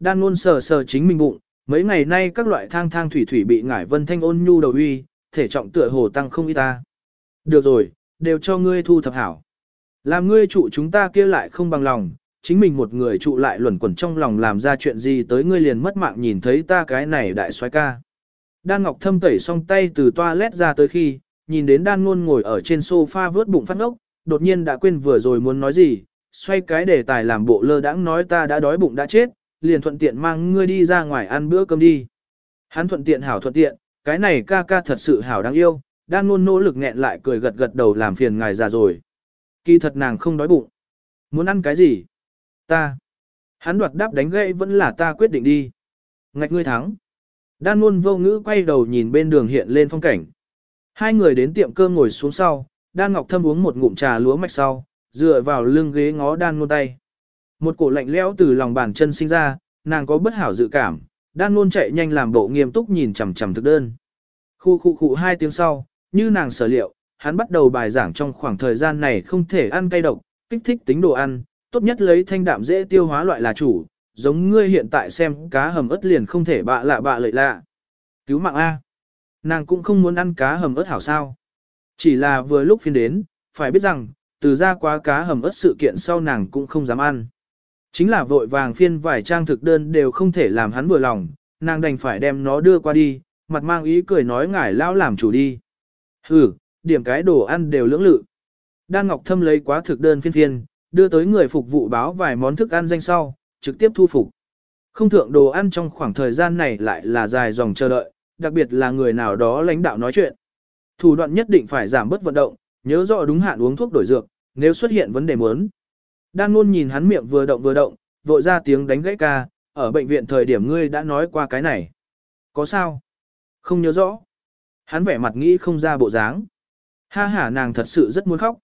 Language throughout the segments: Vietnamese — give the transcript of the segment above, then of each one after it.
Đan luôn sờ sờ chính mình bụng, mấy ngày nay các loại thang thang thủy thủy bị ngải vân thanh ôn nhu đầu uy, thể trọng tựa hồ tăng không ít ta. Được rồi, đều cho ngươi thu thập hảo. Làm ngươi trụ chúng ta kia lại không bằng lòng, chính mình một người trụ lại luẩn quẩn trong lòng làm ra chuyện gì tới ngươi liền mất mạng nhìn thấy ta cái này đại soái ca. Đan Ngọc Thâm tẩy xong tay từ toilet ra tới khi, nhìn đến Đan Ngôn ngồi ở trên sofa vớt bụng phát ngốc, đột nhiên đã quên vừa rồi muốn nói gì, xoay cái đề tài làm bộ lơ đãng nói ta đã đói bụng đã chết, liền thuận tiện mang ngươi đi ra ngoài ăn bữa cơm đi. Hắn thuận tiện hảo thuận tiện, cái này ca ca thật sự hảo đáng yêu, đang luôn nỗ lực nghẹn lại cười gật gật đầu làm phiền ngài già rồi. Kỳ thật nàng không đói bụng. Muốn ăn cái gì? Ta. Hắn đoạt đáp đánh gậy vẫn là ta quyết định đi. Ngạch ngươi thắng. Đan luôn vô ngữ quay đầu nhìn bên đường hiện lên phong cảnh. Hai người đến tiệm cơm ngồi xuống sau, Đan Ngọc Thâm uống một ngụm trà lúa mạch sau, dựa vào lưng ghế ngó Đan luôn tay. Một cổ lạnh lẽo từ lòng bàn chân sinh ra, nàng có bất hảo dự cảm, Đan luôn chạy nhanh làm bộ nghiêm túc nhìn chằm chằm thực đơn. Khu khu khu hai tiếng sau, như nàng sở liệu, hắn bắt đầu bài giảng trong khoảng thời gian này không thể ăn cay độc, kích thích tính đồ ăn, tốt nhất lấy thanh đạm dễ tiêu hóa loại là chủ, giống ngươi hiện tại xem cá hầm ớt liền không thể bạ lạ bạ lợi lạ. Cứu mạng A. Nàng cũng không muốn ăn cá hầm ớt hảo sao. Chỉ là vừa lúc phiên đến, phải biết rằng, từ ra quá cá hầm ớt sự kiện sau nàng cũng không dám ăn. Chính là vội vàng phiên vài trang thực đơn đều không thể làm hắn vừa lòng, nàng đành phải đem nó đưa qua đi, mặt mang ý cười nói ngải lão làm chủ đi. Hừ, điểm cái đồ ăn đều lưỡng lự. Đan Ngọc Thâm lấy quá thực đơn phiên phiên, đưa tới người phục vụ báo vài món thức ăn danh sau, trực tiếp thu phục. Không thượng đồ ăn trong khoảng thời gian này lại là dài dòng chờ đợi, đặc biệt là người nào đó lãnh đạo nói chuyện. Thủ đoạn nhất định phải giảm bớt vận động, nhớ rõ đúng hạn uống thuốc đổi dược, nếu xuất hiện vấn đề muốn. Đan luôn nhìn hắn miệng vừa động vừa động, vội ra tiếng đánh gãy ca, ở bệnh viện thời điểm ngươi đã nói qua cái này. Có sao? Không nhớ rõ. Hắn vẻ mặt nghĩ không ra bộ dáng. Ha ha nàng thật sự rất muốn khóc.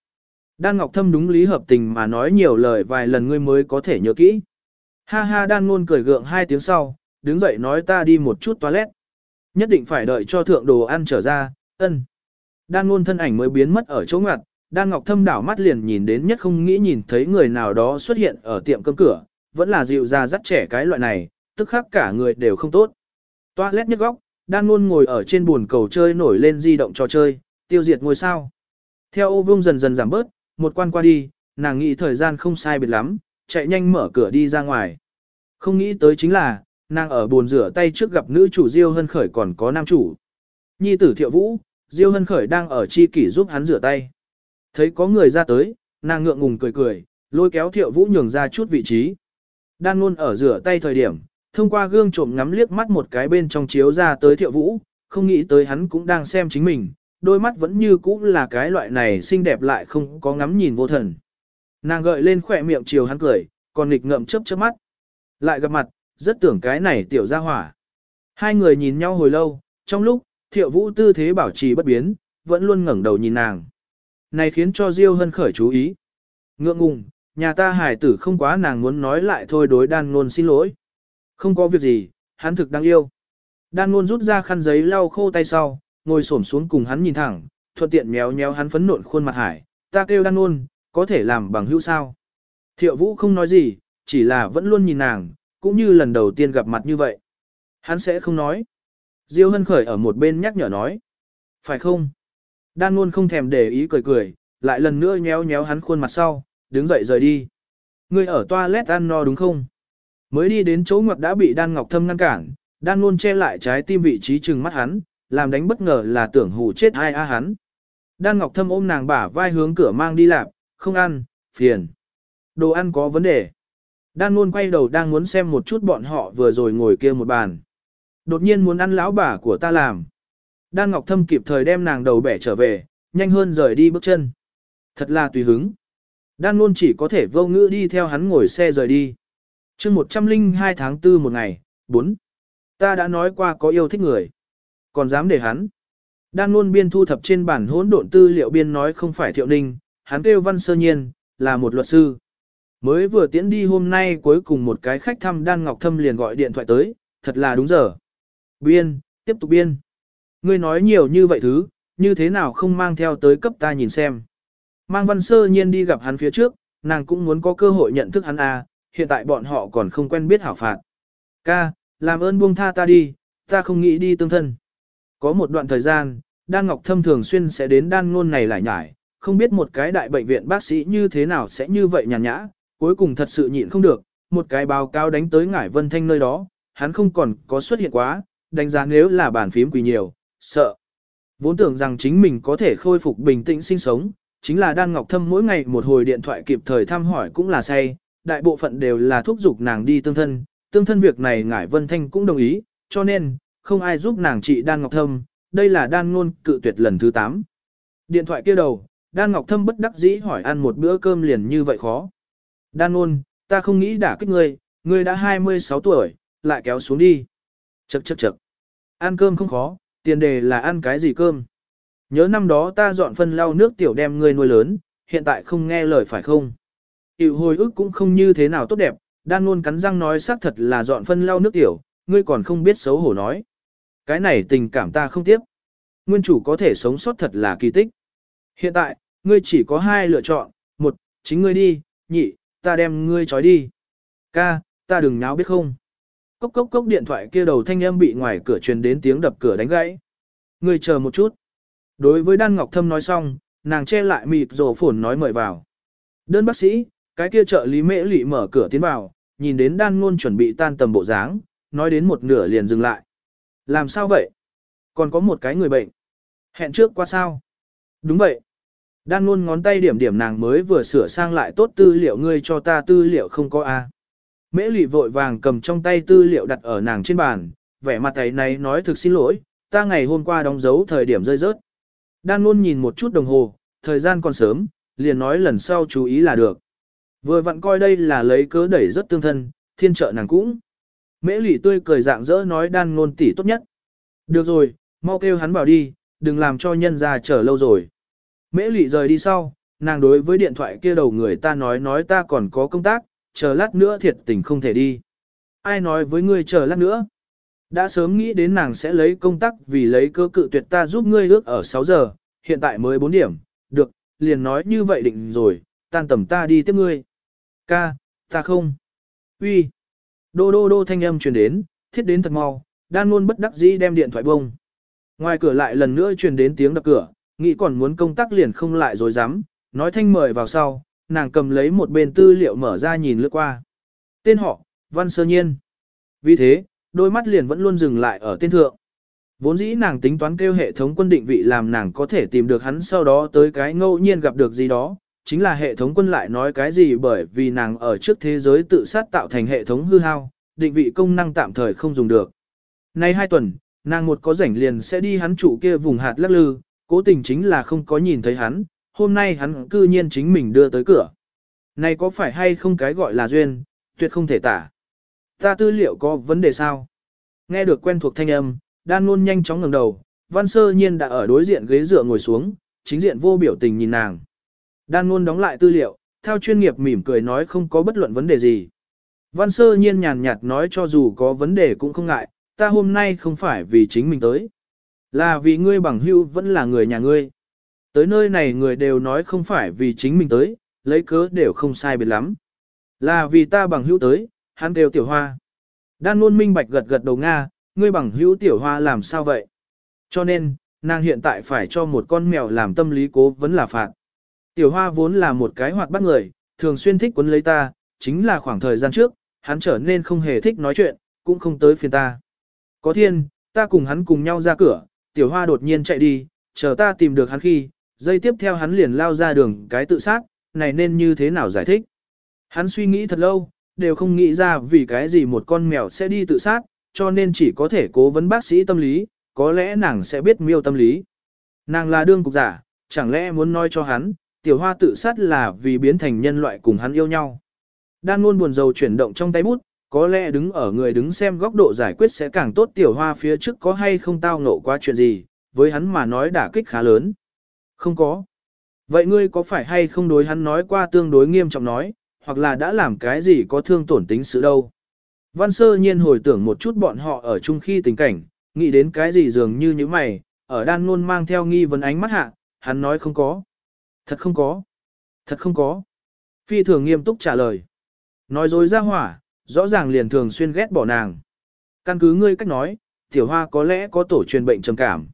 Đan Ngọc Thâm đúng lý hợp tình mà nói nhiều lời vài lần ngươi mới có thể nhớ kỹ. Ha ha đan ngôn cười gượng hai tiếng sau, đứng dậy nói ta đi một chút toilet. Nhất định phải đợi cho thượng đồ ăn trở ra, ân. Đan ngôn thân ảnh mới biến mất ở chỗ ngoặt, đan ngọc thâm đảo mắt liền nhìn đến nhất không nghĩ nhìn thấy người nào đó xuất hiện ở tiệm cơm cửa, vẫn là dịu ra dắt trẻ cái loại này, tức khắc cả người đều không tốt. Toa lét nhất góc, đan luôn ngồi ở trên buồn cầu chơi nổi lên di động trò chơi, tiêu diệt ngôi sao. Theo ô vương dần dần giảm bớt, một quan qua đi, nàng nghĩ thời gian không sai biệt lắm, chạy nhanh mở cửa đi ra ngoài. Không nghĩ tới chính là, nàng ở bồn rửa tay trước gặp nữ chủ Diêu Hân Khởi còn có nam chủ. Nhi tử thiệu vũ, Diêu Hân Khởi đang ở chi kỷ giúp hắn rửa tay. Thấy có người ra tới, nàng ngượng ngùng cười cười, lôi kéo thiệu vũ nhường ra chút vị trí. đan luôn ở rửa tay thời điểm, thông qua gương trộm ngắm liếc mắt một cái bên trong chiếu ra tới thiệu vũ, không nghĩ tới hắn cũng đang xem chính mình, đôi mắt vẫn như cũ là cái loại này xinh đẹp lại không có ngắm nhìn vô thần. Nàng gợi lên khỏe miệng chiều hắn cười, còn nghịch ngậm chớp chớp mắt. Lại gặp mặt, rất tưởng cái này tiểu ra hỏa. Hai người nhìn nhau hồi lâu, trong lúc, thiệu vũ tư thế bảo trì bất biến, vẫn luôn ngẩng đầu nhìn nàng. Này khiến cho Diêu Hân khởi chú ý. Ngượng ngùng, nhà ta hải tử không quá nàng muốn nói lại thôi đối đan ngôn xin lỗi. Không có việc gì, hắn thực đáng yêu. Đan ngôn rút ra khăn giấy lau khô tay sau, ngồi xổm xuống cùng hắn nhìn thẳng, thuận tiện méo méo hắn phấn nộn khuôn mặt hải. Ta kêu đan ngôn, có thể làm bằng hữu sao. Thiệu vũ không nói gì, chỉ là vẫn luôn nhìn nàng, cũng như lần đầu tiên gặp mặt như vậy. Hắn sẽ không nói. Diêu hân khởi ở một bên nhắc nhở nói. Phải không? Đan luôn không thèm để ý cười cười, lại lần nữa nhéo nhéo hắn khuôn mặt sau, đứng dậy rời đi. Ngươi ở toilet ăn no đúng không? Mới đi đến chỗ ngoặc đã bị Đan Ngọc Thâm ngăn cản, Đan luôn che lại trái tim vị trí trừng mắt hắn, làm đánh bất ngờ là tưởng hù chết ai a hắn. Đan Ngọc Thâm ôm nàng bả vai hướng cửa mang đi làm, không ăn, phiền. Đồ ăn có vấn đề. Đan luôn quay đầu đang muốn xem một chút bọn họ vừa rồi ngồi kia một bàn. Đột nhiên muốn ăn lão bà của ta làm. Đan Ngọc Thâm kịp thời đem nàng đầu bẻ trở về, nhanh hơn rời đi bước chân. Thật là tùy hứng. Đan luôn chỉ có thể vô ngữ đi theo hắn ngồi xe rời đi. chương 102 tháng 4 một ngày, 4. Ta đã nói qua có yêu thích người. Còn dám để hắn. Đan luôn biên thu thập trên bản hỗn độn tư liệu biên nói không phải thiệu ninh, hắn kêu văn sơ nhiên, là một luật sư. Mới vừa tiễn đi hôm nay cuối cùng một cái khách thăm Đan Ngọc Thâm liền gọi điện thoại tới, thật là đúng giờ. Biên, tiếp tục biên. Ngươi nói nhiều như vậy thứ, như thế nào không mang theo tới cấp ta nhìn xem. Mang văn sơ nhiên đi gặp hắn phía trước, nàng cũng muốn có cơ hội nhận thức hắn à, hiện tại bọn họ còn không quen biết hảo phạt. Ca, làm ơn buông tha ta đi, ta không nghĩ đi tương thân. Có một đoạn thời gian, Đan Ngọc Thâm thường xuyên sẽ đến đan ngôn này lại nhải, không biết một cái đại bệnh viện bác sĩ như thế nào sẽ như vậy nhàn nhã, cuối cùng thật sự nhịn không được, một cái báo cáo đánh tới Ngải Vân Thanh nơi đó, hắn không còn có xuất hiện quá, đánh giá nếu là bàn phím quỳ nhiều, sợ. Vốn tưởng rằng chính mình có thể khôi phục bình tĩnh sinh sống, chính là Đan Ngọc Thâm mỗi ngày một hồi điện thoại kịp thời thăm hỏi cũng là say, đại bộ phận đều là thúc giục nàng đi tương thân, tương thân việc này Ngải Vân Thanh cũng đồng ý, cho nên, không ai giúp nàng trị Đan Ngọc Thâm, đây là Đan Ngôn cự tuyệt lần thứ 8. Điện thoại kia đầu, Đan Ngọc Thâm bất đắc dĩ hỏi ăn một bữa cơm liền như vậy khó. Đan Ngôn, ta không nghĩ đả kích ngươi, ngươi đã 26 tuổi, lại kéo xuống đi. Chậc chậc chậc. Ăn cơm không khó, tiền đề là ăn cái gì cơm. Nhớ năm đó ta dọn phân lau nước tiểu đem ngươi nuôi lớn, hiện tại không nghe lời phải không? Tiểu hồi ức cũng không như thế nào tốt đẹp, đan luôn cắn răng nói xác thật là dọn phân lau nước tiểu, ngươi còn không biết xấu hổ nói. Cái này tình cảm ta không tiếp. Nguyên chủ có thể sống sót thật là kỳ tích. Hiện tại, ngươi chỉ có hai lựa chọn, một, chính ngươi đi, nhị, ta đem ngươi trói đi. Ca, ta đừng nháo biết không. Cốc cốc cốc điện thoại kia đầu thanh âm bị ngoài cửa truyền đến tiếng đập cửa đánh gãy. người chờ một chút. Đối với Đan Ngọc Thâm nói xong, nàng che lại mịt rổ phồn nói mời vào. Đơn bác sĩ, cái kia trợ lý mễ lị mở cửa tiến vào, nhìn đến đan ngôn chuẩn bị tan tầm bộ dáng, nói đến một nửa liền dừng lại. Làm sao vậy? Còn có một cái người bệnh. Hẹn trước qua sao? Đúng vậy. Đan ngôn ngón tay điểm điểm nàng mới vừa sửa sang lại tốt tư liệu ngươi cho ta tư liệu không có a. Mễ Lụy vội vàng cầm trong tay tư liệu đặt ở nàng trên bàn, vẻ mặt ấy này nói thực xin lỗi, ta ngày hôm qua đóng dấu thời điểm rơi rớt. Đan luôn nhìn một chút đồng hồ, thời gian còn sớm, liền nói lần sau chú ý là được. Vừa vặn coi đây là lấy cớ đẩy rất tương thân, thiên trợ nàng cũng. Mễ Lụy tươi cười dạng dỡ nói đan ngôn tỷ tốt nhất. Được rồi, mau kêu hắn vào đi, đừng làm cho nhân ra chờ lâu rồi. Mễ Lụy rời đi sau, nàng đối với điện thoại kia đầu người ta nói nói ta còn có công tác, chờ lát nữa thiệt tình không thể đi. Ai nói với ngươi chờ lát nữa? Đã sớm nghĩ đến nàng sẽ lấy công tác vì lấy cơ cự tuyệt ta giúp ngươi ước ở 6 giờ, hiện tại mới 4 điểm, được, liền nói như vậy định rồi, tan tầm ta đi tiếp ngươi. Ca, ta không. Uy. Đô đô đô thanh âm truyền đến, thiết đến thật mau, đan luôn bất đắc dĩ đem điện thoại bông. Ngoài cửa lại lần nữa truyền đến tiếng đập cửa, nghĩ còn muốn công tác liền không lại rồi dám, nói thanh mời vào sau, nàng cầm lấy một bên tư liệu mở ra nhìn lướt qua. Tên họ, Văn Sơ Nhiên. Vì thế, đôi mắt liền vẫn luôn dừng lại ở tên thượng. Vốn dĩ nàng tính toán kêu hệ thống quân định vị làm nàng có thể tìm được hắn sau đó tới cái ngẫu nhiên gặp được gì đó, chính là hệ thống quân lại nói cái gì bởi vì nàng ở trước thế giới tự sát tạo thành hệ thống hư hao, định vị công năng tạm thời không dùng được. Nay hai tuần, nàng một có rảnh liền sẽ đi hắn chủ kia vùng hạt lắc lư, cố tình chính là không có nhìn thấy hắn, hôm nay hắn cư nhiên chính mình đưa tới cửa. Này có phải hay không cái gọi là duyên, tuyệt không thể tả. Ta tư liệu có vấn đề sao? Nghe được quen thuộc thanh âm, đan luôn nhanh chóng ngẩng đầu, văn sơ nhiên đã ở đối diện ghế dựa ngồi xuống, chính diện vô biểu tình nhìn nàng. Đan luôn đóng lại tư liệu, theo chuyên nghiệp mỉm cười nói không có bất luận vấn đề gì. Văn sơ nhiên nhàn nhạt nói cho dù có vấn đề cũng không ngại, ta hôm nay không phải vì chính mình tới. Là vì ngươi bằng hữu vẫn là người nhà ngươi. Tới nơi này người đều nói không phải vì chính mình tới, lấy cớ đều không sai biệt lắm. Là vì ta bằng hữu tới, hắn đều tiểu hoa. Đan luôn minh bạch gật gật đầu Nga, ngươi bằng hữu tiểu hoa làm sao vậy? Cho nên, nàng hiện tại phải cho một con mèo làm tâm lý cố vấn là phạt. Tiểu hoa vốn là một cái hoạt bát người, thường xuyên thích quấn lấy ta, chính là khoảng thời gian trước, hắn trở nên không hề thích nói chuyện, cũng không tới phiền ta. Có thiên, ta cùng hắn cùng nhau ra cửa, tiểu hoa đột nhiên chạy đi, chờ ta tìm được hắn khi, dây tiếp theo hắn liền lao ra đường cái tự sát, này nên như thế nào giải thích. Hắn suy nghĩ thật lâu, đều không nghĩ ra vì cái gì một con mèo sẽ đi tự sát, cho nên chỉ có thể cố vấn bác sĩ tâm lý, có lẽ nàng sẽ biết miêu tâm lý. Nàng là đương cục giả, chẳng lẽ muốn nói cho hắn, tiểu hoa tự sát là vì biến thành nhân loại cùng hắn yêu nhau. Đan luôn buồn rầu chuyển động trong tay bút, có lẽ đứng ở người đứng xem góc độ giải quyết sẽ càng tốt tiểu hoa phía trước có hay không tao ngộ qua chuyện gì, với hắn mà nói đả kích khá lớn. Không có. Vậy ngươi có phải hay không đối hắn nói qua tương đối nghiêm trọng nói, hoặc là đã làm cái gì có thương tổn tính sự đâu? Văn sơ nhiên hồi tưởng một chút bọn họ ở chung khi tình cảnh, nghĩ đến cái gì dường như những mày, ở đan luôn mang theo nghi vấn ánh mắt hạ, hắn nói không có. Thật không có. Thật không có. Phi thường nghiêm túc trả lời. Nói dối ra hỏa, rõ ràng liền thường xuyên ghét bỏ nàng. Căn cứ ngươi cách nói, tiểu hoa có lẽ có tổ truyền bệnh trầm cảm.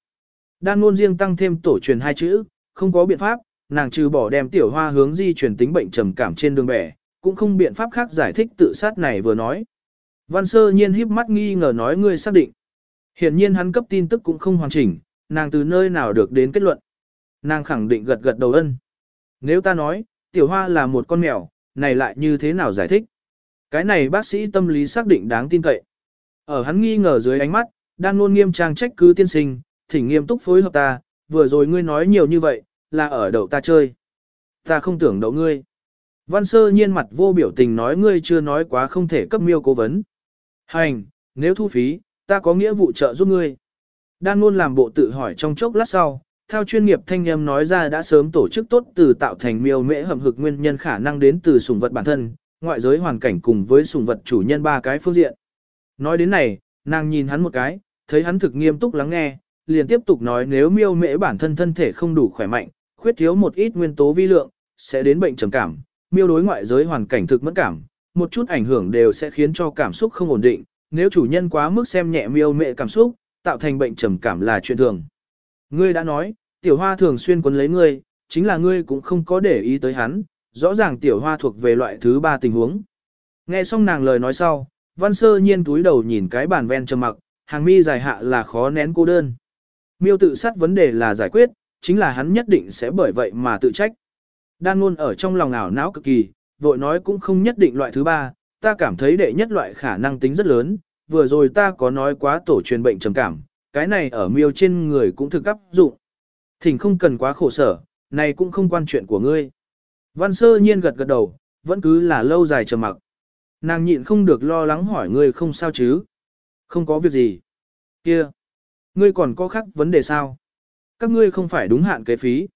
Đan ngôn riêng tăng thêm tổ truyền hai chữ, không có biện pháp, nàng trừ bỏ đem tiểu hoa hướng di truyền tính bệnh trầm cảm trên đường bẻ, cũng không biện pháp khác giải thích tự sát này vừa nói. Văn sơ nhiên híp mắt nghi ngờ nói ngươi xác định. Hiển nhiên hắn cấp tin tức cũng không hoàn chỉnh, nàng từ nơi nào được đến kết luận. Nàng khẳng định gật gật đầu ân. Nếu ta nói, tiểu hoa là một con mèo, này lại như thế nào giải thích? Cái này bác sĩ tâm lý xác định đáng tin cậy. Ở hắn nghi ngờ dưới ánh mắt, đang luôn nghiêm trang trách cứ tiên sinh, thỉnh nghiêm túc phối hợp ta, vừa rồi ngươi nói nhiều như vậy, là ở đậu ta chơi. Ta không tưởng đậu ngươi. Văn sơ nhiên mặt vô biểu tình nói ngươi chưa nói quá không thể cấp miêu cố vấn. Hành, nếu thu phí, ta có nghĩa vụ trợ giúp ngươi. Đan luôn làm bộ tự hỏi trong chốc lát sau, theo chuyên nghiệp thanh âm nói ra đã sớm tổ chức tốt từ tạo thành miêu mễ hầm hực nguyên nhân khả năng đến từ sùng vật bản thân, ngoại giới hoàn cảnh cùng với sùng vật chủ nhân ba cái phương diện. Nói đến này, nàng nhìn hắn một cái, thấy hắn thực nghiêm túc lắng nghe, liền tiếp tục nói nếu miêu mễ bản thân thân thể không đủ khỏe mạnh, khuyết thiếu một ít nguyên tố vi lượng, sẽ đến bệnh trầm cảm, miêu đối ngoại giới hoàn cảnh thực mất cảm, một chút ảnh hưởng đều sẽ khiến cho cảm xúc không ổn định, nếu chủ nhân quá mức xem nhẹ miêu mễ cảm xúc, tạo thành bệnh trầm cảm là chuyện thường. Ngươi đã nói, tiểu hoa thường xuyên quấn lấy ngươi, chính là ngươi cũng không có để ý tới hắn, rõ ràng tiểu hoa thuộc về loại thứ ba tình huống. Nghe xong nàng lời nói sau, văn sơ nhiên túi đầu nhìn cái bàn ven trầm mặc, hàng mi dài hạ là khó nén cô đơn. Miêu tự sát vấn đề là giải quyết, chính là hắn nhất định sẽ bởi vậy mà tự trách. Đan luôn ở trong lòng ảo não cực kỳ, vội nói cũng không nhất định loại thứ ba, ta cảm thấy đệ nhất loại khả năng tính rất lớn, vừa rồi ta có nói quá tổ truyền bệnh trầm cảm, cái này ở miêu trên người cũng thực áp dụng. Thỉnh không cần quá khổ sở, này cũng không quan chuyện của ngươi. Văn sơ nhiên gật gật đầu, vẫn cứ là lâu dài trầm mặc. Nàng nhịn không được lo lắng hỏi ngươi không sao chứ. Không có việc gì. Kia. Ngươi còn có khác vấn đề sao? Các ngươi không phải đúng hạn kế phí.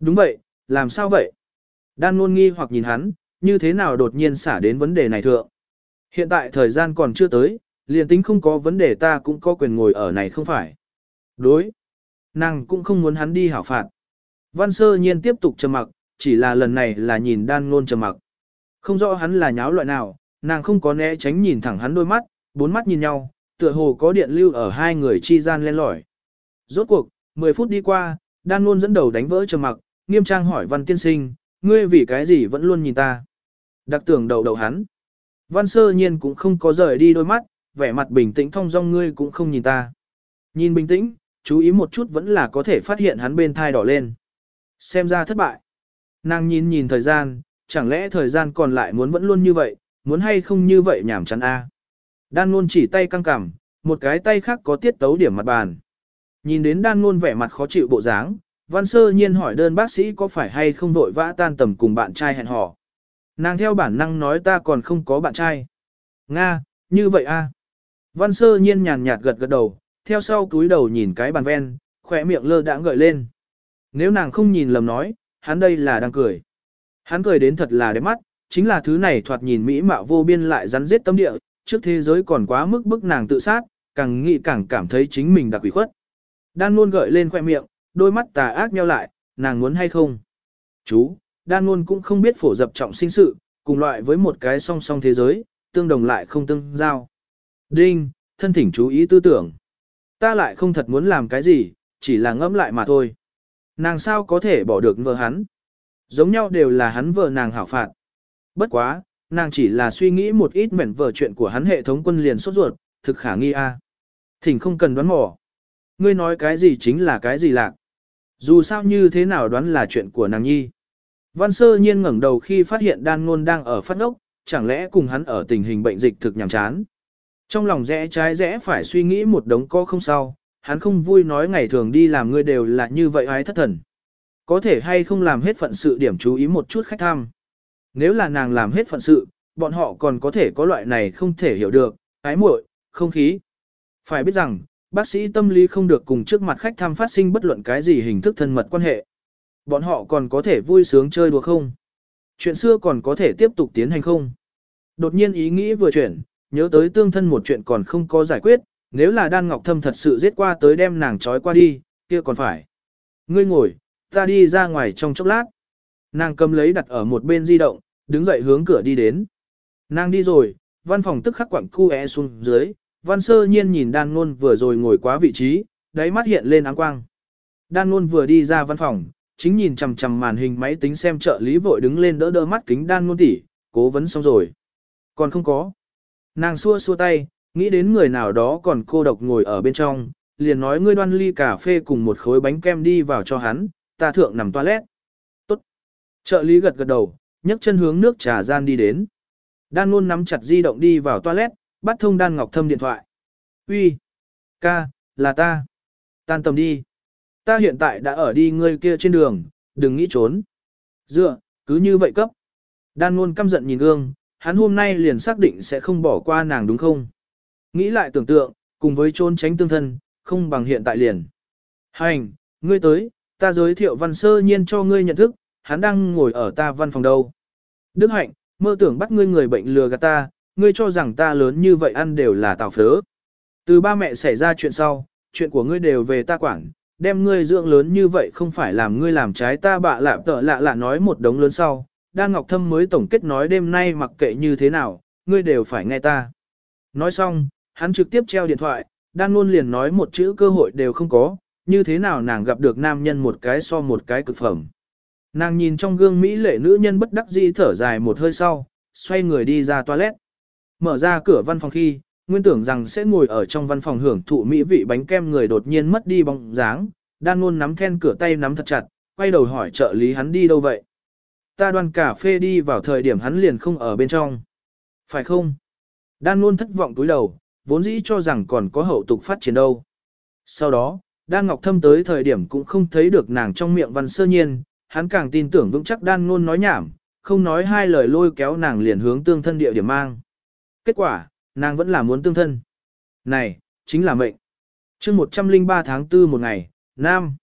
Đúng vậy, làm sao vậy? Đan luôn nghi hoặc nhìn hắn, như thế nào đột nhiên xả đến vấn đề này thượng. Hiện tại thời gian còn chưa tới, liền tính không có vấn đề ta cũng có quyền ngồi ở này không phải. Đối. Nàng cũng không muốn hắn đi hảo phạt. Văn sơ nhiên tiếp tục trầm mặc, chỉ là lần này là nhìn đan ngôn trầm mặc. Không rõ hắn là nháo loại nào, nàng không có né tránh nhìn thẳng hắn đôi mắt, bốn mắt nhìn nhau, tựa hồ có điện lưu ở hai người chi gian lên lỏi. Rốt cuộc, 10 phút đi qua, đan ngôn dẫn đầu đánh vỡ trầm mặc, nghiêm trang hỏi văn tiên sinh, ngươi vì cái gì vẫn luôn nhìn ta. Đặc tưởng đầu đầu hắn. Văn sơ nhiên cũng không có rời đi đôi mắt, vẻ mặt bình tĩnh thong dong ngươi cũng không nhìn ta. Nhìn bình tĩnh, chú ý một chút vẫn là có thể phát hiện hắn bên thai đỏ lên. Xem ra thất bại. Nàng nhìn nhìn thời gian, chẳng lẽ thời gian còn lại muốn vẫn luôn như vậy, muốn hay không như vậy nhảm chán a. Đan luôn chỉ tay căng cằm, một cái tay khác có tiết tấu điểm mặt bàn. Nhìn đến đan luôn vẻ mặt khó chịu bộ dáng, văn sơ nhiên hỏi đơn bác sĩ có phải hay không vội vã tan tầm cùng bạn trai hẹn hò. Nàng theo bản năng nói ta còn không có bạn trai. Nga, như vậy a. Văn sơ nhiên nhàn nhạt gật gật đầu, theo sau túi đầu nhìn cái bàn ven, khỏe miệng lơ đãng gợi lên. Nếu nàng không nhìn lầm nói, hắn đây là đang cười. Hắn cười đến thật là đẹp mắt, chính là thứ này thoạt nhìn mỹ mạo vô biên lại rắn rết tâm địa, trước thế giới còn quá mức bức nàng tự sát, càng nghĩ càng cảm thấy chính mình đặc quỷ khuất. Đan luôn gợi lên khoe miệng, đôi mắt tà ác nheo lại, nàng muốn hay không? Chú, đan luôn cũng không biết phổ dập trọng sinh sự, cùng loại với một cái song song thế giới, tương đồng lại không tương giao. Đinh, thân thỉnh chú ý tư tưởng. Ta lại không thật muốn làm cái gì, chỉ là ngẫm lại mà thôi. Nàng sao có thể bỏ được vợ hắn? Giống nhau đều là hắn vợ nàng hảo phạt. Bất quá, nàng chỉ là suy nghĩ một ít mẻn vở chuyện của hắn hệ thống quân liền sốt ruột, thực khả nghi a. Thỉnh không cần đoán mò. Ngươi nói cái gì chính là cái gì lạc. Dù sao như thế nào đoán là chuyện của nàng nhi. Văn sơ nhiên ngẩng đầu khi phát hiện đan ngôn đang ở phát ốc, chẳng lẽ cùng hắn ở tình hình bệnh dịch thực nhàm chán. Trong lòng rẽ trái rẽ phải suy nghĩ một đống co không sao, hắn không vui nói ngày thường đi làm ngươi đều là như vậy ái thất thần. Có thể hay không làm hết phận sự điểm chú ý một chút khách tham. Nếu là nàng làm hết phận sự, bọn họ còn có thể có loại này không thể hiểu được, ái muội, không khí. Phải biết rằng, bác sĩ tâm lý không được cùng trước mặt khách thăm phát sinh bất luận cái gì hình thức thân mật quan hệ. Bọn họ còn có thể vui sướng chơi đùa không? Chuyện xưa còn có thể tiếp tục tiến hành không? Đột nhiên ý nghĩ vừa chuyển, nhớ tới tương thân một chuyện còn không có giải quyết, nếu là đan ngọc thâm thật sự giết qua tới đem nàng trói qua đi, kia còn phải. Ngươi ngồi, ta đi ra ngoài trong chốc lát. Nàng cầm lấy đặt ở một bên di động, đứng dậy hướng cửa đi đến. Nàng đi rồi, văn phòng tức khắc quặng cu é xuống dưới, văn sơ nhiên nhìn đan ngôn vừa rồi ngồi quá vị trí, đáy mắt hiện lên áng quang. Đan ngôn vừa đi ra văn phòng, chính nhìn chằm chằm màn hình máy tính xem trợ lý vội đứng lên đỡ đỡ mắt kính đan ngôn tỉ, cố vấn xong rồi. Còn không có. Nàng xua xua tay, nghĩ đến người nào đó còn cô độc ngồi ở bên trong, liền nói ngươi đoan ly cà phê cùng một khối bánh kem đi vào cho hắn, ta thượng nằm toilet. Tốt. Trợ lý gật gật đầu, nhấc chân hướng nước trà gian đi đến. Đan luôn nắm chặt di động đi vào toilet, bắt thông đan ngọc thâm điện thoại. Uy, ca, là ta. Tan tầm đi. Ta hiện tại đã ở đi ngươi kia trên đường, đừng nghĩ trốn. Dựa, cứ như vậy cấp. Đan luôn căm giận nhìn gương, hắn hôm nay liền xác định sẽ không bỏ qua nàng đúng không? Nghĩ lại tưởng tượng, cùng với trốn tránh tương thân, không bằng hiện tại liền. Hành, ngươi tới, ta giới thiệu văn sơ nhiên cho ngươi nhận thức, hắn đang ngồi ở ta văn phòng đâu. Đức hạnh, mơ tưởng bắt ngươi người bệnh lừa gạt ta, ngươi cho rằng ta lớn như vậy ăn đều là tào phớ. Từ ba mẹ xảy ra chuyện sau, chuyện của ngươi đều về ta quản, đem ngươi dưỡng lớn như vậy không phải làm ngươi làm trái ta bạ lạ tợ lạ lạ nói một đống lớn sau. Đan Ngọc Thâm mới tổng kết nói đêm nay mặc kệ như thế nào, ngươi đều phải nghe ta. Nói xong, hắn trực tiếp treo điện thoại, Đan luôn liền nói một chữ cơ hội đều không có, như thế nào nàng gặp được nam nhân một cái so một cái cực phẩm. Nàng nhìn trong gương Mỹ lệ nữ nhân bất đắc dĩ thở dài một hơi sau, xoay người đi ra toilet. Mở ra cửa văn phòng khi, nguyên tưởng rằng sẽ ngồi ở trong văn phòng hưởng thụ mỹ vị bánh kem người đột nhiên mất đi bóng dáng, đan luôn nắm then cửa tay nắm thật chặt, quay đầu hỏi trợ lý hắn đi đâu vậy. Ta đoan cà phê đi vào thời điểm hắn liền không ở bên trong. Phải không? Đan luôn thất vọng túi đầu, vốn dĩ cho rằng còn có hậu tục phát triển đâu. Sau đó, Đan Ngọc Thâm tới thời điểm cũng không thấy được nàng trong miệng văn sơ nhiên, hắn càng tin tưởng vững chắc Đan Nôn nói nhảm, không nói hai lời lôi kéo nàng liền hướng tương thân địa điểm mang. Kết quả, nàng vẫn là muốn tương thân. Này, chính là mệnh. chương 103 tháng 4 một ngày, Nam.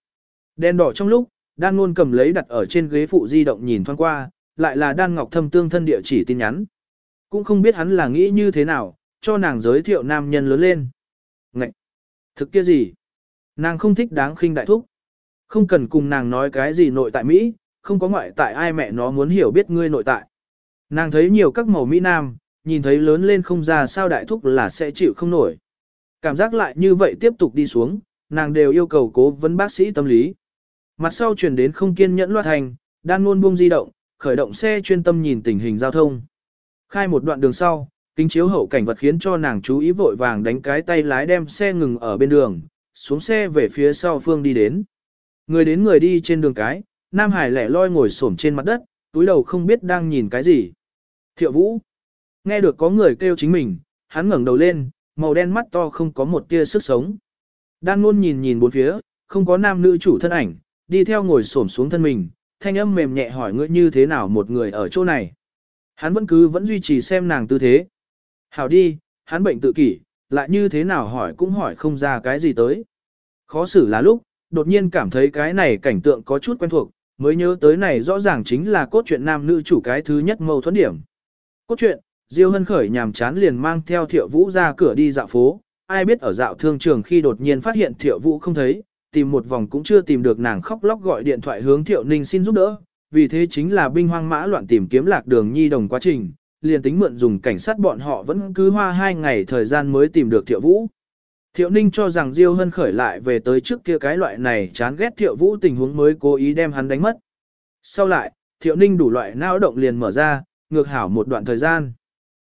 Đen đỏ trong lúc, Đan Nôn cầm lấy đặt ở trên ghế phụ di động nhìn thoáng qua, lại là Đan Ngọc Thâm tương thân địa chỉ tin nhắn. Cũng không biết hắn là nghĩ như thế nào, cho nàng giới thiệu nam nhân lớn lên. Ngậy! Thực kia gì? Nàng không thích đáng khinh đại thúc. Không cần cùng nàng nói cái gì nội tại Mỹ, không có ngoại tại ai mẹ nó muốn hiểu biết ngươi nội tại. Nàng thấy nhiều các màu Mỹ Nam, nhìn thấy lớn lên không ra sao đại thúc là sẽ chịu không nổi. Cảm giác lại như vậy tiếp tục đi xuống, nàng đều yêu cầu cố vấn bác sĩ tâm lý. Mặt sau chuyển đến không kiên nhẫn loạt thành, đan luôn buông di động, khởi động xe chuyên tâm nhìn tình hình giao thông. Khai một đoạn đường sau, kính chiếu hậu cảnh vật khiến cho nàng chú ý vội vàng đánh cái tay lái đem xe ngừng ở bên đường, xuống xe về phía sau phương đi đến. Người đến người đi trên đường cái, Nam Hải lẻ loi ngồi xổm trên mặt đất, túi đầu không biết đang nhìn cái gì. Thiệu Vũ. Nghe được có người kêu chính mình, hắn ngẩng đầu lên, màu đen mắt to không có một tia sức sống. Đan luôn nhìn nhìn bốn phía, không có nam nữ chủ thân ảnh, đi theo ngồi xổm xuống thân mình, thanh âm mềm nhẹ hỏi ngươi như thế nào một người ở chỗ này. Hắn vẫn cứ vẫn duy trì xem nàng tư thế. Hảo đi, hắn bệnh tự kỷ, lại như thế nào hỏi cũng hỏi không ra cái gì tới. Khó xử là lúc, đột nhiên cảm thấy cái này cảnh tượng có chút quen thuộc, mới nhớ tới này rõ ràng chính là cốt truyện nam nữ chủ cái thứ nhất mâu thuẫn điểm. Cốt truyện, Diêu Hân khởi nhàm chán liền mang theo Thiệu Vũ ra cửa đi dạo phố, ai biết ở dạo thương trường khi đột nhiên phát hiện Thiệu Vũ không thấy, tìm một vòng cũng chưa tìm được nàng khóc lóc gọi điện thoại hướng Thiệu Ninh xin giúp đỡ, vì thế chính là binh hoang mã loạn tìm kiếm lạc đường nhi đồng quá trình, liền tính mượn dùng cảnh sát bọn họ vẫn cứ hoa hai ngày thời gian mới tìm được Thiệu Vũ. Thiệu Ninh cho rằng Diêu Hân khởi lại về tới trước kia cái loại này chán ghét Thiệu Vũ tình huống mới cố ý đem hắn đánh mất. Sau lại, Thiệu Ninh đủ loại não động liền mở ra, ngược hảo một đoạn thời gian.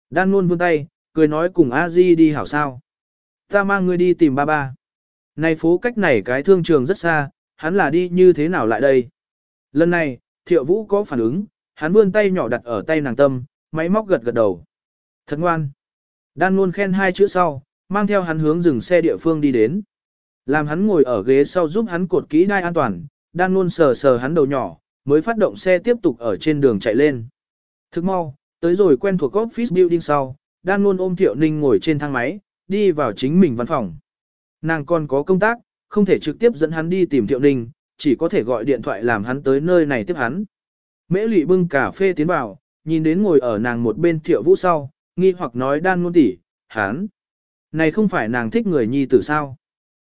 Đan luôn vươn tay, cười nói cùng a di đi hảo sao. Ta mang ngươi đi tìm ba ba. Này phố cách này cái thương trường rất xa, hắn là đi như thế nào lại đây? Lần này, Thiệu Vũ có phản ứng, hắn vươn tay nhỏ đặt ở tay nàng tâm, máy móc gật gật đầu. Thật ngoan. Đan luôn khen hai chữ sau, mang theo hắn hướng dừng xe địa phương đi đến. Làm hắn ngồi ở ghế sau giúp hắn cột kỹ đai an toàn, đang luôn sờ sờ hắn đầu nhỏ, mới phát động xe tiếp tục ở trên đường chạy lên. Thức mau, tới rồi quen thuộc office building sau, đang luôn ôm Thiệu Ninh ngồi trên thang máy, đi vào chính mình văn phòng. Nàng còn có công tác, không thể trực tiếp dẫn hắn đi tìm Thiệu Ninh, chỉ có thể gọi điện thoại làm hắn tới nơi này tiếp hắn. Mễ lụy bưng cà phê tiến vào, nhìn đến ngồi ở nàng một bên thiệu vũ sau, nghi hoặc nói đan luôn tỷ, hắn. Này không phải nàng thích người nhi tử sao?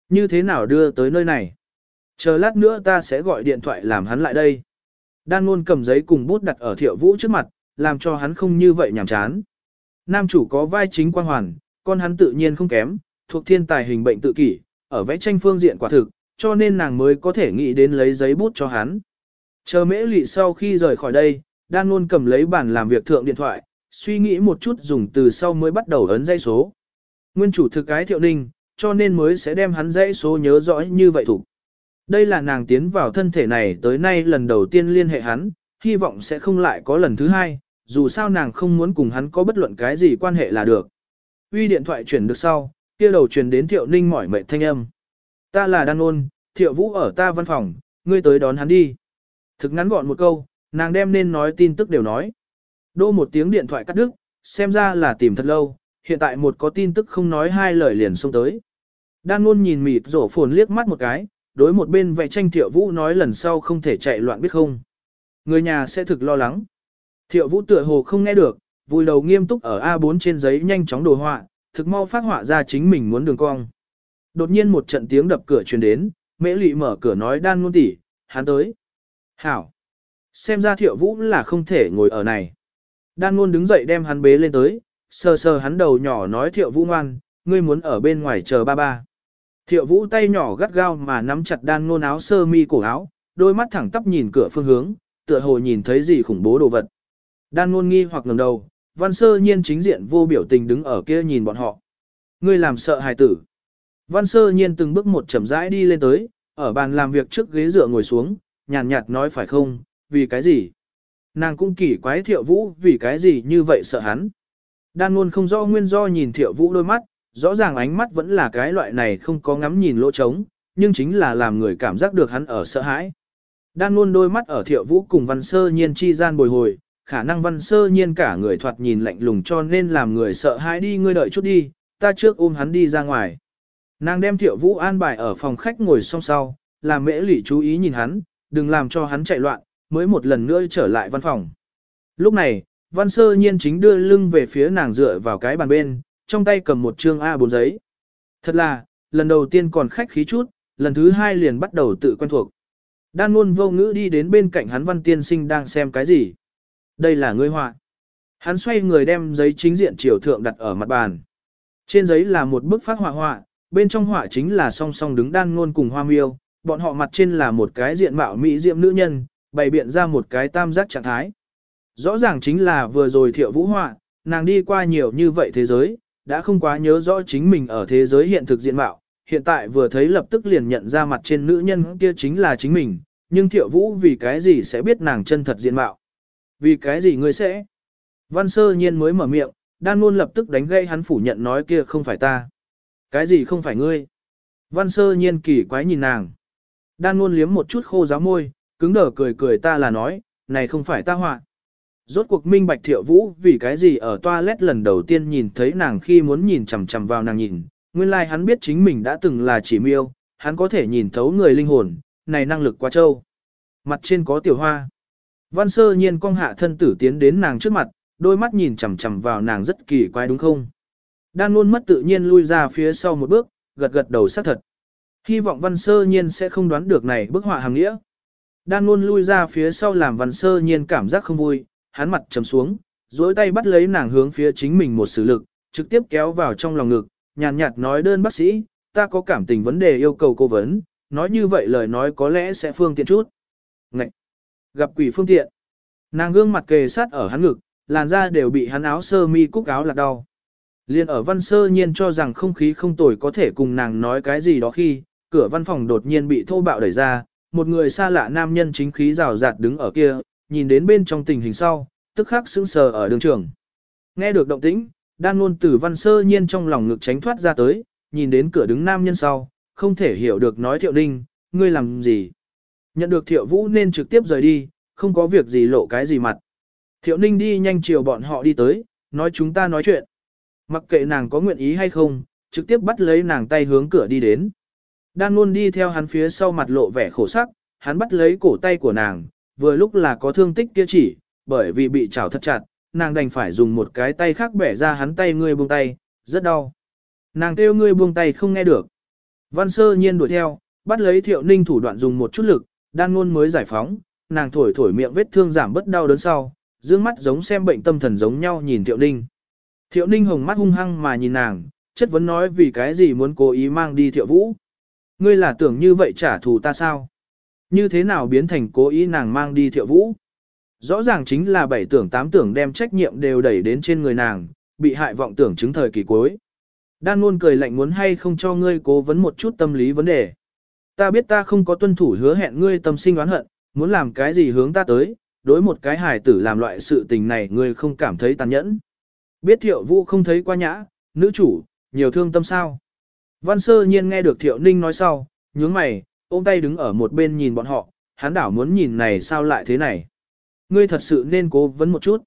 Như thế nào đưa tới nơi này? Chờ lát nữa ta sẽ gọi điện thoại làm hắn lại đây. Đan luôn cầm giấy cùng bút đặt ở thiệu vũ trước mặt, làm cho hắn không như vậy nhàm chán. Nam chủ có vai chính quan hoàn, con hắn tự nhiên không kém, thuộc thiên tài hình bệnh tự kỷ, ở vẽ tranh phương diện quả thực, cho nên nàng mới có thể nghĩ đến lấy giấy bút cho hắn. Chờ mễ lị sau khi rời khỏi đây, đan luôn cầm lấy bản làm việc thượng điện thoại, suy nghĩ một chút dùng từ sau mới bắt đầu ấn dây số. Nguyên chủ thực cái thiệu ninh, cho nên mới sẽ đem hắn dãy số nhớ rõ như vậy thủ. Đây là nàng tiến vào thân thể này tới nay lần đầu tiên liên hệ hắn, hy vọng sẽ không lại có lần thứ hai, dù sao nàng không muốn cùng hắn có bất luận cái gì quan hệ là được. Uy điện thoại chuyển được sau, kia đầu truyền đến thiệu ninh mỏi mệt thanh âm. Ta là Đan ôn, thiệu vũ ở ta văn phòng, ngươi tới đón hắn đi. Thực ngắn gọn một câu, nàng đem nên nói tin tức đều nói. Đô một tiếng điện thoại cắt đứt, xem ra là tìm thật lâu, hiện tại một có tin tức không nói hai lời liền xông tới. Đan luôn nhìn mịt rổ phồn liếc mắt một cái, đối một bên vẽ tranh thiệu vũ nói lần sau không thể chạy loạn biết không. Người nhà sẽ thực lo lắng. Thiệu vũ tựa hồ không nghe được, vùi đầu nghiêm túc ở A4 trên giấy nhanh chóng đồ họa, thực mau phát họa ra chính mình muốn đường cong. Đột nhiên một trận tiếng đập cửa truyền đến, mễ lị mở cửa nói đan luôn tỉ, hắn tới. Hảo. Xem ra thiệu vũ là không thể ngồi ở này. Đan luôn đứng dậy đem hắn bế lên tới, sờ sờ hắn đầu nhỏ nói thiệu vũ ngoan, ngươi muốn ở bên ngoài chờ ba ba. Thiệu vũ tay nhỏ gắt gao mà nắm chặt đan ngôn áo sơ mi cổ áo, đôi mắt thẳng tắp nhìn cửa phương hướng, tựa hồ nhìn thấy gì khủng bố đồ vật. Đan ngôn nghi hoặc ngẩng đầu, văn sơ nhiên chính diện vô biểu tình đứng ở kia nhìn bọn họ. Ngươi làm sợ hài tử. Văn sơ nhiên từng bước một chậm rãi đi lên tới, ở bàn làm việc trước ghế dựa ngồi xuống, nhàn nhạt nói phải không, vì cái gì? Nàng cũng kỳ quái thiệu vũ vì cái gì như vậy sợ hắn. Đan luôn không rõ nguyên do nhìn thiệu vũ đôi mắt, rõ ràng ánh mắt vẫn là cái loại này không có ngắm nhìn lỗ trống, nhưng chính là làm người cảm giác được hắn ở sợ hãi. Đan luôn đôi mắt ở thiệu vũ cùng văn sơ nhiên chi gian bồi hồi, khả năng văn sơ nhiên cả người thoạt nhìn lạnh lùng cho nên làm người sợ hãi đi ngươi đợi chút đi, ta trước ôm hắn đi ra ngoài. Nàng đem thiệu vũ an bài ở phòng khách ngồi song sau, làm mễ lỷ chú ý nhìn hắn, đừng làm cho hắn chạy loạn, mới một lần nữa trở lại văn phòng. Lúc này, văn sơ nhiên chính đưa lưng về phía nàng dựa vào cái bàn bên, trong tay cầm một chương A4 giấy. Thật là, lần đầu tiên còn khách khí chút, lần thứ hai liền bắt đầu tự quen thuộc. Đan luôn vô ngữ đi đến bên cạnh hắn văn tiên sinh đang xem cái gì. Đây là ngươi họa. Hắn xoay người đem giấy chính diện triều thượng đặt ở mặt bàn. Trên giấy là một bức phát họa họa, bên trong họa chính là song song đứng đan ngôn cùng hoa miêu, bọn họ mặt trên là một cái diện mạo mỹ diệm nữ nhân, bày biện ra một cái tam giác trạng thái. Rõ ràng chính là vừa rồi thiệu vũ họa, nàng đi qua nhiều như vậy thế giới, đã không quá nhớ rõ chính mình ở thế giới hiện thực diện mạo, hiện tại vừa thấy lập tức liền nhận ra mặt trên nữ nhân kia chính là chính mình, nhưng thiệu vũ vì cái gì sẽ biết nàng chân thật diện mạo. Vì cái gì ngươi sẽ? Văn sơ nhiên mới mở miệng, đan luôn lập tức đánh gây hắn phủ nhận nói kia không phải ta. Cái gì không phải ngươi? Văn sơ nhiên kỳ quái nhìn nàng. Đan luôn liếm một chút khô giáo môi, cứng đờ cười cười ta là nói, này không phải ta họa. Rốt cuộc minh bạch thiệu vũ vì cái gì ở toilet lần đầu tiên nhìn thấy nàng khi muốn nhìn chằm chằm vào nàng nhìn, nguyên lai like hắn biết chính mình đã từng là chỉ miêu, hắn có thể nhìn thấu người linh hồn, này năng lực quá trâu. Mặt trên có tiểu hoa. Văn sơ nhiên cong hạ thân tử tiến đến nàng trước mặt, đôi mắt nhìn chằm chằm vào nàng rất kỳ quái đúng không? Đan luôn mất tự nhiên lui ra phía sau một bước, gật gật đầu xác thật. Hy vọng văn sơ nhiên sẽ không đoán được này bức họa hàng nghĩa. Đan luôn lui ra phía sau làm văn sơ nhiên cảm giác không vui, hắn mặt trầm xuống, duỗi tay bắt lấy nàng hướng phía chính mình một sử lực, trực tiếp kéo vào trong lòng ngực, nhàn nhạt nói đơn bác sĩ, ta có cảm tình vấn đề yêu cầu cố vấn, nói như vậy lời nói có lẽ sẽ phương tiện chút. Ngậy! Gặp quỷ phương tiện. Nàng gương mặt kề sát ở hắn ngực, làn da đều bị hắn áo sơ mi cúc áo lạc đau. Liên ở văn sơ nhiên cho rằng không khí không tồi có thể cùng nàng nói cái gì đó khi, cửa văn phòng đột nhiên bị thô bạo đẩy ra, một người xa lạ nam nhân chính khí rào rạt đứng ở kia, nhìn đến bên trong tình hình sau, tức khắc sững sờ ở đường trường. Nghe được động tĩnh, đan luôn từ văn sơ nhiên trong lòng ngực tránh thoát ra tới, nhìn đến cửa đứng nam nhân sau, không thể hiểu được nói thiệu ninh, ngươi làm gì. Nhận được thiệu vũ nên trực tiếp rời đi, không có việc gì lộ cái gì mặt. Thiệu ninh đi nhanh chiều bọn họ đi tới, nói chúng ta nói chuyện. Mặc kệ nàng có nguyện ý hay không, trực tiếp bắt lấy nàng tay hướng cửa đi đến. Đan luôn đi theo hắn phía sau mặt lộ vẻ khổ sắc, hắn bắt lấy cổ tay của nàng, vừa lúc là có thương tích kia chỉ, bởi vì bị chảo thật chặt, nàng đành phải dùng một cái tay khác bẻ ra hắn tay ngươi buông tay, rất đau. Nàng kêu ngươi buông tay không nghe được. Văn sơ nhiên đuổi theo, bắt lấy thiệu ninh thủ đoạn dùng một chút lực, đan ngôn mới giải phóng, nàng thổi thổi miệng vết thương giảm bớt đau đớn sau, dương mắt giống xem bệnh tâm thần giống nhau nhìn thiệu ninh. Thiệu ninh hồng mắt hung hăng mà nhìn nàng, chất vấn nói vì cái gì muốn cố ý mang đi thiệu vũ. Ngươi là tưởng như vậy trả thù ta sao? Như thế nào biến thành cố ý nàng mang đi thiệu vũ? Rõ ràng chính là bảy tưởng tám tưởng đem trách nhiệm đều đẩy đến trên người nàng, bị hại vọng tưởng chứng thời kỳ cuối. Đan luôn cười lạnh muốn hay không cho ngươi cố vấn một chút tâm lý vấn đề. Ta biết ta không có tuân thủ hứa hẹn ngươi tâm sinh oán hận, muốn làm cái gì hướng ta tới, đối một cái hài tử làm loại sự tình này ngươi không cảm thấy tàn nhẫn. Biết thiệu vũ không thấy qua nhã, nữ chủ, nhiều thương tâm sao. Văn sơ nhiên nghe được thiệu ninh nói sau, nhướng mày, ôm tay đứng ở một bên nhìn bọn họ, hắn đảo muốn nhìn này sao lại thế này. Ngươi thật sự nên cố vấn một chút.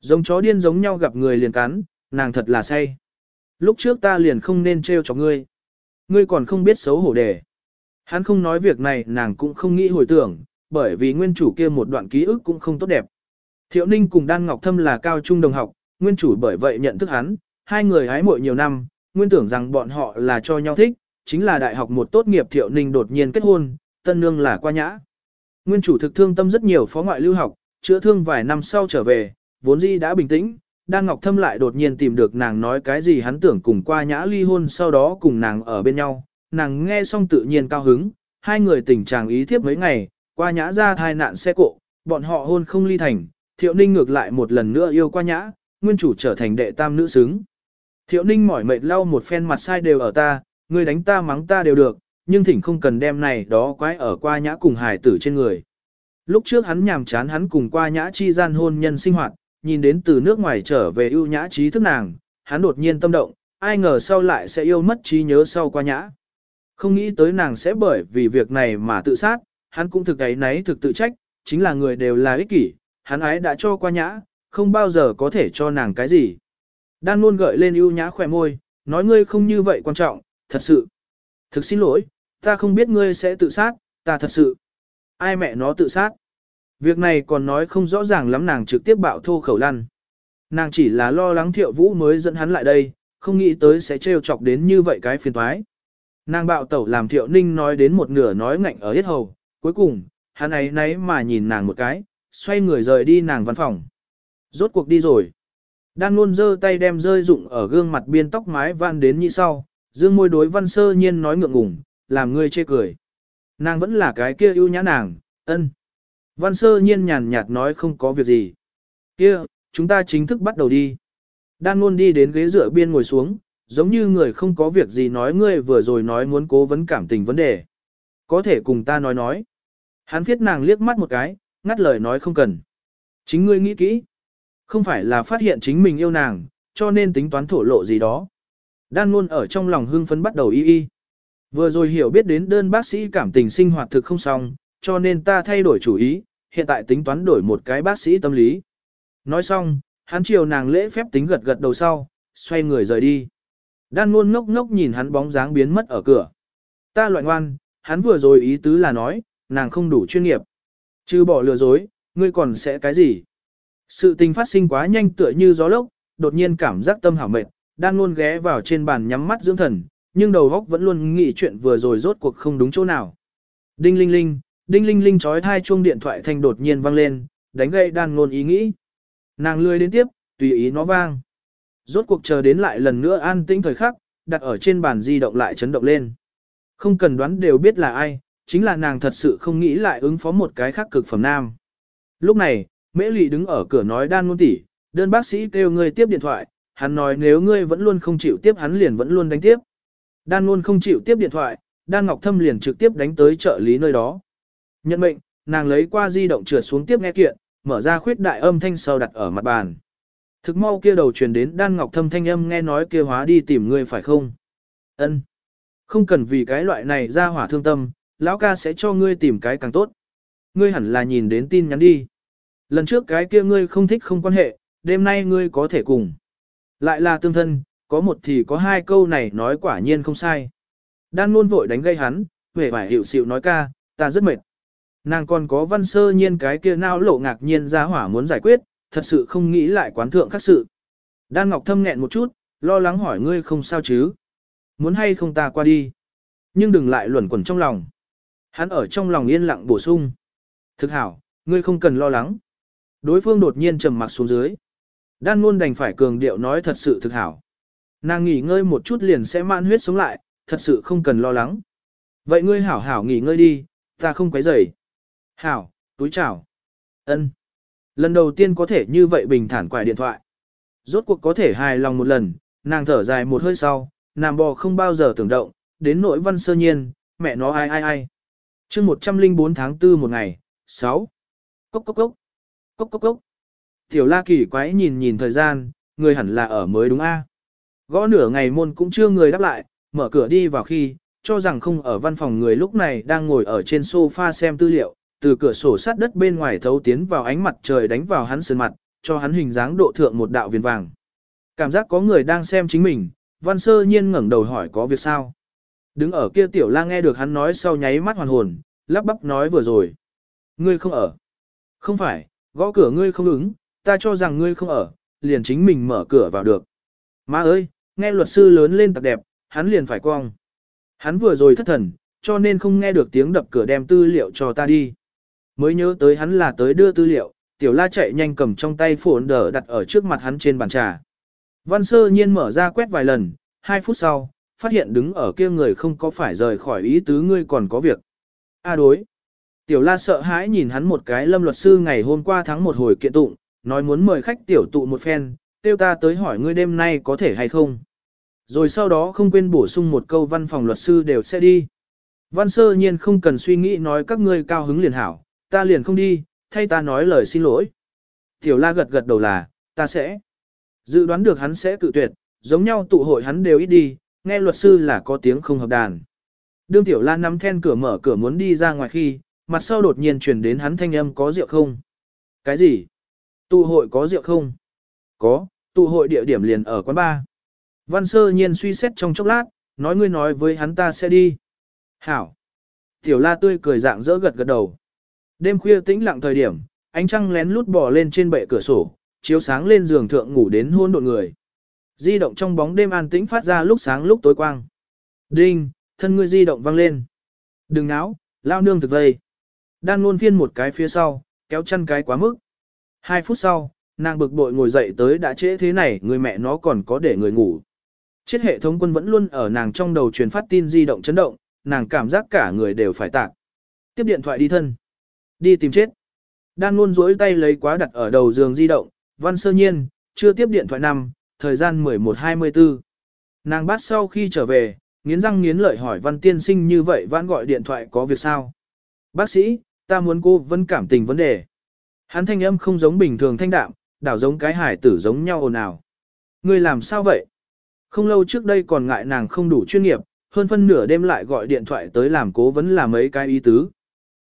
Giống chó điên giống nhau gặp người liền cắn, nàng thật là say. Lúc trước ta liền không nên trêu cho ngươi. Ngươi còn không biết xấu hổ đề. Hắn không nói việc này nàng cũng không nghĩ hồi tưởng, bởi vì nguyên chủ kia một đoạn ký ức cũng không tốt đẹp. Thiệu Ninh cùng Đan Ngọc Thâm là cao trung đồng học, nguyên chủ bởi vậy nhận thức hắn, hai người hái muội nhiều năm, nguyên tưởng rằng bọn họ là cho nhau thích, chính là đại học một tốt nghiệp Thiệu Ninh đột nhiên kết hôn, tân nương là qua nhã. Nguyên chủ thực thương tâm rất nhiều phó ngoại lưu học, chữa thương vài năm sau trở về, vốn dĩ đã bình tĩnh, Đan Ngọc Thâm lại đột nhiên tìm được nàng nói cái gì hắn tưởng cùng qua nhã ly hôn sau đó cùng nàng ở bên nhau, nàng nghe xong tự nhiên cao hứng, hai người tình chàng ý thiếp mấy ngày, qua nhã ra thai nạn xe cộ, bọn họ hôn không ly thành, thiệu ninh ngược lại một lần nữa yêu qua nhã, nguyên chủ trở thành đệ tam nữ xứng. Thiệu ninh mỏi mệt lau một phen mặt sai đều ở ta, Ngươi đánh ta mắng ta đều được, nhưng thỉnh không cần đem này đó quái ở qua nhã cùng hải tử trên người. Lúc trước hắn nhàm chán hắn cùng qua nhã chi gian hôn nhân sinh hoạt, nhìn đến từ nước ngoài trở về ưu nhã trí thức nàng, hắn đột nhiên tâm động, ai ngờ sau lại sẽ yêu mất trí nhớ sau qua nhã. Không nghĩ tới nàng sẽ bởi vì việc này mà tự sát, hắn cũng thực ấy nấy thực tự trách, chính là người đều là ích kỷ, hắn ái đã cho qua nhã, không bao giờ có thể cho nàng cái gì. Đan luôn gợi lên ưu nhã khỏe môi, nói ngươi không như vậy quan trọng, thật sự. Thực xin lỗi, ta không biết ngươi sẽ tự sát, ta thật sự. Ai mẹ nó tự sát? Việc này còn nói không rõ ràng lắm nàng trực tiếp bạo thô khẩu lăn. Nàng chỉ là lo lắng thiệu vũ mới dẫn hắn lại đây, không nghĩ tới sẽ trêu chọc đến như vậy cái phiền toái. Nàng bạo tẩu làm thiệu ninh nói đến một nửa nói ngạnh ở hết hầu, cuối cùng, hắn ấy nấy mà nhìn nàng một cái, xoay người rời đi nàng văn phòng. Rốt cuộc đi rồi. Đan luôn giơ tay đem rơi rụng ở gương mặt biên tóc mái van đến như sau, dương môi đối văn sơ nhiên nói ngượng ngùng, làm ngươi chê cười. Nàng vẫn là cái kia ưu nhã nàng, ân. Văn sơ nhiên nhàn nhạt nói không có việc gì. Kia, chúng ta chính thức bắt đầu đi. Đan luôn đi đến ghế dựa biên ngồi xuống, giống như người không có việc gì nói ngươi vừa rồi nói muốn cố vấn cảm tình vấn đề. Có thể cùng ta nói nói. Hắn viết nàng liếc mắt một cái, ngắt lời nói không cần. Chính ngươi nghĩ kỹ. Không phải là phát hiện chính mình yêu nàng, cho nên tính toán thổ lộ gì đó. Đan luôn ở trong lòng hưng phấn bắt đầu y y. Vừa rồi hiểu biết đến đơn bác sĩ cảm tình sinh hoạt thực không xong, cho nên ta thay đổi chủ ý, hiện tại tính toán đổi một cái bác sĩ tâm lý. Nói xong, hắn chiều nàng lễ phép tính gật gật đầu sau, xoay người rời đi. Đan luôn ngốc ngốc nhìn hắn bóng dáng biến mất ở cửa. Ta loại ngoan, hắn vừa rồi ý tứ là nói, nàng không đủ chuyên nghiệp. Chứ bỏ lừa dối, ngươi còn sẽ cái gì? Sự tình phát sinh quá nhanh tựa như gió lốc, đột nhiên cảm giác tâm hảo mệt, đang luôn ghé vào trên bàn nhắm mắt dưỡng thần, nhưng đầu óc vẫn luôn nghĩ chuyện vừa rồi rốt cuộc không đúng chỗ nào. Đinh linh linh, đinh linh linh chói thai chuông điện thoại thanh đột nhiên vang lên, đánh gậy đan ngôn ý nghĩ. Nàng lười đến tiếp, tùy ý nó vang. Rốt cuộc chờ đến lại lần nữa an tĩnh thời khắc, đặt ở trên bàn di động lại chấn động lên. Không cần đoán đều biết là ai, chính là nàng thật sự không nghĩ lại ứng phó một cái khác cực phẩm nam. Lúc này, Mễ Lị đứng ở cửa nói đan ngôn tỷ, đơn bác sĩ kêu ngươi tiếp điện thoại, hắn nói nếu ngươi vẫn luôn không chịu tiếp hắn liền vẫn luôn đánh tiếp. Đan luôn không chịu tiếp điện thoại, Đan Ngọc Thâm liền trực tiếp đánh tới trợ lý nơi đó. Nhận mệnh, nàng lấy qua di động trượt xuống tiếp nghe kiện, mở ra khuyết đại âm thanh sau đặt ở mặt bàn. Thực mau kia đầu truyền đến Đan Ngọc Thâm thanh âm nghe nói kia hóa đi tìm ngươi phải không? Ân. Không cần vì cái loại này ra hỏa thương tâm, lão ca sẽ cho ngươi tìm cái càng tốt. Ngươi hẳn là nhìn đến tin nhắn đi. Lần trước cái kia ngươi không thích không quan hệ, đêm nay ngươi có thể cùng. Lại là tương thân, có một thì có hai câu này nói quả nhiên không sai. Đan luôn vội đánh gây hắn, về phải hiệu xịu nói ca, ta rất mệt. Nàng còn có văn sơ nhiên cái kia nao lộ ngạc nhiên ra hỏa muốn giải quyết, thật sự không nghĩ lại quán thượng các sự. Đan Ngọc thâm nghẹn một chút, lo lắng hỏi ngươi không sao chứ. Muốn hay không ta qua đi. Nhưng đừng lại luẩn quẩn trong lòng. Hắn ở trong lòng yên lặng bổ sung. Thực hảo, ngươi không cần lo lắng. Đối phương đột nhiên trầm mặc xuống dưới. Đan luôn đành phải cường điệu nói thật sự thực hảo. Nàng nghỉ ngơi một chút liền sẽ man huyết sống lại, thật sự không cần lo lắng. Vậy ngươi hảo hảo nghỉ ngơi đi, ta không quấy rầy. Hảo, túi chào. Ân. Lần đầu tiên có thể như vậy bình thản quải điện thoại. Rốt cuộc có thể hài lòng một lần, nàng thở dài một hơi sau, nàng bò không bao giờ tưởng động, đến nỗi văn sơ nhiên, mẹ nó ai ai ai. chương 104 tháng 4 một ngày, 6. Cốc cốc cốc. Cốc cốc cốc. Tiểu la kỳ quái nhìn nhìn thời gian, người hẳn là ở mới đúng a Gõ nửa ngày môn cũng chưa người đáp lại, mở cửa đi vào khi, cho rằng không ở văn phòng người lúc này đang ngồi ở trên sofa xem tư liệu, từ cửa sổ sát đất bên ngoài thấu tiến vào ánh mặt trời đánh vào hắn sơn mặt, cho hắn hình dáng độ thượng một đạo viền vàng. Cảm giác có người đang xem chính mình, văn sơ nhiên ngẩng đầu hỏi có việc sao. Đứng ở kia tiểu la nghe được hắn nói sau nháy mắt hoàn hồn, lắp bắp nói vừa rồi. Ngươi không ở. Không phải, gõ cửa ngươi không ứng, ta cho rằng ngươi không ở, liền chính mình mở cửa vào được. Má ơi, nghe luật sư lớn lên tặc đẹp, hắn liền phải cong. Hắn vừa rồi thất thần, cho nên không nghe được tiếng đập cửa đem tư liệu cho ta đi. Mới nhớ tới hắn là tới đưa tư liệu, tiểu la chạy nhanh cầm trong tay phổn đờ đặt ở trước mặt hắn trên bàn trà. Văn sơ nhiên mở ra quét vài lần, hai phút sau, phát hiện đứng ở kia người không có phải rời khỏi ý tứ ngươi còn có việc. A đối. Tiểu la sợ hãi nhìn hắn một cái lâm luật sư ngày hôm qua thắng một hồi kiện tụng, nói muốn mời khách tiểu tụ một phen, tiêu ta tới hỏi ngươi đêm nay có thể hay không. Rồi sau đó không quên bổ sung một câu văn phòng luật sư đều sẽ đi. Văn sơ nhiên không cần suy nghĩ nói các ngươi cao hứng liền hảo, ta liền không đi, thay ta nói lời xin lỗi. Tiểu la gật gật đầu là, ta sẽ. Dự đoán được hắn sẽ cự tuyệt, giống nhau tụ hội hắn đều ít đi, nghe luật sư là có tiếng không hợp đàn. Đương tiểu la nắm then cửa mở cửa muốn đi ra ngoài khi, mặt sau đột nhiên truyền đến hắn thanh âm có rượu không? Cái gì? Tụ hội có rượu không? Có, tụ hội địa điểm liền ở quán bar. Văn sơ nhiên suy xét trong chốc lát, nói ngươi nói với hắn ta sẽ đi. Hảo. Tiểu la tươi cười dạng dỡ gật gật đầu. Đêm khuya tĩnh lặng thời điểm, ánh trăng lén lút bò lên trên bệ cửa sổ, chiếu sáng lên giường thượng ngủ đến hôn độn người. Di động trong bóng đêm an tĩnh phát ra lúc sáng lúc tối quang. Đinh, thân ngươi di động vang lên. Đừng náo, lao nương thực vây. Đan luôn phiên một cái phía sau, kéo chân cái quá mức. Hai phút sau, nàng bực bội ngồi dậy tới đã trễ thế này, người mẹ nó còn có để người ngủ. Chết hệ thống quân vẫn luôn ở nàng trong đầu truyền phát tin di động chấn động, nàng cảm giác cả người đều phải tạc. Tiếp điện thoại đi thân. Đi tìm chết. Đan luôn duỗi tay lấy quá đặt ở đầu giường di động, văn sơ nhiên, chưa tiếp điện thoại năm, thời gian 11.24. Nàng bắt sau khi trở về, nghiến răng nghiến lợi hỏi văn tiên sinh như vậy vãn gọi điện thoại có việc sao? Bác sĩ, ta muốn cô vẫn cảm tình vấn đề. Hắn thanh âm không giống bình thường thanh đạm, đảo giống cái hải tử giống nhau ồn ào. Ngươi làm sao vậy? Không lâu trước đây còn ngại nàng không đủ chuyên nghiệp, hơn phân nửa đêm lại gọi điện thoại tới làm cố vấn là mấy cái ý tứ.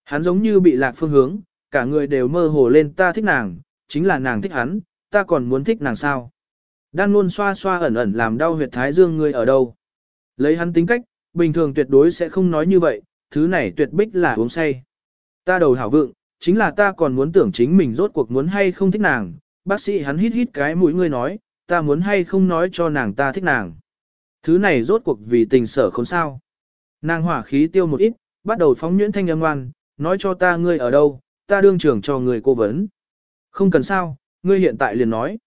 Hắn giống như bị lạc phương hướng, cả người đều mơ hồ lên ta thích nàng, chính là nàng thích hắn, ta còn muốn thích nàng sao. Đan luôn xoa xoa ẩn ẩn làm đau huyệt thái dương ngươi ở đâu. Lấy hắn tính cách, bình thường tuyệt đối sẽ không nói như vậy, thứ này tuyệt bích là uống say. Ta đầu hảo vượng, chính là ta còn muốn tưởng chính mình rốt cuộc muốn hay không thích nàng. Bác sĩ hắn hít hít cái mũi ngươi nói, ta muốn hay không nói cho nàng ta thích nàng. Thứ này rốt cuộc vì tình sở không sao. Nàng hỏa khí tiêu một ít, bắt đầu phóng nhuyễn thanh âm ngoan, nói cho ta ngươi ở đâu, ta đương trưởng cho người cố vấn. Không cần sao, ngươi hiện tại liền nói.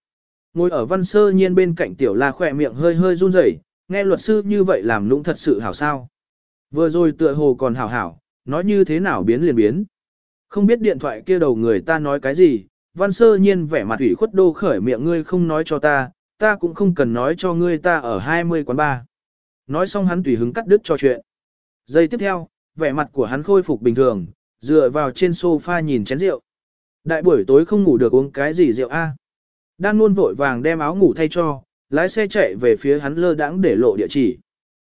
Ngồi ở văn sơ nhiên bên cạnh tiểu la khỏe miệng hơi hơi run rẩy, nghe luật sư như vậy làm lũng thật sự hảo sao. Vừa rồi tựa hồ còn hảo hảo, nói như thế nào biến liền biến. Không biết điện thoại kia đầu người ta nói cái gì, văn sơ nhiên vẻ mặt ủy khuất đô khởi miệng ngươi không nói cho ta, ta cũng không cần nói cho ngươi ta ở 20 quán bar. Nói xong hắn tùy hứng cắt đứt cho chuyện. Giây tiếp theo, vẻ mặt của hắn khôi phục bình thường, dựa vào trên sofa nhìn chén rượu. Đại buổi tối không ngủ được uống cái gì rượu a? Đan luôn vội vàng đem áo ngủ thay cho, lái xe chạy về phía hắn lơ đãng để lộ địa chỉ.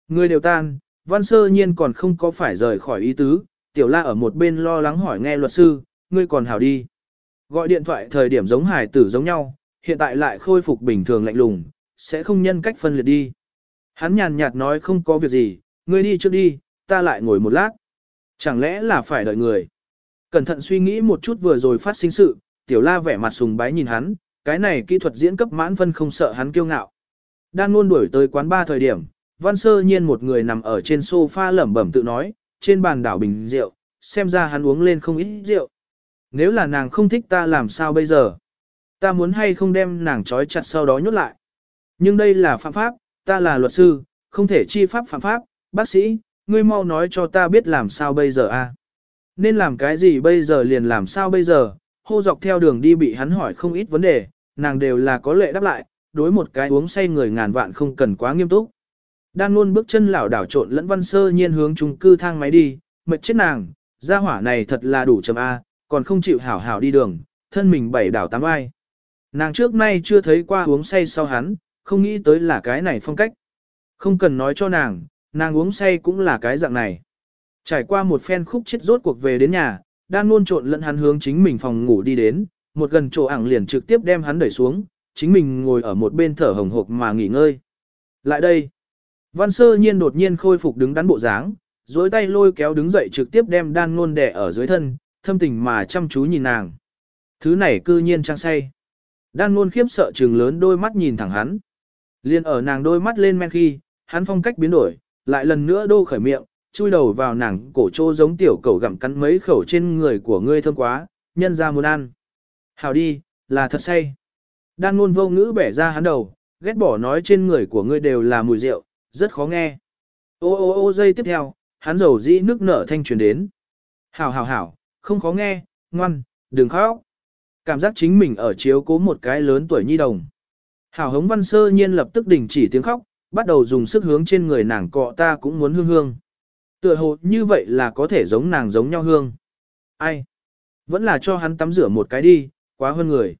Người đều tan, văn sơ nhiên còn không có phải rời khỏi ý tứ, tiểu la ở một bên lo lắng hỏi nghe luật sư, ngươi còn hảo đi. Gọi điện thoại thời điểm giống hải tử giống nhau, hiện tại lại khôi phục bình thường lạnh lùng, sẽ không nhân cách phân liệt đi. Hắn nhàn nhạt nói không có việc gì, ngươi đi trước đi, ta lại ngồi một lát. Chẳng lẽ là phải đợi người? Cẩn thận suy nghĩ một chút vừa rồi phát sinh sự, tiểu la vẻ mặt sùng bái nhìn hắn, cái này kỹ thuật diễn cấp mãn phân không sợ hắn kiêu ngạo. Đang luôn đuổi tới quán ba thời điểm, văn sơ nhiên một người nằm ở trên sofa lẩm bẩm tự nói, trên bàn đảo bình rượu, xem ra hắn uống lên không ít rượu. Nếu là nàng không thích ta làm sao bây giờ? Ta muốn hay không đem nàng trói chặt sau đó nhốt lại. Nhưng đây là phạm pháp, ta là luật sư, không thể chi pháp phạm pháp, bác sĩ, ngươi mau nói cho ta biết làm sao bây giờ a? Nên làm cái gì bây giờ liền làm sao bây giờ, hô dọc theo đường đi bị hắn hỏi không ít vấn đề, nàng đều là có lệ đáp lại, đối một cái uống say người ngàn vạn không cần quá nghiêm túc. Đan luôn bước chân lảo đảo trộn lẫn văn sơ nhiên hướng trung cư thang máy đi, mệt chết nàng, gia hỏa này thật là đủ chấm A, còn không chịu hảo hảo đi đường, thân mình bảy đảo tám ai. Nàng trước nay chưa thấy qua uống say sau hắn, không nghĩ tới là cái này phong cách. Không cần nói cho nàng, nàng uống say cũng là cái dạng này. Trải qua một phen khúc chết rốt cuộc về đến nhà, đang luôn trộn lẫn hắn hướng chính mình phòng ngủ đi đến, một gần chỗ ảng liền trực tiếp đem hắn đẩy xuống, chính mình ngồi ở một bên thở hồng hộc mà nghỉ ngơi. Lại đây, văn sơ nhiên đột nhiên khôi phục đứng đắn bộ dáng, dối tay lôi kéo đứng dậy trực tiếp đem đan ngôn đẻ ở dưới thân, thâm tình mà chăm chú nhìn nàng. Thứ này cư nhiên trang say. Đan ngôn khiếp sợ trừng lớn đôi mắt nhìn thẳng hắn. Liên ở nàng đôi mắt lên men khi, hắn phong cách biến đổi, lại lần nữa đô khởi miệng, chui đầu vào nàng cổ trô giống tiểu cầu gặm cắn mấy khẩu trên người của ngươi thơm quá, nhân ra muốn ăn. Hào đi, là thật say. Đan ngôn vô ngữ bẻ ra hắn đầu, ghét bỏ nói trên người của ngươi đều là mùi rượu, rất khó nghe. Ô ô ô giây tiếp theo, hắn dầu dĩ nước nở thanh truyền đến. Hảo hảo hảo, không khó nghe, ngoan, đừng khóc. Cảm giác chính mình ở chiếu cố một cái lớn tuổi nhi đồng. Hảo hống văn sơ nhiên lập tức đình chỉ tiếng khóc, bắt đầu dùng sức hướng trên người nàng cọ ta cũng muốn hương hương. Tựa hồ như vậy là có thể giống nàng giống nhau hương. Ai? Vẫn là cho hắn tắm rửa một cái đi, quá hơn người.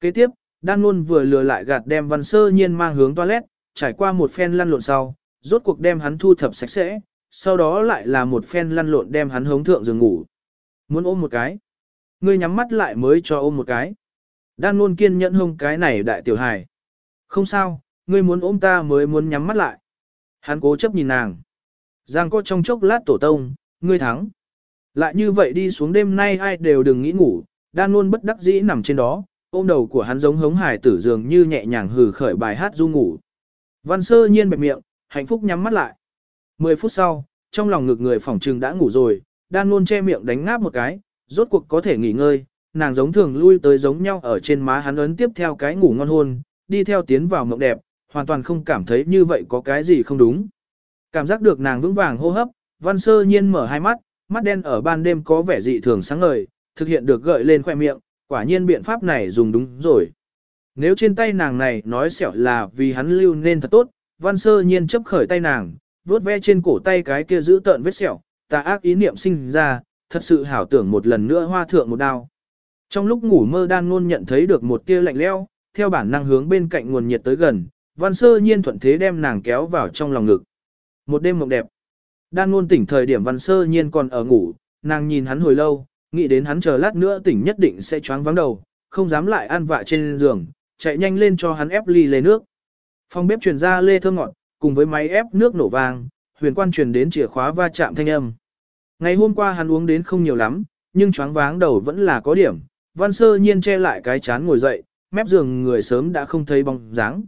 Kế tiếp, đan luôn vừa lừa lại gạt đem văn sơ nhiên mang hướng toilet, trải qua một phen lăn lộn sau, rốt cuộc đem hắn thu thập sạch sẽ, sau đó lại là một phen lăn lộn đem hắn hống thượng giường ngủ. Muốn ôm một cái. Ngươi nhắm mắt lại mới cho ôm một cái. Đan luôn kiên nhẫn hông cái này đại tiểu hài. Không sao, ngươi muốn ôm ta mới muốn nhắm mắt lại. Hắn cố chấp nhìn nàng. Giang có trong chốc lát tổ tông, ngươi thắng. Lại như vậy đi xuống đêm nay ai đều đừng nghĩ ngủ, đan luôn bất đắc dĩ nằm trên đó, ôm đầu của hắn giống hống hải tử dường như nhẹ nhàng hừ khởi bài hát du ngủ. Văn sơ nhiên bẹp miệng, hạnh phúc nhắm mắt lại. Mười phút sau, trong lòng ngực người phòng trừng đã ngủ rồi, đang luôn che miệng đánh ngáp một cái, rốt cuộc có thể nghỉ ngơi, nàng giống thường lui tới giống nhau ở trên má hắn ấn tiếp theo cái ngủ ngon hôn, đi theo tiến vào mộng đẹp, hoàn toàn không cảm thấy như vậy có cái gì không đúng. Cảm giác được nàng vững vàng hô hấp, văn sơ nhiên mở hai mắt, mắt đen ở ban đêm có vẻ dị thường sáng ngời, thực hiện được gợi lên khoe miệng, quả nhiên biện pháp này dùng đúng rồi. Nếu trên tay nàng này nói sẹo là vì hắn lưu nên thật tốt, văn sơ nhiên chấp khởi tay nàng, vuốt ve trên cổ tay cái kia giữ tợn vết sẹo, tà ác ý niệm sinh ra, thật sự hảo tưởng một lần nữa hoa thượng một đao. Trong lúc ngủ mơ đan ngôn nhận thấy được một tia lạnh leo, theo bản năng hướng bên cạnh nguồn nhiệt tới gần, văn sơ nhiên thuận thế đem nàng kéo vào trong lòng ngực. Một đêm mộng đẹp. Đan ngôn tỉnh thời điểm văn sơ nhiên còn ở ngủ, nàng nhìn hắn hồi lâu, nghĩ đến hắn chờ lát nữa tỉnh nhất định sẽ choáng vắng đầu, không dám lại ăn vạ trên giường, chạy nhanh lên cho hắn ép ly lê nước. Phòng bếp truyền ra lê thơm ngọt, cùng với máy ép nước nổ vang, huyền quan truyền đến chìa khóa va chạm thanh âm. Ngày hôm qua hắn uống đến không nhiều lắm, nhưng choáng váng đầu vẫn là có điểm. Văn sơ nhiên che lại cái chán ngồi dậy, mép giường người sớm đã không thấy bóng dáng.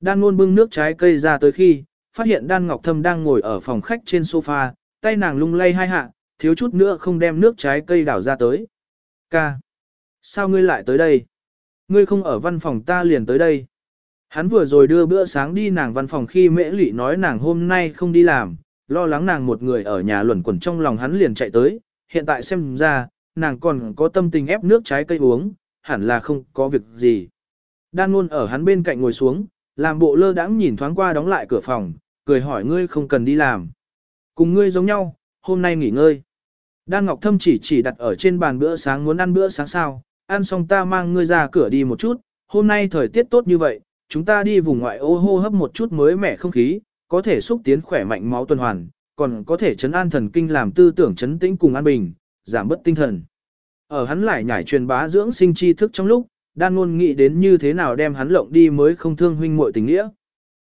Đan luôn bưng nước trái cây ra tới khi, phát hiện Đan Ngọc Thâm đang ngồi ở phòng khách trên sofa, tay nàng lung lay hai hạ, thiếu chút nữa không đem nước trái cây đảo ra tới. Ca! Sao ngươi lại tới đây? Ngươi không ở văn phòng ta liền tới đây. Hắn vừa rồi đưa bữa sáng đi nàng văn phòng khi mễ lị nói nàng hôm nay không đi làm, lo lắng nàng một người ở nhà luẩn quẩn trong lòng hắn liền chạy tới, hiện tại xem ra, nàng còn có tâm tình ép nước trái cây uống, hẳn là không có việc gì. Đan luôn ở hắn bên cạnh ngồi xuống, làm bộ lơ đãng nhìn thoáng qua đóng lại cửa phòng, cười hỏi ngươi không cần đi làm. Cùng ngươi giống nhau, hôm nay nghỉ ngơi. Đan Ngọc Thâm chỉ chỉ đặt ở trên bàn bữa sáng muốn ăn bữa sáng sao, ăn xong ta mang ngươi ra cửa đi một chút, hôm nay thời tiết tốt như vậy, chúng ta đi vùng ngoại ô hô hấp một chút mới mẻ không khí, có thể xúc tiến khỏe mạnh máu tuần hoàn, còn có thể chấn an thần kinh làm tư tưởng chấn tĩnh cùng an bình, giảm bất tinh thần. Ở hắn lại nhảy truyền bá dưỡng sinh tri thức trong lúc, đan ngôn nghĩ đến như thế nào đem hắn lộng đi mới không thương huynh muội tình nghĩa.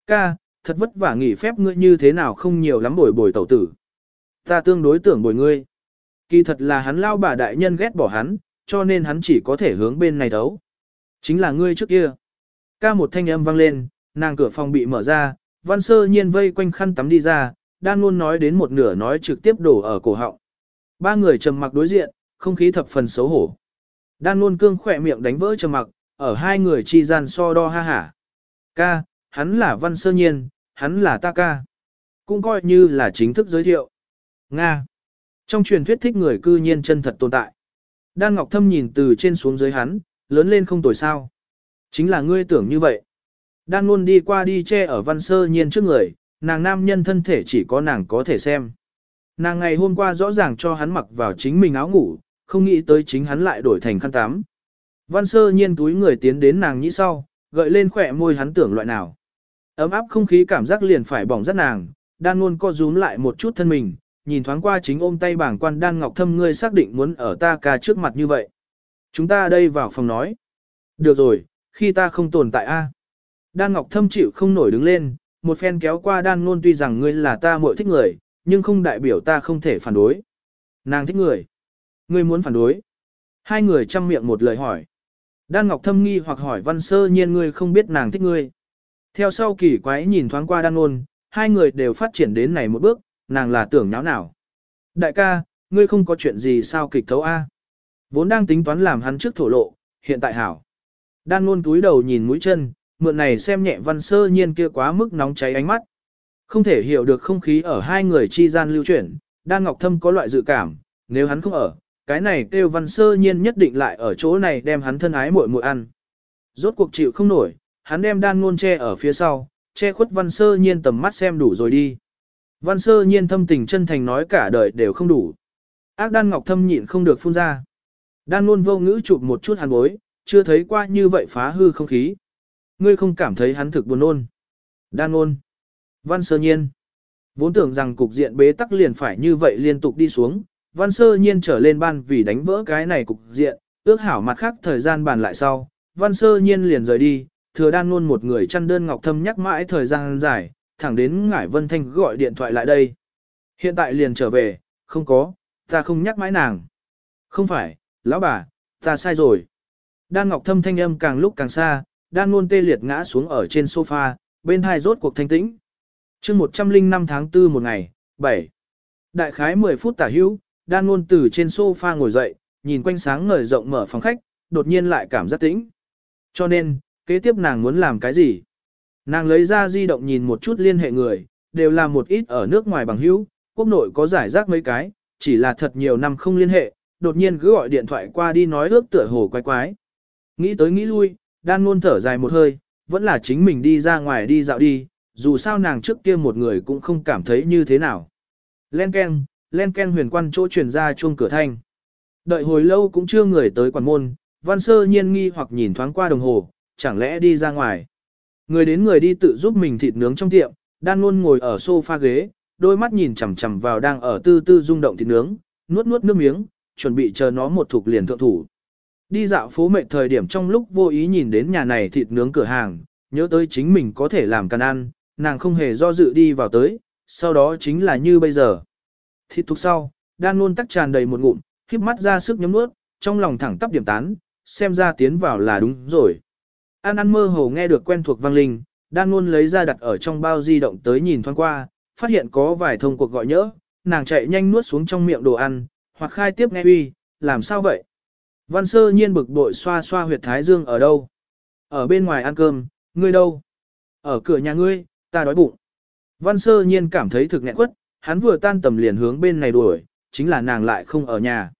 Ca, thật vất vả nghỉ phép ngươi như thế nào không nhiều lắm bồi bồi tẩu tử. Ta tương đối tưởng bồi ngươi. Kỳ thật là hắn lao bà đại nhân ghét bỏ hắn, cho nên hắn chỉ có thể hướng bên này đấu. Chính là ngươi trước kia. Ca một thanh âm vang lên, nàng cửa phòng bị mở ra, văn sơ nhiên vây quanh khăn tắm đi ra, đang luôn nói đến một nửa nói trực tiếp đổ ở cổ họng. Ba người trầm mặc đối diện, không khí thập phần xấu hổ. Đan luôn cương khỏe miệng đánh vỡ trầm mặc, ở hai người chi gian so đo ha hả. Ca, hắn là văn sơ nhiên, hắn là ta ca. Cũng coi như là chính thức giới thiệu. Nga. Trong truyền thuyết thích người cư nhiên chân thật tồn tại. Đan Ngọc Thâm nhìn từ trên xuống dưới hắn, lớn lên không tồi sao. Chính là ngươi tưởng như vậy. Đan luôn đi qua đi che ở văn sơ nhiên trước người, nàng nam nhân thân thể chỉ có nàng có thể xem. Nàng ngày hôm qua rõ ràng cho hắn mặc vào chính mình áo ngủ, không nghĩ tới chính hắn lại đổi thành khăn tắm. Văn sơ nhiên túi người tiến đến nàng nhĩ sau, gợi lên khỏe môi hắn tưởng loại nào. Ấm áp không khí cảm giác liền phải bỏng rất nàng, đan luôn co rúm lại một chút thân mình, nhìn thoáng qua chính ôm tay bảng quan đan ngọc thâm ngươi xác định muốn ở ta ca trước mặt như vậy. Chúng ta đây vào phòng nói. Được rồi, khi ta không tồn tại a. Đan ngọc thâm chịu không nổi đứng lên, một phen kéo qua đan ngôn tuy rằng ngươi là ta muội thích người, nhưng không đại biểu ta không thể phản đối. Nàng thích người. Ngươi muốn phản đối. Hai người chăm miệng một lời hỏi. Đan Ngọc thâm nghi hoặc hỏi văn sơ nhiên ngươi không biết nàng thích ngươi. Theo sau kỳ quái nhìn thoáng qua đan ngôn, hai người đều phát triển đến này một bước, nàng là tưởng nháo nào. Đại ca, ngươi không có chuyện gì sao kịch thấu A. Vốn đang tính toán làm hắn trước thổ lộ, hiện tại hảo. Đan luôn túi đầu nhìn mũi chân, mượn này xem nhẹ văn sơ nhiên kia quá mức nóng cháy ánh mắt. Không thể hiểu được không khí ở hai người chi gian lưu chuyển, Đan Ngọc Thâm có loại dự cảm, nếu hắn không ở, cái này kêu văn sơ nhiên nhất định lại ở chỗ này đem hắn thân ái muội muội ăn. Rốt cuộc chịu không nổi, hắn đem đan ngôn che ở phía sau, che khuất văn sơ nhiên tầm mắt xem đủ rồi đi. Văn sơ nhiên thâm tình chân thành nói cả đời đều không đủ. Ác đan ngọc thâm nhịn không được phun ra. Đan luôn vô ngữ chụp một chút hàn bối, chưa thấy qua như vậy phá hư không khí. Ngươi không cảm thấy hắn thực buồn ôn. Đan ngôn. Văn sơ nhiên. Vốn tưởng rằng cục diện bế tắc liền phải như vậy liên tục đi xuống, văn sơ nhiên trở lên ban vì đánh vỡ cái này cục diện, ước hảo mặt khác thời gian bàn lại sau, văn sơ nhiên liền rời đi, thừa đan luôn một người chăn đơn ngọc thâm nhắc mãi thời gian dài, thẳng đến ngải vân thanh gọi điện thoại lại đây. Hiện tại liền trở về, không có, ta không nhắc mãi nàng. Không phải, lão bà, ta sai rồi. Đan ngọc thâm thanh âm càng lúc càng xa, đan luôn tê liệt ngã xuống ở trên sofa, bên hai rốt cuộc thanh tĩnh. chương 105 tháng 4 một ngày, 7. Đại khái 10 phút tả hữu, đan luôn từ trên sofa ngồi dậy, nhìn quanh sáng ngời rộng mở phòng khách, đột nhiên lại cảm giác tĩnh. Cho nên, kế tiếp nàng muốn làm cái gì? Nàng lấy ra di động nhìn một chút liên hệ người, đều là một ít ở nước ngoài bằng hữu, quốc nội có giải rác mấy cái, chỉ là thật nhiều năm không liên hệ, đột nhiên cứ gọi điện thoại qua đi nói ước tựa hồ quái quái. Nghĩ tới nghĩ lui, đan luôn thở dài một hơi, vẫn là chính mình đi ra ngoài đi dạo đi, dù sao nàng trước kia một người cũng không cảm thấy như thế nào. Len Ken, len ken huyền quan chỗ truyền ra chuông cửa thanh. Đợi hồi lâu cũng chưa người tới quản môn, văn sơ nhiên nghi hoặc nhìn thoáng qua đồng hồ, chẳng lẽ đi ra ngoài. Người đến người đi tự giúp mình thịt nướng trong tiệm, đan luôn ngồi ở sofa ghế, đôi mắt nhìn chằm chằm vào đang ở tư tư rung động thịt nướng, nuốt nuốt nước miếng, chuẩn bị chờ nó một thuộc liền thượng thủ. Đi dạo phố mệt thời điểm trong lúc vô ý nhìn đến nhà này thịt nướng cửa hàng, nhớ tới chính mình có thể làm cần ăn, nàng không hề do dự đi vào tới, sau đó chính là như bây giờ. Thịt thuộc sau, đan luôn tắc tràn đầy một ngụm, khiếp mắt ra sức nhấm nuốt, trong lòng thẳng tắp điểm tán, xem ra tiến vào là đúng rồi. An ăn mơ hồ nghe được quen thuộc vang linh, đan luôn lấy ra đặt ở trong bao di động tới nhìn thoáng qua, phát hiện có vài thông cuộc gọi nhỡ, nàng chạy nhanh nuốt xuống trong miệng đồ ăn, hoặc khai tiếp nghe uy, làm sao vậy? Văn sơ nhiên bực bội xoa xoa huyệt thái dương ở đâu? Ở bên ngoài ăn cơm, ngươi đâu? Ở cửa nhà ngươi, ta đói bụng. Văn sơ nhiên cảm thấy thực nghẹn quất, hắn vừa tan tầm liền hướng bên này đuổi, chính là nàng lại không ở nhà.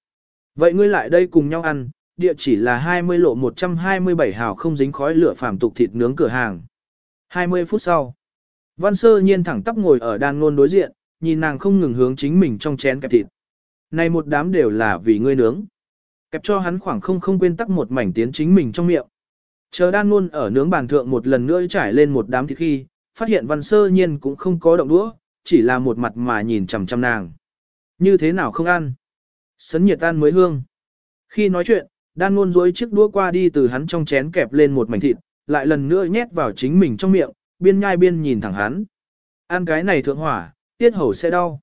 Vậy ngươi lại đây cùng nhau ăn, địa chỉ là 20 lộ 127 hào không dính khói lửa phàm tục thịt nướng cửa hàng. 20 phút sau, Văn Sơ Nhiên thẳng tắp ngồi ở đàn ngôn đối diện, nhìn nàng không ngừng hướng chính mình trong chén kẹp thịt. Này một đám đều là vì ngươi nướng. Kẹp cho hắn khoảng không không quên tắc một mảnh tiến chính mình trong miệng. Chờ đan ngôn ở nướng bàn thượng một lần nữa trải lên một đám thịt khi, phát hiện Văn Sơ Nhiên cũng không có động đũa, chỉ là một mặt mà nhìn chằm chằm nàng. Như thế nào không ăn? Sấn nhiệt tan mới hương. Khi nói chuyện, đan ngôn dối chiếc đũa qua đi từ hắn trong chén kẹp lên một mảnh thịt, lại lần nữa nhét vào chính mình trong miệng, biên nhai biên nhìn thẳng hắn. Ăn cái này thượng hỏa, tiết hầu sẽ đau.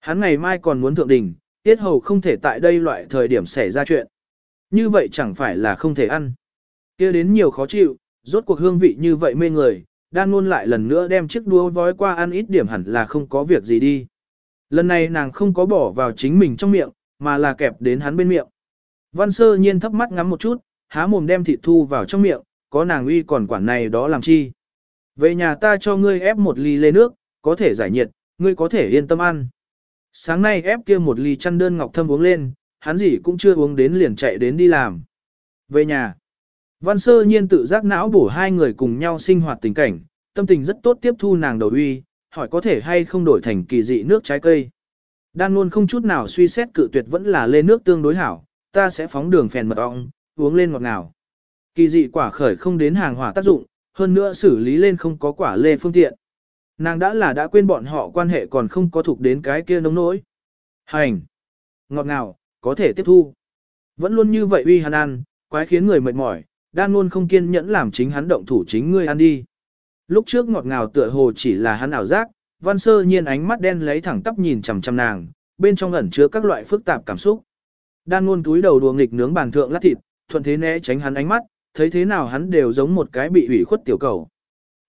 Hắn ngày mai còn muốn thượng đỉnh, tiết hầu không thể tại đây loại thời điểm xảy ra chuyện. Như vậy chẳng phải là không thể ăn. kia đến nhiều khó chịu, rốt cuộc hương vị như vậy mê người, đan ngôn lại lần nữa đem chiếc đũa vói qua ăn ít điểm hẳn là không có việc gì đi. Lần này nàng không có bỏ vào chính mình trong miệng, mà là kẹp đến hắn bên miệng. Văn sơ nhiên thấp mắt ngắm một chút, há mồm đem thịt thu vào trong miệng, có nàng uy còn quản này đó làm chi. Về nhà ta cho ngươi ép một ly lê nước, có thể giải nhiệt, ngươi có thể yên tâm ăn. Sáng nay ép kia một ly chăn đơn ngọc thâm uống lên, hắn gì cũng chưa uống đến liền chạy đến đi làm. Về nhà, văn sơ nhiên tự giác não bổ hai người cùng nhau sinh hoạt tình cảnh, tâm tình rất tốt tiếp thu nàng đầu uy, hỏi có thể hay không đổi thành kỳ dị nước trái cây. Đan luôn không chút nào suy xét cự tuyệt vẫn là lê nước tương đối hảo, ta sẽ phóng đường phèn mật ong, uống lên ngọt ngào. Kỳ dị quả khởi không đến hàng hỏa tác dụng, hơn nữa xử lý lên không có quả lê phương tiện. Nàng đã là đã quên bọn họ quan hệ còn không có thuộc đến cái kia nông nỗi. Hành! Ngọt ngào, có thể tiếp thu. Vẫn luôn như vậy uy hắn ăn, quái khiến người mệt mỏi, đan luôn không kiên nhẫn làm chính hắn động thủ chính ngươi ăn đi. Lúc trước ngọt ngào tựa hồ chỉ là hắn ảo giác, văn sơ nhiên ánh mắt đen lấy thẳng tắp nhìn chằm chằm nàng, bên trong ẩn chứa các loại phức tạp cảm xúc. Đan ngôn túi đầu đùa nghịch nướng bàn thượng lát thịt, thuận thế né tránh hắn ánh mắt, thấy thế nào hắn đều giống một cái bị ủy khuất tiểu cầu.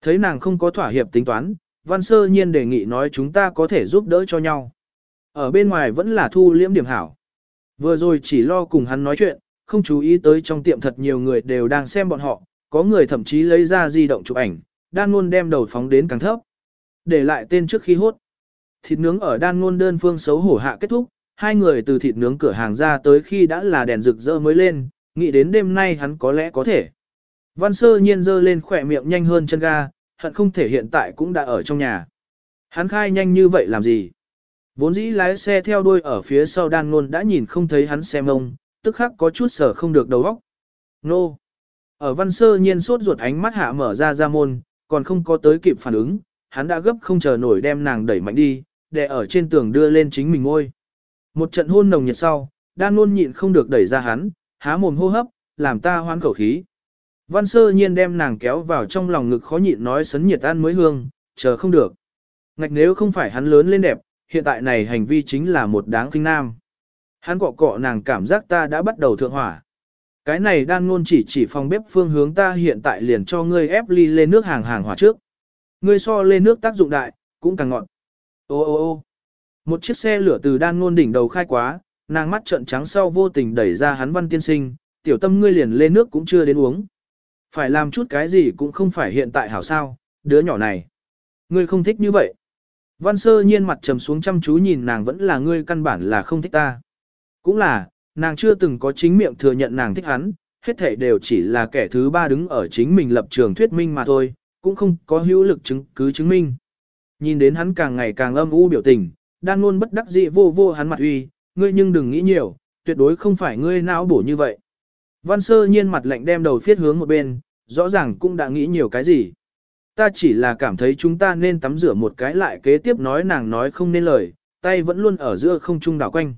Thấy nàng không có thỏa hiệp tính toán, văn sơ nhiên đề nghị nói chúng ta có thể giúp đỡ cho nhau. Ở bên ngoài vẫn là thu liễm điểm hảo. Vừa rồi chỉ lo cùng hắn nói chuyện, không chú ý tới trong tiệm thật nhiều người đều đang xem bọn họ, có người thậm chí lấy ra di động chụp ảnh, đan ngôn đem đầu phóng đến càng thấp. Để lại tên trước khi hốt. Thịt nướng ở đan ngôn đơn phương xấu hổ hạ kết thúc, hai người từ thịt nướng cửa hàng ra tới khi đã là đèn rực rỡ mới lên, nghĩ đến đêm nay hắn có lẽ có thể. Văn sơ nhiên dơ lên khỏe miệng nhanh hơn chân ga, hận không thể hiện tại cũng đã ở trong nhà. Hắn khai nhanh như vậy làm gì? Vốn dĩ lái xe theo đuôi ở phía sau đan luôn đã nhìn không thấy hắn xem ông, tức khắc có chút sở không được đầu óc. Nô! Ở văn sơ nhiên sốt ruột ánh mắt hạ mở ra ra môn, còn không có tới kịp phản ứng, hắn đã gấp không chờ nổi đem nàng đẩy mạnh đi, để ở trên tường đưa lên chính mình ngôi. Một trận hôn nồng nhiệt sau, đan luôn nhịn không được đẩy ra hắn, há mồm hô hấp, làm ta hoan khẩu khí. Văn sơ nhiên đem nàng kéo vào trong lòng ngực khó nhịn nói sấn nhiệt ăn mới hương, chờ không được. Ngạch nếu không phải hắn lớn lên đẹp, hiện tại này hành vi chính là một đáng kinh nam. Hắn cọ cọ nàng cảm giác ta đã bắt đầu thượng hỏa. Cái này đan ngôn chỉ chỉ phòng bếp phương hướng ta hiện tại liền cho ngươi ép ly lên nước hàng hàng hỏa trước. Ngươi so lên nước tác dụng đại, cũng càng ngọn. Ô ô ô một chiếc xe lửa từ đan ngôn đỉnh đầu khai quá, nàng mắt trợn trắng sau vô tình đẩy ra hắn văn tiên sinh, tiểu tâm ngươi liền lên nước cũng chưa đến uống. Phải làm chút cái gì cũng không phải hiện tại hảo sao, đứa nhỏ này. Ngươi không thích như vậy. Văn sơ nhiên mặt trầm xuống chăm chú nhìn nàng vẫn là ngươi căn bản là không thích ta. Cũng là, nàng chưa từng có chính miệng thừa nhận nàng thích hắn, hết thể đều chỉ là kẻ thứ ba đứng ở chính mình lập trường thuyết minh mà thôi, cũng không có hữu lực chứng cứ chứng minh. Nhìn đến hắn càng ngày càng âm u biểu tình, đan luôn bất đắc dĩ vô vô hắn mặt uy, ngươi nhưng đừng nghĩ nhiều, tuyệt đối không phải ngươi não bổ như vậy. Văn sơ nhiên mặt lạnh đem đầu phiết hướng một bên, rõ ràng cũng đã nghĩ nhiều cái gì. Ta chỉ là cảm thấy chúng ta nên tắm rửa một cái lại kế tiếp nói nàng nói không nên lời, tay vẫn luôn ở giữa không trung đảo quanh.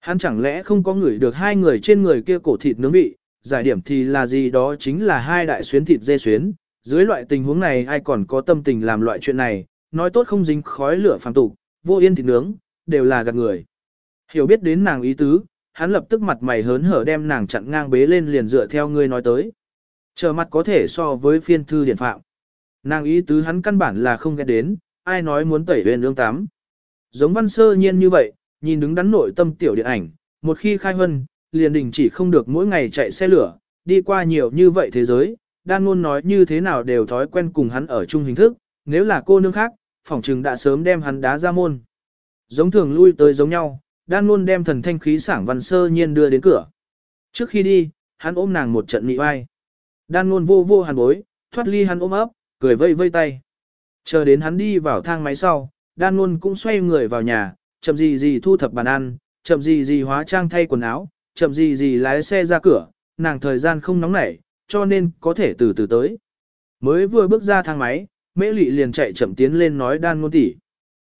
Hắn chẳng lẽ không có người được hai người trên người kia cổ thịt nướng vị, giải điểm thì là gì đó chính là hai đại xuyến thịt dê xuyến, dưới loại tình huống này ai còn có tâm tình làm loại chuyện này, nói tốt không dính khói lửa phàm tục, vô yên thịt nướng, đều là gạt người. Hiểu biết đến nàng ý tứ, hắn lập tức mặt mày hớn hở đem nàng chặn ngang bế lên liền dựa theo ngươi nói tới. Chờ mặt có thể so với phiên thư điển phạm. Nàng ý tứ hắn căn bản là không ghét đến, ai nói muốn tẩy huyền lương tám. Giống văn sơ nhiên như vậy, nhìn đứng đắn nội tâm tiểu điện ảnh, một khi khai huân, liền đình chỉ không được mỗi ngày chạy xe lửa, đi qua nhiều như vậy thế giới, đan ngôn nói như thế nào đều thói quen cùng hắn ở chung hình thức, nếu là cô nương khác, phỏng chừng đã sớm đem hắn đá ra môn. Giống thường lui tới giống nhau, đan luôn đem thần thanh khí sảng văn sơ nhiên đưa đến cửa. Trước khi đi, hắn ôm nàng một trận nị vai. Đan luôn vô vô hàn bối, thoát ly hắn ôm ấp, cười vây vây tay. Chờ đến hắn đi vào thang máy sau, đan luôn cũng xoay người vào nhà, chậm gì gì thu thập bàn ăn, chậm gì gì hóa trang thay quần áo, chậm gì gì lái xe ra cửa, nàng thời gian không nóng nảy, cho nên có thể từ từ tới. Mới vừa bước ra thang máy, mễ Lệ liền chạy chậm tiến lên nói đan ngôn tỷ.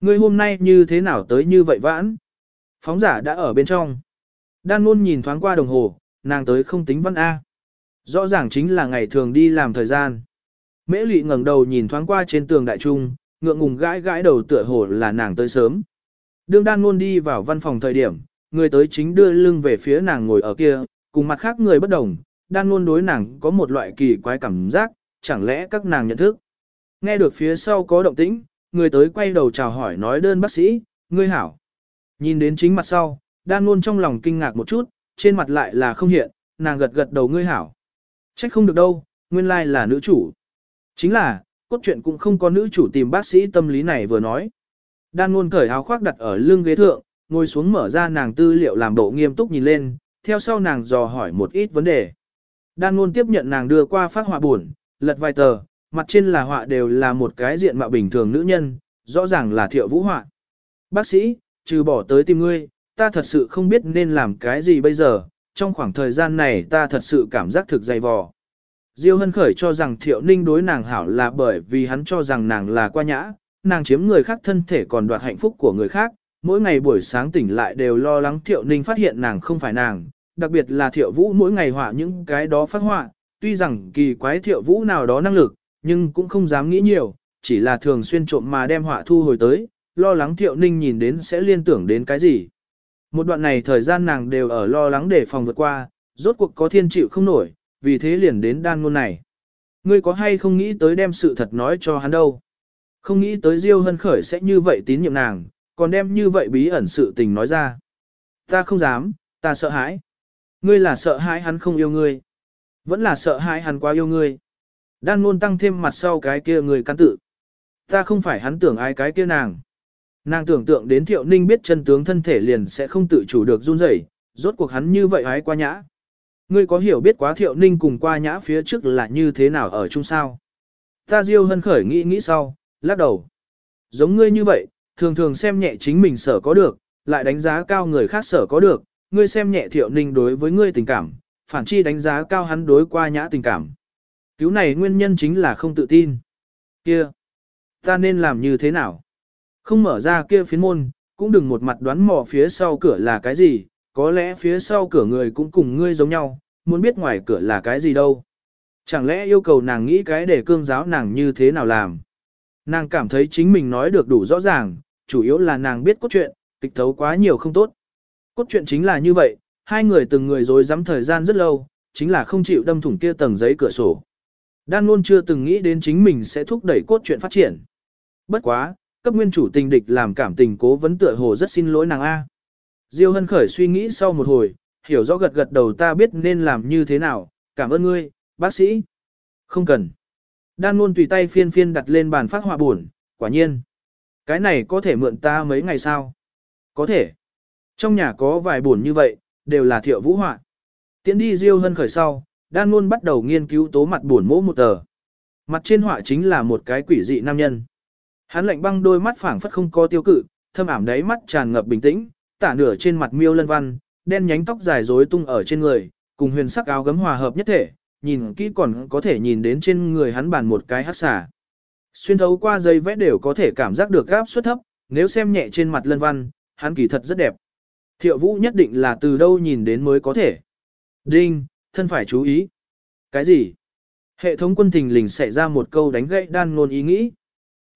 Ngươi hôm nay như thế nào tới như vậy vãn? Phóng giả đã ở bên trong. Đan ngôn nhìn thoáng qua đồng hồ, nàng tới không tính văn A. Rõ ràng chính là ngày thường đi làm thời gian. Mễ Lệ ngẩng đầu nhìn thoáng qua trên tường đại trung, ngượng ngùng gãi gãi đầu tựa hồ là nàng tới sớm. Đương đan ngôn đi vào văn phòng thời điểm, người tới chính đưa lưng về phía nàng ngồi ở kia, cùng mặt khác người bất đồng, đan ngôn đối nàng có một loại kỳ quái cảm giác, chẳng lẽ các nàng nhận thức. Nghe được phía sau có động tĩnh, người tới quay đầu chào hỏi nói đơn bác sĩ, ngươi hảo. Nhìn đến chính mặt sau, đan luôn trong lòng kinh ngạc một chút, trên mặt lại là không hiện, nàng gật gật đầu ngươi hảo. Trách không được đâu, nguyên lai là nữ chủ. Chính là, cốt truyện cũng không có nữ chủ tìm bác sĩ tâm lý này vừa nói. Đan luôn cởi áo khoác đặt ở lưng ghế thượng, ngồi xuống mở ra nàng tư liệu làm bộ nghiêm túc nhìn lên, theo sau nàng dò hỏi một ít vấn đề. Đan luôn tiếp nhận nàng đưa qua phát họa buồn, lật vài tờ, mặt trên là họa đều là một cái diện mạo bình thường nữ nhân, rõ ràng là thiệu vũ họa. Bác sĩ, trừ bỏ tới tìm ngươi, ta thật sự không biết nên làm cái gì bây giờ, trong khoảng thời gian này ta thật sự cảm giác thực dày vò. Diêu Hân Khởi cho rằng Thiệu Ninh đối nàng hảo là bởi vì hắn cho rằng nàng là qua nhã, nàng chiếm người khác thân thể còn đoạt hạnh phúc của người khác, mỗi ngày buổi sáng tỉnh lại đều lo lắng Thiệu Ninh phát hiện nàng không phải nàng, đặc biệt là Thiệu Vũ mỗi ngày họa những cái đó phát họa, tuy rằng kỳ quái Thiệu Vũ nào đó năng lực, nhưng cũng không dám nghĩ nhiều, chỉ là thường xuyên trộm mà đem họa thu hồi tới, lo lắng Thiệu Ninh nhìn đến sẽ liên tưởng đến cái gì. Một đoạn này thời gian nàng đều ở lo lắng để phòng vượt qua, rốt cuộc có thiên chịu không nổi, vì thế liền đến đan ngôn này. Ngươi có hay không nghĩ tới đem sự thật nói cho hắn đâu? Không nghĩ tới Diêu Hân Khởi sẽ như vậy tín nhiệm nàng, còn đem như vậy bí ẩn sự tình nói ra. Ta không dám, ta sợ hãi. Ngươi là sợ hãi hắn không yêu ngươi. Vẫn là sợ hãi hắn quá yêu ngươi. Đan ngôn tăng thêm mặt sau cái kia người căn tự. Ta không phải hắn tưởng ai cái kia nàng. Nàng tưởng tượng đến thiệu ninh biết chân tướng thân thể liền sẽ không tự chủ được run rẩy, rốt cuộc hắn như vậy hái qua nhã. Ngươi có hiểu biết quá thiệu ninh cùng qua nhã phía trước là như thế nào ở chung sao? Ta diêu hân khởi nghĩ nghĩ sau, lắc đầu. Giống ngươi như vậy, thường thường xem nhẹ chính mình sở có được, lại đánh giá cao người khác sở có được, ngươi xem nhẹ thiệu ninh đối với ngươi tình cảm, phản chi đánh giá cao hắn đối qua nhã tình cảm. Cứu này nguyên nhân chính là không tự tin. Kia, ta nên làm như thế nào? Không mở ra kia phiến môn, cũng đừng một mặt đoán mò phía sau cửa là cái gì, có lẽ phía sau cửa người cũng cùng ngươi giống nhau, muốn biết ngoài cửa là cái gì đâu. Chẳng lẽ yêu cầu nàng nghĩ cái để cương giáo nàng như thế nào làm. Nàng cảm thấy chính mình nói được đủ rõ ràng, chủ yếu là nàng biết cốt truyện, kịch thấu quá nhiều không tốt. Cốt truyện chính là như vậy, hai người từng người dối dám thời gian rất lâu, chính là không chịu đâm thủng kia tầng giấy cửa sổ. Đan luôn chưa từng nghĩ đến chính mình sẽ thúc đẩy cốt truyện phát triển. Bất quá, cấp nguyên chủ tình địch làm cảm tình cố vấn tựa hồ rất xin lỗi nàng A. Diêu hân khởi suy nghĩ sau một hồi, hiểu rõ gật gật đầu ta biết nên làm như thế nào, cảm ơn ngươi, bác sĩ. Không cần. Đan luôn tùy tay phiên phiên đặt lên bàn phát họa buồn, quả nhiên. Cái này có thể mượn ta mấy ngày sao? Có thể. Trong nhà có vài buồn như vậy, đều là thiệu vũ họa. Tiến đi Diêu hân khởi sau, đan luôn bắt đầu nghiên cứu tố mặt buồn mỗ một tờ. Mặt trên họa chính là một cái quỷ dị nam nhân. Hắn lạnh băng đôi mắt phảng phất không có tiêu cự, thâm ảm đáy mắt tràn ngập bình tĩnh, tả nửa trên mặt miêu lân văn, đen nhánh tóc dài rối tung ở trên người, cùng huyền sắc áo gấm hòa hợp nhất thể, nhìn kỹ còn có thể nhìn đến trên người hắn bàn một cái hắc xà. Xuyên thấu qua dây vẽ đều có thể cảm giác được gáp suất thấp, nếu xem nhẹ trên mặt lân văn, hắn kỳ thật rất đẹp. Thiệu vũ nhất định là từ đâu nhìn đến mới có thể. Đinh, thân phải chú ý. Cái gì? Hệ thống quân thình lình xảy ra một câu đánh gãy đan ngôn ý nghĩ.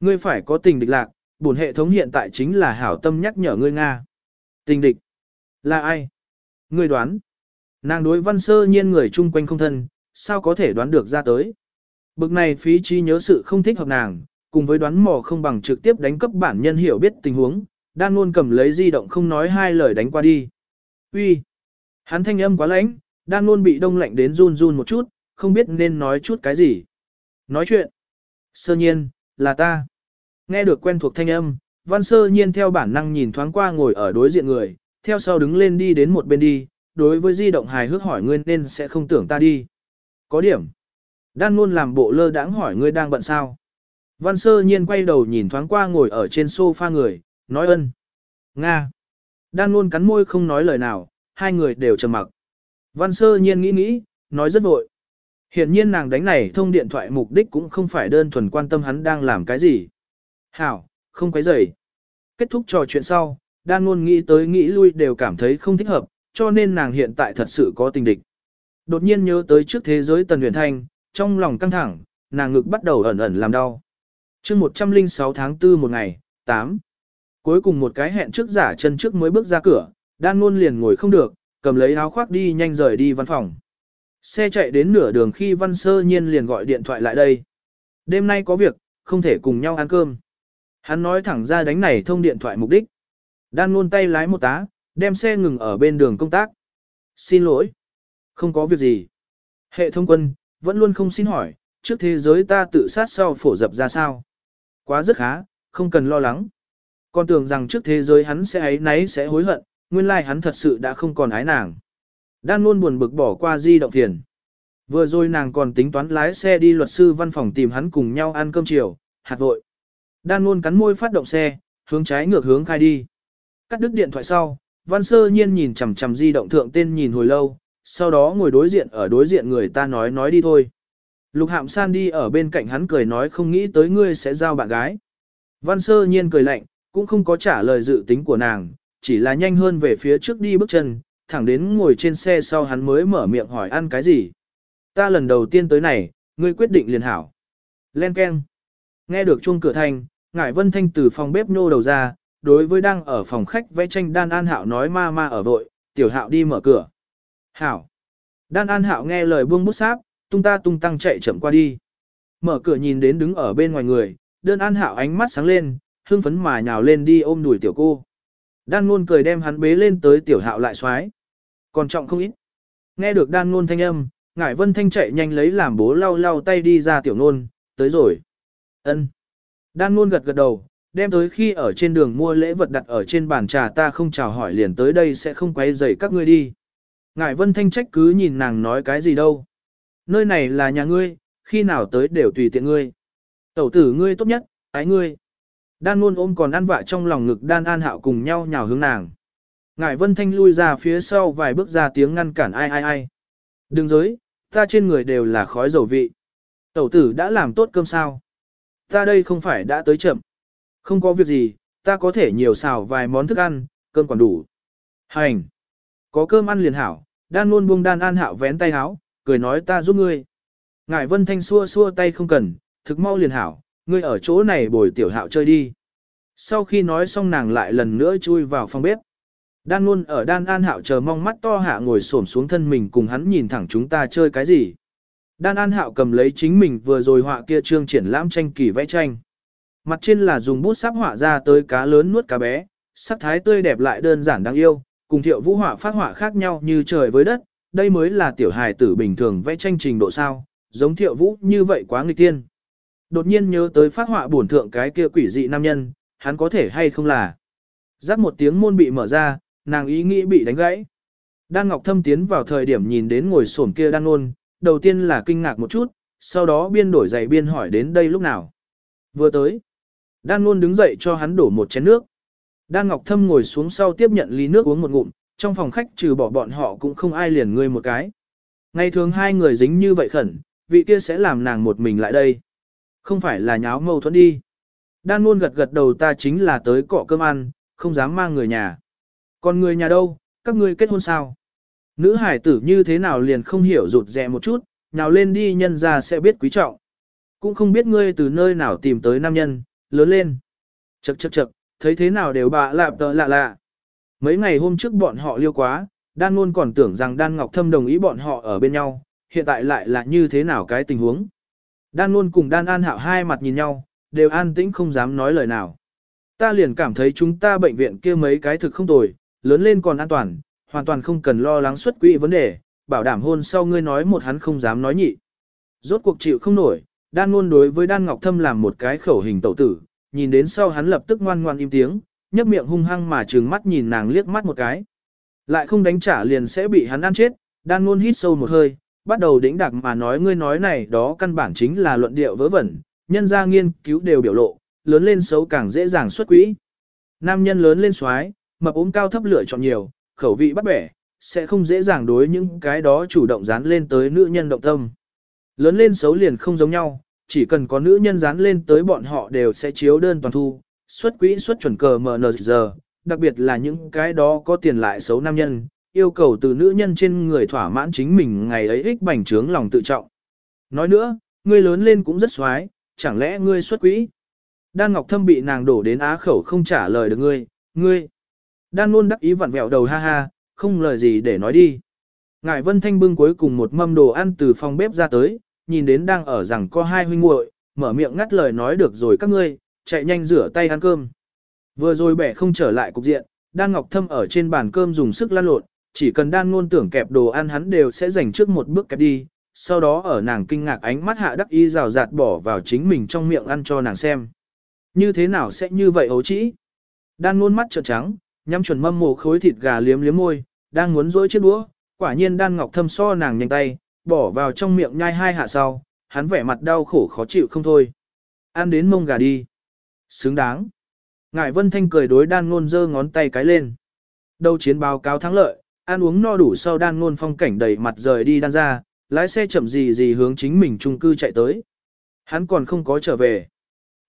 Ngươi phải có tình địch lạc, bổn hệ thống hiện tại chính là hảo tâm nhắc nhở ngươi Nga. Tình địch. Là ai? Ngươi đoán. Nàng đối văn sơ nhiên người chung quanh không thân, sao có thể đoán được ra tới. Bực này phí trí nhớ sự không thích hợp nàng, cùng với đoán mò không bằng trực tiếp đánh cấp bản nhân hiểu biết tình huống, đan luôn cầm lấy di động không nói hai lời đánh qua đi. Uy, Hắn thanh âm quá lãnh, đan luôn bị đông lạnh đến run run một chút, không biết nên nói chút cái gì. Nói chuyện. Sơ nhiên, là ta. Nghe được quen thuộc thanh âm, văn sơ nhiên theo bản năng nhìn thoáng qua ngồi ở đối diện người, theo sau đứng lên đi đến một bên đi, đối với di động hài hước hỏi ngươi nên sẽ không tưởng ta đi. Có điểm. Đan luôn làm bộ lơ đãng hỏi ngươi đang bận sao. Văn sơ nhiên quay đầu nhìn thoáng qua ngồi ở trên sofa người, nói ân. Nga. Đan luôn cắn môi không nói lời nào, hai người đều trầm mặc. Văn sơ nhiên nghĩ nghĩ, nói rất vội. Hiện nhiên nàng đánh này thông điện thoại mục đích cũng không phải đơn thuần quan tâm hắn đang làm cái gì. Hảo, không quấy rầy. Kết thúc trò chuyện sau, đan ngôn nghĩ tới nghĩ lui đều cảm thấy không thích hợp, cho nên nàng hiện tại thật sự có tình địch. Đột nhiên nhớ tới trước thế giới Tần Huyền Thanh, trong lòng căng thẳng, nàng ngực bắt đầu ẩn ẩn làm đau. chương 106 tháng 4 một ngày, 8. Cuối cùng một cái hẹn trước giả chân trước mới bước ra cửa, đan ngôn liền ngồi không được, cầm lấy áo khoác đi nhanh rời đi văn phòng. Xe chạy đến nửa đường khi văn sơ nhiên liền gọi điện thoại lại đây. Đêm nay có việc, không thể cùng nhau ăn cơm. Hắn nói thẳng ra đánh này thông điện thoại mục đích. Đan luôn tay lái một tá, đem xe ngừng ở bên đường công tác. Xin lỗi. Không có việc gì. Hệ thống quân, vẫn luôn không xin hỏi, trước thế giới ta tự sát sau phổ dập ra sao. Quá rất khá, không cần lo lắng. Con tưởng rằng trước thế giới hắn sẽ ấy náy sẽ hối hận, nguyên lai hắn thật sự đã không còn ái nàng. Đan luôn buồn bực bỏ qua di động tiền. Vừa rồi nàng còn tính toán lái xe đi luật sư văn phòng tìm hắn cùng nhau ăn cơm chiều, hạt vội. Đan luôn cắn môi phát động xe, hướng trái ngược hướng khai đi. Cắt đứt điện thoại sau, Văn Sơ Nhiên nhìn chằm chằm di động thượng tên nhìn hồi lâu, sau đó ngồi đối diện ở đối diện người ta nói nói đi thôi. Lục Hạm San đi ở bên cạnh hắn cười nói không nghĩ tới ngươi sẽ giao bạn gái. Văn Sơ Nhiên cười lạnh, cũng không có trả lời dự tính của nàng, chỉ là nhanh hơn về phía trước đi bước chân, thẳng đến ngồi trên xe sau hắn mới mở miệng hỏi ăn cái gì. Ta lần đầu tiên tới này, ngươi quyết định liền hảo. Len Ken. Nghe được chuông cửa thành, Ngải Vân Thanh từ phòng bếp nô đầu ra, đối với đang ở phòng khách vẽ tranh Đan An Hạo nói ma ma ở vội, tiểu hạo đi mở cửa. Hảo. Đan An Hạo nghe lời buông bút sáp, tung ta tung tăng chạy chậm qua đi. Mở cửa nhìn đến đứng ở bên ngoài người, đơn An Hạo ánh mắt sáng lên, hưng phấn mà nhào lên đi ôm đùi tiểu cô. Đan Nôn cười đem hắn bế lên tới tiểu hạo lại xoái. Còn trọng không ít. Nghe được Đan Nôn thanh âm, Ngải Vân Thanh chạy nhanh lấy làm bố lau lau tay đi ra tiểu nôn, tới rồi. Ân. Đan Nôn gật gật đầu, đem tới khi ở trên đường mua lễ vật đặt ở trên bàn trà ta không chào hỏi liền tới đây sẽ không quấy rầy các ngươi đi. Ngải Vân Thanh trách cứ nhìn nàng nói cái gì đâu. Nơi này là nhà ngươi, khi nào tới đều tùy tiện ngươi. Tẩu tử ngươi tốt nhất, ái ngươi. Đan luôn ôm còn ăn vạ trong lòng ngực đan an hạo cùng nhau nhào hướng nàng. Ngải Vân Thanh lui ra phía sau vài bước ra tiếng ngăn cản ai ai ai. Đừng giới, ta trên người đều là khói dầu vị. Tẩu tử đã làm tốt cơm sao? Ta đây không phải đã tới chậm. Không có việc gì, ta có thể nhiều xào vài món thức ăn, cơm còn đủ. Hành. Có cơm ăn liền hảo, đan luôn buông đan an hạo vén tay háo, cười nói ta giúp ngươi. Ngải vân thanh xua xua tay không cần, thực mau liền hảo, ngươi ở chỗ này bồi tiểu hạo chơi đi. Sau khi nói xong nàng lại lần nữa chui vào phòng bếp. Đan luôn ở đan an hạo chờ mong mắt to hạ ngồi xổm xuống thân mình cùng hắn nhìn thẳng chúng ta chơi cái gì. Đan an hạo cầm lấy chính mình vừa rồi họa kia trương triển lãm tranh kỳ vẽ tranh. Mặt trên là dùng bút sáp họa ra tới cá lớn nuốt cá bé, sắc thái tươi đẹp lại đơn giản đáng yêu, cùng thiệu vũ họa phát họa khác nhau như trời với đất, đây mới là tiểu hài tử bình thường vẽ tranh trình độ sao, giống thiệu vũ như vậy quá nghịch tiên. Đột nhiên nhớ tới phát họa bổn thượng cái kia quỷ dị nam nhân, hắn có thể hay không là. Giác một tiếng môn bị mở ra, nàng ý nghĩ bị đánh gãy. Đan Ngọc Thâm tiến vào thời điểm nhìn đến ngồi xổm kia đang nôn, đầu tiên là kinh ngạc một chút, sau đó biên đổi giày biên hỏi đến đây lúc nào. Vừa tới. Đan luôn đứng dậy cho hắn đổ một chén nước. Đan Ngọc Thâm ngồi xuống sau tiếp nhận ly nước uống một ngụm, trong phòng khách trừ bỏ bọn họ cũng không ai liền ngươi một cái. Ngày thường hai người dính như vậy khẩn, vị kia sẽ làm nàng một mình lại đây. Không phải là nháo mâu thuẫn đi. Đan luôn gật gật đầu ta chính là tới cọ cơm ăn, không dám mang người nhà. Còn người nhà đâu, các ngươi kết hôn sao? Nữ hải tử như thế nào liền không hiểu rụt rè một chút, nào lên đi nhân ra sẽ biết quý trọng. Cũng không biết ngươi từ nơi nào tìm tới nam nhân, lớn lên. Chậc chậc chậc, thấy thế nào đều bạ lạ tợ lạ lạ. Mấy ngày hôm trước bọn họ liêu quá, đan luôn còn tưởng rằng đan ngọc thâm đồng ý bọn họ ở bên nhau, hiện tại lại là như thế nào cái tình huống. Đan luôn cùng đan an hạo hai mặt nhìn nhau, đều an tĩnh không dám nói lời nào. Ta liền cảm thấy chúng ta bệnh viện kia mấy cái thực không tồi, lớn lên còn an toàn, hoàn toàn không cần lo lắng xuất quỹ vấn đề, bảo đảm hôn sau ngươi nói một hắn không dám nói nhị. Rốt cuộc chịu không nổi, đan luôn đối với đan ngọc thâm làm một cái khẩu hình tẩu tử, nhìn đến sau hắn lập tức ngoan ngoan im tiếng, nhấp miệng hung hăng mà trừng mắt nhìn nàng liếc mắt một cái. Lại không đánh trả liền sẽ bị hắn ăn chết, đan luôn hít sâu một hơi, bắt đầu đĩnh đặc mà nói ngươi nói này đó căn bản chính là luận điệu vớ vẩn, nhân gia nghiên cứu đều biểu lộ, lớn lên xấu càng dễ dàng xuất quỹ. Nam nhân lớn lên xoái, mập ốm cao thấp lựa chọn nhiều, khẩu vị bắt bẻ, sẽ không dễ dàng đối những cái đó chủ động dán lên tới nữ nhân động tâm. Lớn lên xấu liền không giống nhau, chỉ cần có nữ nhân dán lên tới bọn họ đều sẽ chiếu đơn toàn thu, xuất quỹ xuất chuẩn cờ MNZ, đặc biệt là những cái đó có tiền lại xấu nam nhân, yêu cầu từ nữ nhân trên người thỏa mãn chính mình ngày ấy ích bành trướng lòng tự trọng. Nói nữa, ngươi lớn lên cũng rất xoái, chẳng lẽ ngươi xuất quỹ? Đan Ngọc Thâm bị nàng đổ đến á khẩu không trả lời được ngươi, ngươi. Đan luôn đắc ý vặn vẹo đầu ha ha, không lời gì để nói đi. Ngải Vân Thanh bưng cuối cùng một mâm đồ ăn từ phòng bếp ra tới, nhìn đến đang ở rằng có hai huynh muội, mở miệng ngắt lời nói được rồi các ngươi, chạy nhanh rửa tay ăn cơm. Vừa rồi bẻ không trở lại cục diện, Đan Ngọc Thâm ở trên bàn cơm dùng sức lăn lộn, chỉ cần đan ngôn tưởng kẹp đồ ăn hắn đều sẽ dành trước một bước kẹp đi, sau đó ở nàng kinh ngạc ánh mắt hạ đắc y rào rạt bỏ vào chính mình trong miệng ăn cho nàng xem. Như thế nào sẽ như vậy ấu trĩ? Đan ngôn mắt trợn trắng, nhắm chuẩn mâm mồ khối thịt gà liếm liếm môi, đang muốn dỗi chiếc đũa, quả nhiên đan ngọc thâm so nàng nhanh tay, bỏ vào trong miệng nhai hai hạ sau, hắn vẻ mặt đau khổ khó chịu không thôi. Ăn đến mông gà đi. Xứng đáng. Ngải Vân Thanh cười đối đan ngôn giơ ngón tay cái lên. Đầu chiến báo cáo thắng lợi, ăn uống no đủ sau đan ngôn phong cảnh đầy mặt rời đi đan ra, lái xe chậm gì gì hướng chính mình trung cư chạy tới. Hắn còn không có trở về.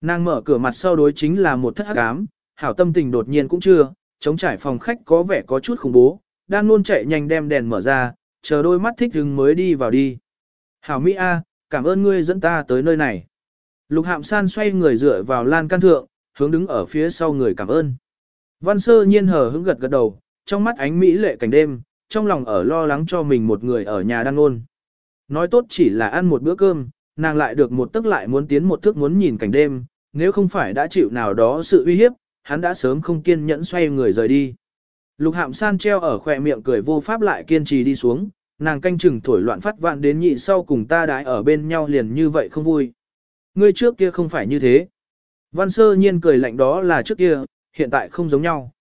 Nàng mở cửa mặt sau đối chính là một thất hắc ám, hảo tâm tình đột nhiên cũng chưa, chống trải phòng khách có vẻ có chút khủng bố, đan ngôn chạy nhanh đem đèn mở ra, chờ đôi mắt thích hứng mới đi vào đi. Hảo Mỹ A, cảm ơn ngươi dẫn ta tới nơi này. Lục hạm san xoay người dựa vào lan can thượng, hướng đứng ở phía sau người cảm ơn. Văn sơ nhiên hờ hững gật gật đầu, trong mắt ánh Mỹ lệ cảnh đêm, trong lòng ở lo lắng cho mình một người ở nhà đang ôn. Nói tốt chỉ là ăn một bữa cơm, nàng lại được một tức lại muốn tiến một thước muốn nhìn cảnh đêm, nếu không phải đã chịu nào đó sự uy hiếp, hắn đã sớm không kiên nhẫn xoay người rời đi. Lục hạm san treo ở khỏe miệng cười vô pháp lại kiên trì đi xuống, nàng canh chừng thổi loạn phát vạn đến nhị sau cùng ta đãi ở bên nhau liền như vậy không vui. Ngươi trước kia không phải như thế. Văn sơ nhiên cười lạnh đó là trước kia, hiện tại không giống nhau.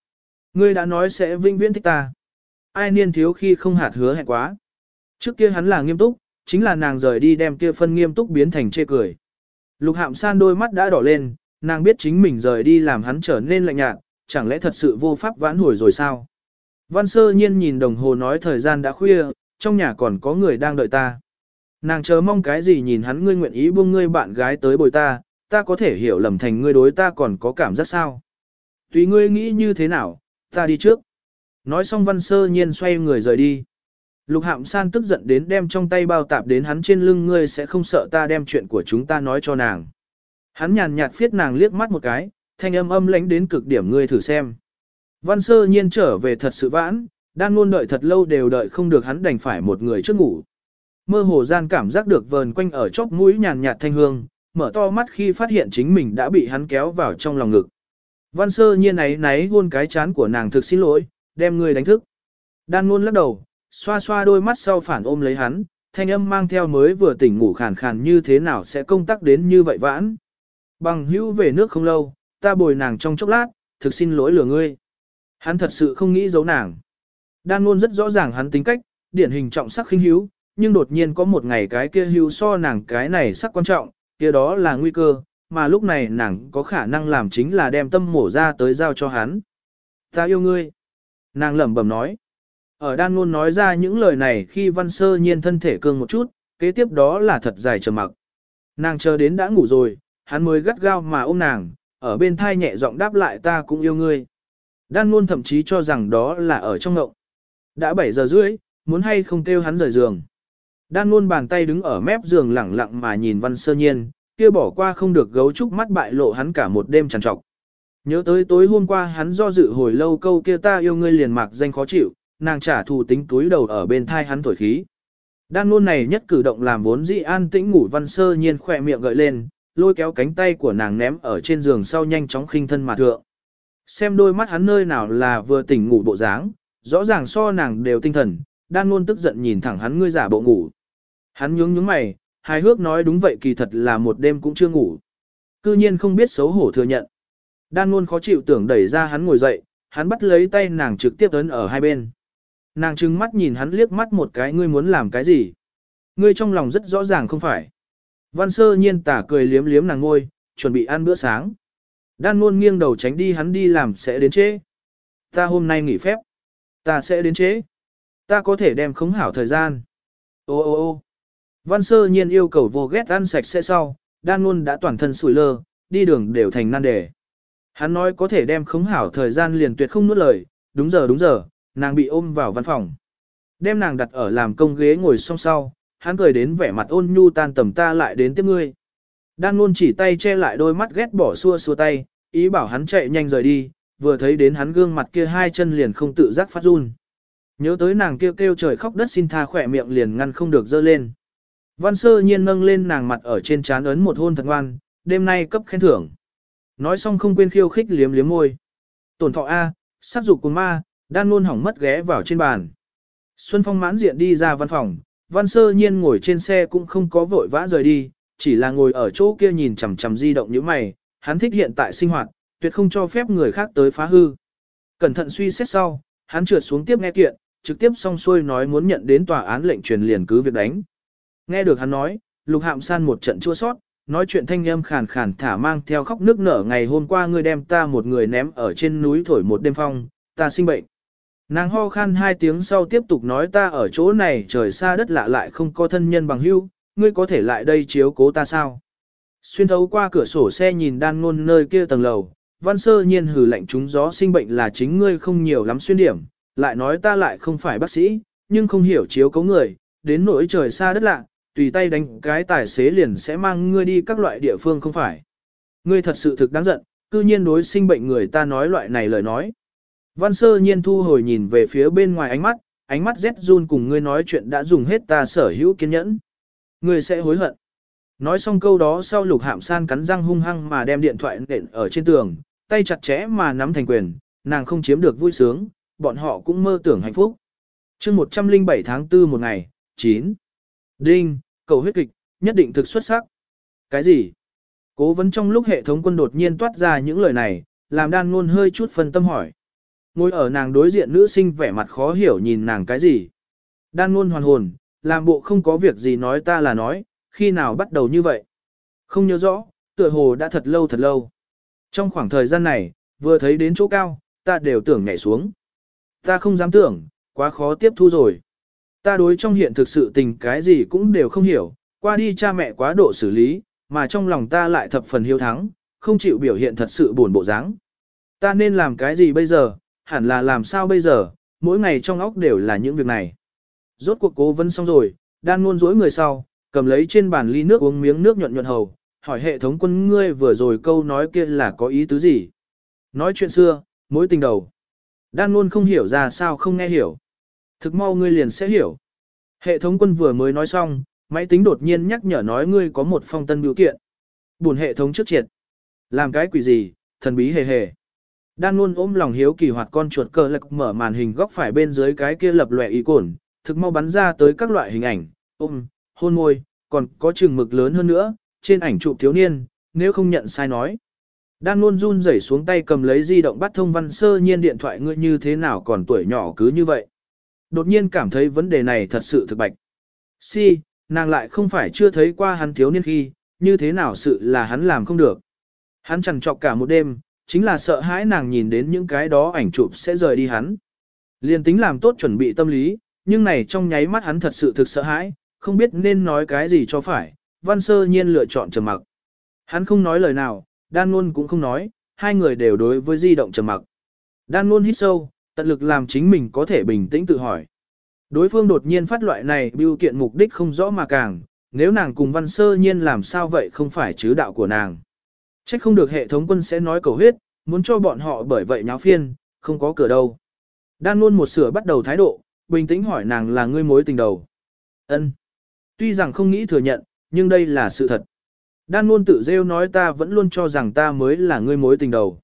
Ngươi đã nói sẽ vinh viễn thích ta. Ai niên thiếu khi không hạt hứa hẹn quá. Trước kia hắn là nghiêm túc, chính là nàng rời đi đem kia phân nghiêm túc biến thành chê cười. Lục hạm san đôi mắt đã đỏ lên, nàng biết chính mình rời đi làm hắn trở nên lạnh nhạt, chẳng lẽ thật sự vô pháp vãn hồi rồi sao? Văn sơ nhiên nhìn đồng hồ nói thời gian đã khuya, trong nhà còn có người đang đợi ta. Nàng chờ mong cái gì nhìn hắn ngươi nguyện ý buông ngươi bạn gái tới bồi ta, ta có thể hiểu lầm thành ngươi đối ta còn có cảm giác sao. Tùy ngươi nghĩ như thế nào, ta đi trước. Nói xong văn sơ nhiên xoay người rời đi. Lục hạm san tức giận đến đem trong tay bao tạp đến hắn trên lưng ngươi sẽ không sợ ta đem chuyện của chúng ta nói cho nàng. Hắn nhàn nhạt phiết nàng liếc mắt một cái, thanh âm âm lãnh đến cực điểm ngươi thử xem. Văn sơ nhiên trở về thật sự vãn, đang luôn đợi thật lâu đều đợi không được hắn đành phải một người trước ngủ. Mơ hồ gian cảm giác được vờn quanh ở chóp mũi nhàn nhạt thanh hương, mở to mắt khi phát hiện chính mình đã bị hắn kéo vào trong lòng ngực. Văn sơ nhiên ấy náy hôn cái chán của nàng thực xin lỗi, đem người đánh thức. Đan ngôn lắc đầu, xoa xoa đôi mắt sau phản ôm lấy hắn, thanh âm mang theo mới vừa tỉnh ngủ khàn khàn như thế nào sẽ công tác đến như vậy vãn. Bằng hữu về nước không lâu, ta bồi nàng trong chốc lát, thực xin lỗi lừa ngươi. Hắn thật sự không nghĩ giấu nàng. Đan ngôn rất rõ ràng hắn tính cách, điển hình trọng sắc khinh hữu, nhưng đột nhiên có một ngày cái kia hữu so nàng cái này sắc quan trọng, kia đó là nguy cơ, mà lúc này nàng có khả năng làm chính là đem tâm mổ ra tới giao cho hắn. Ta yêu ngươi. Nàng lẩm bẩm nói. Ở đan luôn nói ra những lời này khi văn sơ nhiên thân thể cương một chút, kế tiếp đó là thật dài trầm mặc. Nàng chờ đến đã ngủ rồi, hắn mới gắt gao mà ôm nàng, ở bên thai nhẹ giọng đáp lại ta cũng yêu ngươi. Đan luôn thậm chí cho rằng đó là ở trong ngộng. Đã 7 giờ rưỡi, muốn hay không kêu hắn rời giường. Đan luôn bàn tay đứng ở mép giường lẳng lặng mà nhìn văn sơ nhiên, kia bỏ qua không được gấu trúc mắt bại lộ hắn cả một đêm trằn trọc. Nhớ tới tối hôm qua hắn do dự hồi lâu câu kia ta yêu ngươi liền mạc danh khó chịu, nàng trả thù tính túi đầu ở bên thai hắn thổi khí. Đan luôn này nhất cử động làm vốn dị an tĩnh ngủ văn sơ nhiên khỏe miệng gợi lên, lôi kéo cánh tay của nàng ném ở trên giường sau nhanh chóng khinh thân mà thượng. Xem đôi mắt hắn nơi nào là vừa tỉnh ngủ bộ dáng, rõ ràng so nàng đều tinh thần, đan luôn tức giận nhìn thẳng hắn ngươi giả bộ ngủ. Hắn nhướng nhướng mày, hài hước nói đúng vậy kỳ thật là một đêm cũng chưa ngủ. Cư nhiên không biết xấu hổ thừa nhận. Đan luôn khó chịu tưởng đẩy ra hắn ngồi dậy, hắn bắt lấy tay nàng trực tiếp ấn ở hai bên. Nàng trừng mắt nhìn hắn liếc mắt một cái ngươi muốn làm cái gì. Ngươi trong lòng rất rõ ràng không phải. Văn sơ nhiên tả cười liếm liếm nàng ngôi, chuẩn bị ăn bữa sáng. Đan luôn nghiêng đầu tránh đi hắn đi làm sẽ đến trễ. Ta hôm nay nghỉ phép. Ta sẽ đến trễ. Ta có thể đem khống hảo thời gian. Ô ô ô Văn sơ nhiên yêu cầu vô ghét ăn sạch sẽ sau, đan luôn đã toàn thân sủi lơ, đi đường đều thành nan đề. Hắn nói có thể đem khống hảo thời gian liền tuyệt không nuốt lời, đúng giờ đúng giờ, nàng bị ôm vào văn phòng. Đem nàng đặt ở làm công ghế ngồi song sau, hắn cười đến vẻ mặt ôn nhu tan tầm ta lại đến tiếp ngươi. Đan luôn chỉ tay che lại đôi mắt ghét bỏ xua xua tay, ý bảo hắn chạy nhanh rời đi, vừa thấy đến hắn gương mặt kia hai chân liền không tự giác phát run. Nhớ tới nàng kêu kêu trời khóc đất xin tha khỏe miệng liền ngăn không được dơ lên. Văn sơ nhiên nâng lên nàng mặt ở trên trán ấn một hôn thật ngoan, đêm nay cấp khen thưởng. Nói xong không quên khiêu khích liếm liếm môi. Tổn thọ A, sát dục cùng ma, đan luôn hỏng mất ghé vào trên bàn. Xuân Phong mãn diện đi ra văn phòng, văn sơ nhiên ngồi trên xe cũng không có vội vã rời đi, chỉ là ngồi ở chỗ kia nhìn chằm chằm di động như mày, hắn thích hiện tại sinh hoạt, tuyệt không cho phép người khác tới phá hư. Cẩn thận suy xét sau, hắn trượt xuống tiếp nghe kiện, trực tiếp xong xuôi nói muốn nhận đến tòa án lệnh truyền liền cứ việc đánh. Nghe được hắn nói, lục hạm san một trận chua sót, nói chuyện thanh âm khàn khàn thả mang theo khóc nước nở ngày hôm qua ngươi đem ta một người ném ở trên núi thổi một đêm phong, ta sinh bệnh. Nàng ho khan hai tiếng sau tiếp tục nói ta ở chỗ này trời xa đất lạ lại không có thân nhân bằng hữu, ngươi có thể lại đây chiếu cố ta sao? Xuyên thấu qua cửa sổ xe nhìn đan ngôn nơi kia tầng lầu, văn sơ nhiên hử lạnh chúng gió sinh bệnh là chính ngươi không nhiều lắm xuyên điểm, lại nói ta lại không phải bác sĩ, nhưng không hiểu chiếu cố người, đến nỗi trời xa đất lạ, tùy tay đánh cái tài xế liền sẽ mang ngươi đi các loại địa phương không phải. Ngươi thật sự thực đáng giận, cư nhiên đối sinh bệnh người ta nói loại này lời nói. Văn sơ nhiên thu hồi nhìn về phía bên ngoài ánh mắt, ánh mắt rét run cùng ngươi nói chuyện đã dùng hết ta sở hữu kiên nhẫn. Ngươi sẽ hối hận. Nói xong câu đó sau lục hạm san cắn răng hung hăng mà đem điện thoại nện ở trên tường, tay chặt chẽ mà nắm thành quyền, nàng không chiếm được vui sướng, bọn họ cũng mơ tưởng hạnh phúc. chương 107 tháng 4 một ngày, 9. Đinh, cầu huyết kịch, nhất định thực xuất sắc. Cái gì? Cố vấn trong lúc hệ thống quân đột nhiên toát ra những lời này, làm đan ngôn hơi chút phân tâm hỏi. Ngồi ở nàng đối diện nữ sinh vẻ mặt khó hiểu nhìn nàng cái gì. Đan ngôn hoàn hồn, làm bộ không có việc gì nói ta là nói, khi nào bắt đầu như vậy. Không nhớ rõ, tựa hồ đã thật lâu thật lâu. Trong khoảng thời gian này, vừa thấy đến chỗ cao, ta đều tưởng nhảy xuống. Ta không dám tưởng, quá khó tiếp thu rồi. Ta đối trong hiện thực sự tình cái gì cũng đều không hiểu, qua đi cha mẹ quá độ xử lý, mà trong lòng ta lại thập phần hiếu thắng, không chịu biểu hiện thật sự buồn bộ dáng. Ta nên làm cái gì bây giờ, hẳn là làm sao bây giờ, mỗi ngày trong óc đều là những việc này. Rốt cuộc cố vấn xong rồi, đang ngôn dối người sau, cầm lấy trên bàn ly nước uống miếng nước nhuận nhuận hầu, hỏi hệ thống quân ngươi vừa rồi câu nói kia là có ý tứ gì. Nói chuyện xưa, mối tình đầu. Đan luôn không hiểu ra sao không nghe hiểu. Thực mau ngươi liền sẽ hiểu. Hệ thống quân vừa mới nói xong, máy tính đột nhiên nhắc nhở nói ngươi có một phong tân biểu kiện. Buồn hệ thống trước triệt. Làm cái quỷ gì, thần bí hề hề. Đan luôn ôm lòng hiếu kỳ hoạt con chuột cờ lạc mở màn hình góc phải bên dưới cái kia lập lòe ý cồn, thực mau bắn ra tới các loại hình ảnh, ôm, hôn môi, còn có chừng mực lớn hơn nữa, trên ảnh chụp thiếu niên, nếu không nhận sai nói. Đan luôn run rẩy xuống tay cầm lấy di động bắt thông văn sơ nhiên điện thoại ngươi như thế nào còn tuổi nhỏ cứ như vậy. Đột nhiên cảm thấy vấn đề này thật sự thực bạch. Si, nàng lại không phải chưa thấy qua hắn thiếu niên khi, như thế nào sự là hắn làm không được. Hắn chẳng trọc cả một đêm, chính là sợ hãi nàng nhìn đến những cái đó ảnh chụp sẽ rời đi hắn. Liên tính làm tốt chuẩn bị tâm lý, nhưng này trong nháy mắt hắn thật sự thực sợ hãi, không biết nên nói cái gì cho phải, văn sơ nhiên lựa chọn trầm mặc. Hắn không nói lời nào, đan luôn cũng không nói, hai người đều đối với di động trầm mặc. Đan luôn hít sâu, tận lực làm chính mình có thể bình tĩnh tự hỏi. Đối phương đột nhiên phát loại này biểu kiện mục đích không rõ mà càng, nếu nàng cùng văn sơ nhiên làm sao vậy không phải chứ đạo của nàng. Trách không được hệ thống quân sẽ nói cầu huyết, muốn cho bọn họ bởi vậy nháo phiên, không có cửa đâu. Đan luôn một sửa bắt đầu thái độ, bình tĩnh hỏi nàng là ngươi mối tình đầu. ân Tuy rằng không nghĩ thừa nhận, nhưng đây là sự thật. Đan luôn tự rêu nói ta vẫn luôn cho rằng ta mới là ngươi mối tình đầu.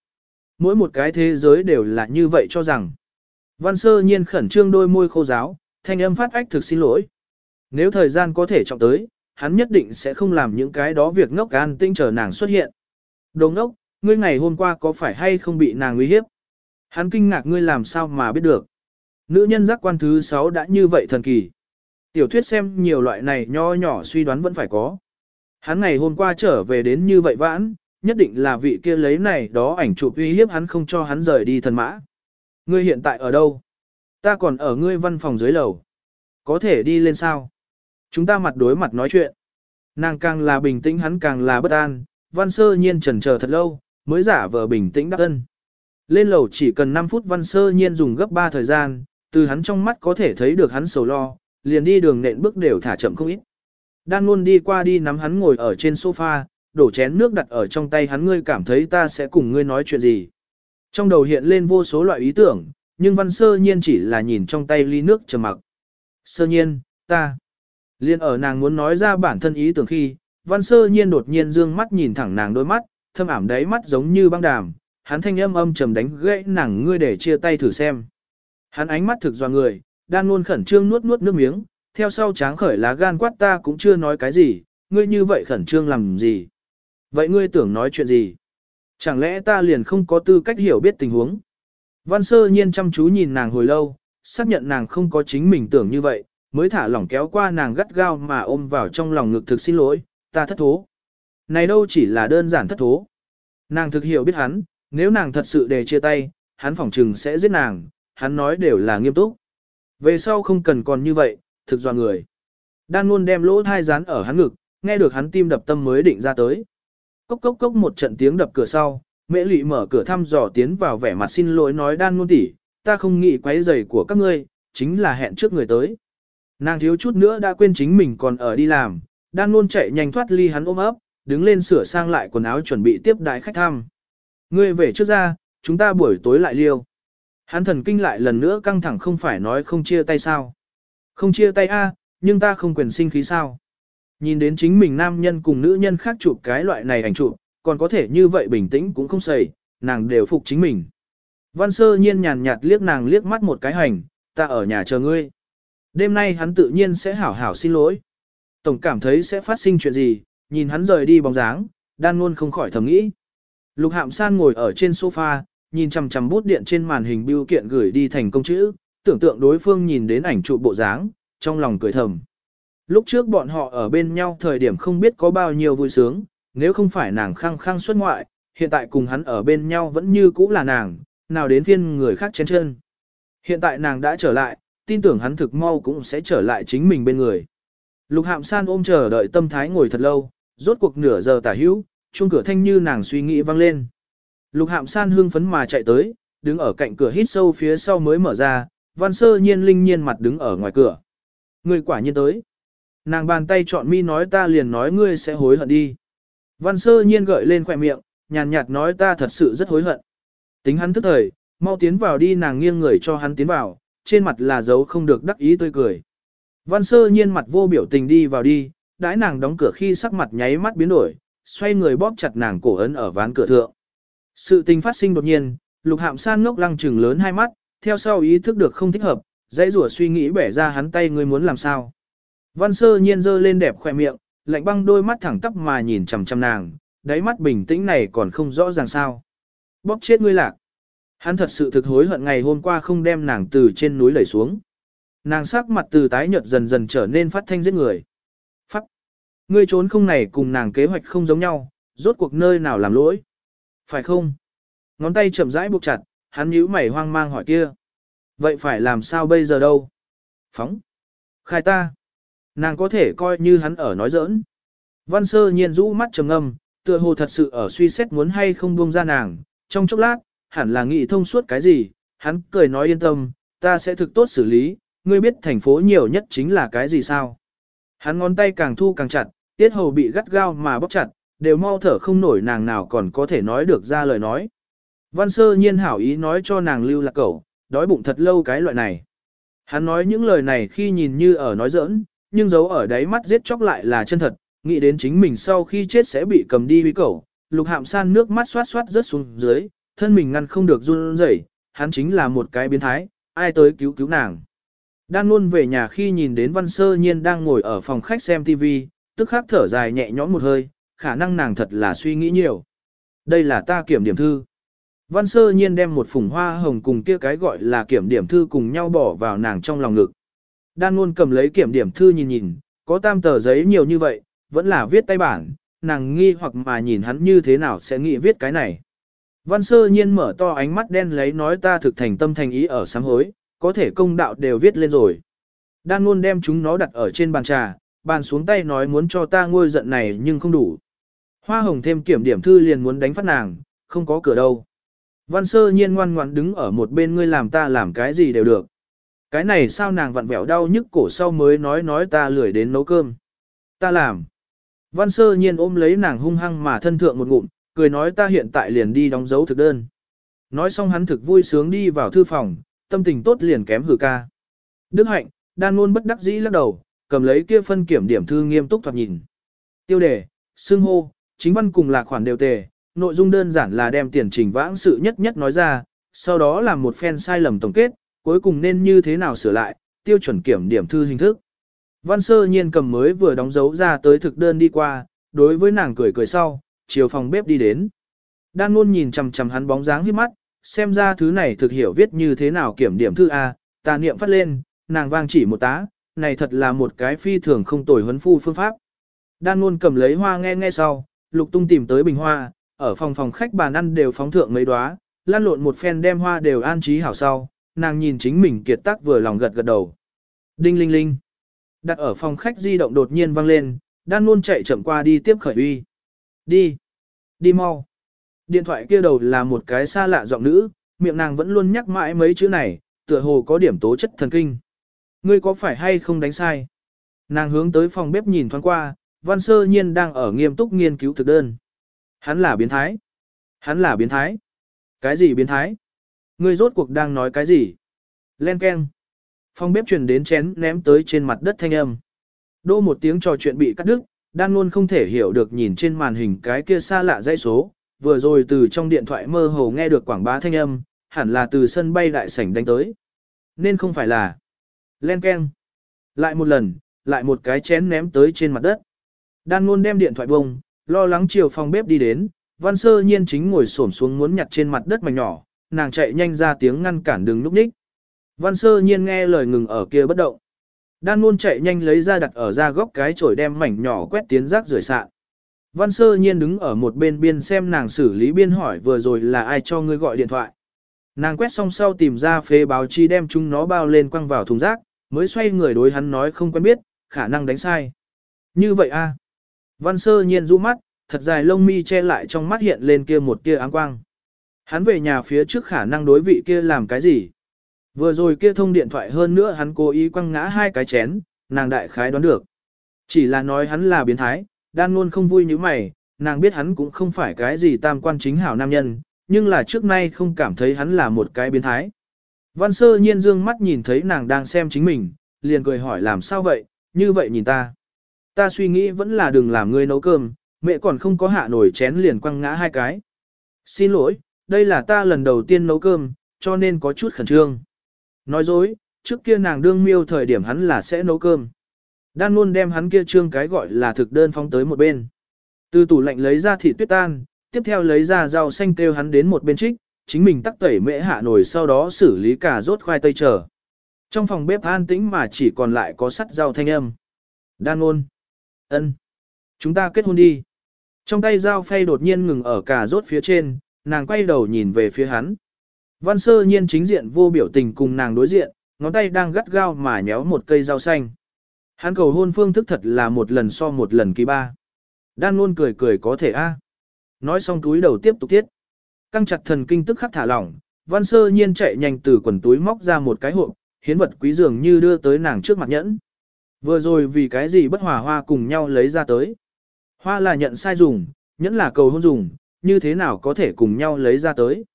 Mỗi một cái thế giới đều là như vậy cho rằng. Văn sơ nhiên khẩn trương đôi môi khô giáo, thanh âm phát ách thực xin lỗi. Nếu thời gian có thể trọng tới, hắn nhất định sẽ không làm những cái đó việc ngốc an tinh chờ nàng xuất hiện. Đồ ngốc, ngươi ngày hôm qua có phải hay không bị nàng uy hiếp? Hắn kinh ngạc ngươi làm sao mà biết được. Nữ nhân giác quan thứ 6 đã như vậy thần kỳ. Tiểu thuyết xem nhiều loại này nho nhỏ suy đoán vẫn phải có. Hắn ngày hôm qua trở về đến như vậy vãn, nhất định là vị kia lấy này đó ảnh chụp uy hiếp hắn không cho hắn rời đi thần mã. Ngươi hiện tại ở đâu? Ta còn ở ngươi văn phòng dưới lầu. Có thể đi lên sao? Chúng ta mặt đối mặt nói chuyện. Nàng càng là bình tĩnh hắn càng là bất an, văn sơ nhiên trần chờ thật lâu, mới giả vờ bình tĩnh đắc ân. Lên lầu chỉ cần 5 phút văn sơ nhiên dùng gấp 3 thời gian, từ hắn trong mắt có thể thấy được hắn sầu lo, liền đi đường nện bước đều thả chậm không ít. Đan luôn đi qua đi nắm hắn ngồi ở trên sofa, đổ chén nước đặt ở trong tay hắn ngươi cảm thấy ta sẽ cùng ngươi nói chuyện gì. Trong đầu hiện lên vô số loại ý tưởng, nhưng văn sơ nhiên chỉ là nhìn trong tay ly nước trầm mặc. Sơ nhiên, ta. Liên ở nàng muốn nói ra bản thân ý tưởng khi, văn sơ nhiên đột nhiên dương mắt nhìn thẳng nàng đôi mắt, thâm ảm đáy mắt giống như băng đàm, hắn thanh âm âm trầm đánh gãy nàng ngươi để chia tay thử xem. Hắn ánh mắt thực dò người, đang luôn khẩn trương nuốt nuốt nước miếng, theo sau tráng khởi lá gan quát ta cũng chưa nói cái gì, ngươi như vậy khẩn trương làm gì. Vậy ngươi tưởng nói chuyện gì? Chẳng lẽ ta liền không có tư cách hiểu biết tình huống? Văn sơ nhiên chăm chú nhìn nàng hồi lâu, xác nhận nàng không có chính mình tưởng như vậy, mới thả lỏng kéo qua nàng gắt gao mà ôm vào trong lòng ngực thực xin lỗi, ta thất thố. Này đâu chỉ là đơn giản thất thố. Nàng thực hiểu biết hắn, nếu nàng thật sự để chia tay, hắn phỏng trừng sẽ giết nàng, hắn nói đều là nghiêm túc. Về sau không cần còn như vậy, thực dọa người. Đan luôn đem lỗ thai rán ở hắn ngực, nghe được hắn tim đập tâm mới định ra tới. Cốc cốc cốc một trận tiếng đập cửa sau, mẹ lụy mở cửa thăm dò tiến vào vẻ mặt xin lỗi nói đan luôn tỉ, ta không nghĩ quấy giày của các ngươi, chính là hẹn trước người tới. Nàng thiếu chút nữa đã quên chính mình còn ở đi làm, đan luôn chạy nhanh thoát ly hắn ôm ấp, đứng lên sửa sang lại quần áo chuẩn bị tiếp đại khách thăm. Ngươi về trước ra, chúng ta buổi tối lại liêu. Hắn thần kinh lại lần nữa căng thẳng không phải nói không chia tay sao. Không chia tay a, nhưng ta không quyền sinh khí sao. Nhìn đến chính mình nam nhân cùng nữ nhân khác chụp cái loại này ảnh chụp, còn có thể như vậy bình tĩnh cũng không xảy nàng đều phục chính mình. Văn sơ nhiên nhàn nhạt liếc nàng liếc mắt một cái hành, ta ở nhà chờ ngươi. Đêm nay hắn tự nhiên sẽ hảo hảo xin lỗi. Tổng cảm thấy sẽ phát sinh chuyện gì, nhìn hắn rời đi bóng dáng, đan luôn không khỏi thầm nghĩ. Lục hạm san ngồi ở trên sofa, nhìn chằm chằm bút điện trên màn hình bưu kiện gửi đi thành công chữ, tưởng tượng đối phương nhìn đến ảnh chụp bộ dáng, trong lòng cười thầm. Lúc trước bọn họ ở bên nhau thời điểm không biết có bao nhiêu vui sướng, nếu không phải nàng khăng khăng xuất ngoại, hiện tại cùng hắn ở bên nhau vẫn như cũ là nàng, nào đến phiên người khác chén chân. Hiện tại nàng đã trở lại, tin tưởng hắn thực mau cũng sẽ trở lại chính mình bên người. Lục hạm san ôm chờ đợi tâm thái ngồi thật lâu, rốt cuộc nửa giờ tả hữu, chuông cửa thanh như nàng suy nghĩ vang lên. Lục hạm san hương phấn mà chạy tới, đứng ở cạnh cửa hít sâu phía sau mới mở ra, văn sơ nhiên linh nhiên mặt đứng ở ngoài cửa. Người quả nhiên tới. Nàng bàn tay chọn mi nói ta liền nói ngươi sẽ hối hận đi. Văn sơ nhiên gợi lên khỏe miệng, nhàn nhạt nói ta thật sự rất hối hận. Tính hắn thức thời, mau tiến vào đi nàng nghiêng người cho hắn tiến vào, trên mặt là dấu không được đắc ý tươi cười. Văn sơ nhiên mặt vô biểu tình đi vào đi, đãi nàng đóng cửa khi sắc mặt nháy mắt biến đổi, xoay người bóp chặt nàng cổ ấn ở ván cửa thượng. Sự tình phát sinh đột nhiên, lục hạm san ngốc lăng trừng lớn hai mắt, theo sau ý thức được không thích hợp, dãy rủa suy nghĩ bẻ ra hắn tay ngươi muốn làm sao. Văn sơ nhiên dơ lên đẹp khoe miệng, lạnh băng đôi mắt thẳng tắp mà nhìn chằm chằm nàng, đáy mắt bình tĩnh này còn không rõ ràng sao. Bóp chết ngươi lạc. Hắn thật sự thực hối hận ngày hôm qua không đem nàng từ trên núi lẩy xuống. Nàng sắc mặt từ tái nhợt dần dần trở nên phát thanh giết người. Pháp. Ngươi trốn không này cùng nàng kế hoạch không giống nhau, rốt cuộc nơi nào làm lỗi. Phải không? Ngón tay chậm rãi buộc chặt, hắn nhíu mày hoang mang hỏi kia. Vậy phải làm sao bây giờ đâu? Phóng. Khai ta. Nàng có thể coi như hắn ở nói giỡn. Văn sơ nhiên rũ mắt trầm ngâm, tựa hồ thật sự ở suy xét muốn hay không buông ra nàng. Trong chốc lát, hẳn là nghĩ thông suốt cái gì, hắn cười nói yên tâm, ta sẽ thực tốt xử lý, ngươi biết thành phố nhiều nhất chính là cái gì sao. Hắn ngón tay càng thu càng chặt, tiết hầu bị gắt gao mà bóc chặt, đều mau thở không nổi nàng nào còn có thể nói được ra lời nói. Văn sơ nhiên hảo ý nói cho nàng lưu lạc cẩu, đói bụng thật lâu cái loại này. Hắn nói những lời này khi nhìn như ở nói giỡn, nhưng giấu ở đáy mắt giết chóc lại là chân thật, nghĩ đến chính mình sau khi chết sẽ bị cầm đi huy cẩu. Lục hạm san nước mắt xoát xoát rớt xuống dưới, thân mình ngăn không được run rẩy, hắn chính là một cái biến thái, ai tới cứu cứu nàng. Đang luôn về nhà khi nhìn đến văn sơ nhiên đang ngồi ở phòng khách xem TV, tức khắc thở dài nhẹ nhõm một hơi, khả năng nàng thật là suy nghĩ nhiều. Đây là ta kiểm điểm thư. Văn sơ nhiên đem một phùng hoa hồng cùng kia cái gọi là kiểm điểm thư cùng nhau bỏ vào nàng trong lòng ngực. Đan luôn cầm lấy kiểm điểm thư nhìn nhìn, có tam tờ giấy nhiều như vậy, vẫn là viết tay bản, nàng nghi hoặc mà nhìn hắn như thế nào sẽ nghĩ viết cái này. Văn sơ nhiên mở to ánh mắt đen lấy nói ta thực thành tâm thành ý ở sám hối, có thể công đạo đều viết lên rồi. Đan luôn đem chúng nó đặt ở trên bàn trà, bàn xuống tay nói muốn cho ta ngôi giận này nhưng không đủ. Hoa hồng thêm kiểm điểm thư liền muốn đánh phát nàng, không có cửa đâu. Văn sơ nhiên ngoan ngoãn đứng ở một bên ngươi làm ta làm cái gì đều được. Cái này sao nàng vặn vẹo đau nhức cổ sau mới nói nói ta lười đến nấu cơm. Ta làm. Văn sơ nhiên ôm lấy nàng hung hăng mà thân thượng một ngụm, cười nói ta hiện tại liền đi đóng dấu thực đơn. Nói xong hắn thực vui sướng đi vào thư phòng, tâm tình tốt liền kém hử ca. Đức hạnh, đan luôn bất đắc dĩ lắc đầu, cầm lấy kia phân kiểm điểm thư nghiêm túc thoạt nhìn. Tiêu đề, xưng hô, chính văn cùng là khoản đều tề, nội dung đơn giản là đem tiền trình vãng sự nhất nhất nói ra, sau đó làm một phen sai lầm tổng kết, cuối cùng nên như thế nào sửa lại, tiêu chuẩn kiểm điểm thư hình thức. Văn sơ nhiên cầm mới vừa đóng dấu ra tới thực đơn đi qua, đối với nàng cười cười sau, chiều phòng bếp đi đến. Đan ngôn nhìn chằm chằm hắn bóng dáng hiếp mắt, xem ra thứ này thực hiểu viết như thế nào kiểm điểm thư A, tà niệm phát lên, nàng vang chỉ một tá, này thật là một cái phi thường không tồi huấn phu phương pháp. Đan ngôn cầm lấy hoa nghe nghe sau, lục tung tìm tới bình hoa, ở phòng phòng khách bàn ăn đều phóng thượng mấy đóa, lan lộn một phen đem hoa đều an trí hảo sau, nàng nhìn chính mình kiệt tác vừa lòng gật gật đầu. Đinh linh linh. Đặt ở phòng khách di động đột nhiên vang lên, đan luôn chạy chậm qua đi tiếp khởi uy. Đi. Đi mau. Điện thoại kia đầu là một cái xa lạ giọng nữ, miệng nàng vẫn luôn nhắc mãi mấy chữ này, tựa hồ có điểm tố chất thần kinh. Ngươi có phải hay không đánh sai? Nàng hướng tới phòng bếp nhìn thoáng qua, Văn Sơ Nhiên đang ở nghiêm túc nghiên cứu thực đơn. Hắn là biến thái. Hắn là biến thái. Cái gì biến thái? Ngươi rốt cuộc đang nói cái gì? Len keng. Phòng bếp truyền đến chén ném tới trên mặt đất thanh âm. Đô một tiếng trò chuyện bị cắt đứt, đan luôn không thể hiểu được nhìn trên màn hình cái kia xa lạ dãy số, vừa rồi từ trong điện thoại mơ hồ nghe được quảng bá thanh âm, hẳn là từ sân bay đại sảnh đánh tới. Nên không phải là. Len keng. Lại một lần, lại một cái chén ném tới trên mặt đất. Đan luôn đem điện thoại bông, lo lắng chiều phòng bếp đi đến, văn sơ nhiên chính ngồi xổm xuống muốn nhặt trên mặt đất mảnh nhỏ, nàng chạy nhanh ra tiếng ngăn cản đừng núp ních. Văn sơ nhiên nghe lời ngừng ở kia bất động. Đan luôn chạy nhanh lấy ra đặt ở ra góc cái chổi đem mảnh nhỏ quét tiến rác rửa sạn. Văn sơ nhiên đứng ở một bên biên xem nàng xử lý biên hỏi vừa rồi là ai cho ngươi gọi điện thoại. Nàng quét xong sau tìm ra phế báo chi đem chúng nó bao lên quăng vào thùng rác, mới xoay người đối hắn nói không quen biết, khả năng đánh sai. Như vậy a Văn sơ nhiên rũ mắt, thật dài lông mi che lại trong mắt hiện lên kia một tia áng quang. Hắn về nhà phía trước khả năng đối vị kia làm cái gì. Vừa rồi kia thông điện thoại hơn nữa hắn cố ý quăng ngã hai cái chén, nàng đại khái đoán được. Chỉ là nói hắn là biến thái, đan luôn không vui như mày, nàng biết hắn cũng không phải cái gì tam quan chính hảo nam nhân, nhưng là trước nay không cảm thấy hắn là một cái biến thái. Văn sơ nhiên dương mắt nhìn thấy nàng đang xem chính mình, liền cười hỏi làm sao vậy, như vậy nhìn ta. Ta suy nghĩ vẫn là đừng làm ngươi nấu cơm, mẹ còn không có hạ nổi chén liền quăng ngã hai cái. Xin lỗi, đây là ta lần đầu tiên nấu cơm, cho nên có chút khẩn trương. Nói dối, trước kia nàng đương miêu thời điểm hắn là sẽ nấu cơm. Đan luôn đem hắn kia trương cái gọi là thực đơn phóng tới một bên. Từ tủ lạnh lấy ra thịt tuyết tan, tiếp theo lấy ra rau xanh kêu hắn đến một bên trích, chính mình tắc tẩy mễ hạ nồi sau đó xử lý cả rốt khoai tây trở. Trong phòng bếp an tĩnh mà chỉ còn lại có sắt rau thanh âm. Đan ôn. ân, Chúng ta kết hôn đi. Trong tay dao phay đột nhiên ngừng ở cả rốt phía trên, nàng quay đầu nhìn về phía hắn. Văn sơ nhiên chính diện vô biểu tình cùng nàng đối diện, ngón tay đang gắt gao mà nhéo một cây rau xanh. Hắn cầu hôn phương thức thật là một lần so một lần kỳ ba. Đan luôn cười cười có thể a. Nói xong túi đầu tiếp tục tiết. Căng chặt thần kinh tức khắc thả lỏng, văn sơ nhiên chạy nhanh từ quần túi móc ra một cái hộp, hiến vật quý dường như đưa tới nàng trước mặt nhẫn. Vừa rồi vì cái gì bất hòa hoa cùng nhau lấy ra tới. Hoa là nhận sai dùng, nhẫn là cầu hôn dùng, như thế nào có thể cùng nhau lấy ra tới.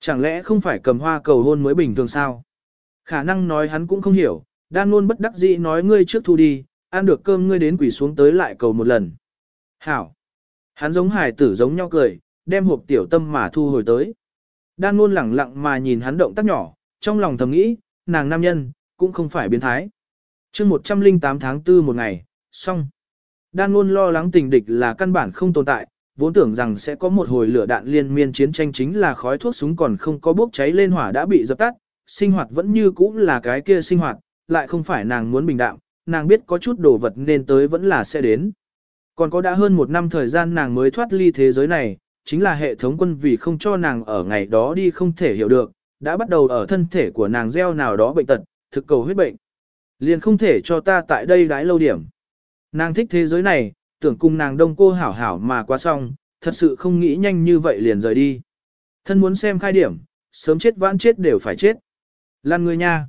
Chẳng lẽ không phải cầm hoa cầu hôn mới bình thường sao? Khả năng nói hắn cũng không hiểu, đan luôn bất đắc dĩ nói ngươi trước thu đi, ăn được cơm ngươi đến quỷ xuống tới lại cầu một lần. Hảo! Hắn giống hài tử giống nhau cười, đem hộp tiểu tâm mà thu hồi tới. Đan luôn lẳng lặng mà nhìn hắn động tác nhỏ, trong lòng thầm nghĩ, nàng nam nhân, cũng không phải biến thái. chương 108 tháng 4 một ngày, xong. Đan luôn lo lắng tình địch là căn bản không tồn tại, vốn tưởng rằng sẽ có một hồi lửa đạn liên miên chiến tranh chính là khói thuốc súng còn không có bốc cháy lên hỏa đã bị dập tắt, sinh hoạt vẫn như cũ là cái kia sinh hoạt, lại không phải nàng muốn bình đạm, nàng biết có chút đồ vật nên tới vẫn là sẽ đến. Còn có đã hơn một năm thời gian nàng mới thoát ly thế giới này, chính là hệ thống quân vì không cho nàng ở ngày đó đi không thể hiểu được, đã bắt đầu ở thân thể của nàng gieo nào đó bệnh tật, thực cầu huyết bệnh. Liền không thể cho ta tại đây đái lâu điểm. Nàng thích thế giới này, tưởng cùng nàng đông cô hảo hảo mà qua xong, thật sự không nghĩ nhanh như vậy liền rời đi. Thân muốn xem khai điểm, sớm chết vãn chết đều phải chết. Lan người nha.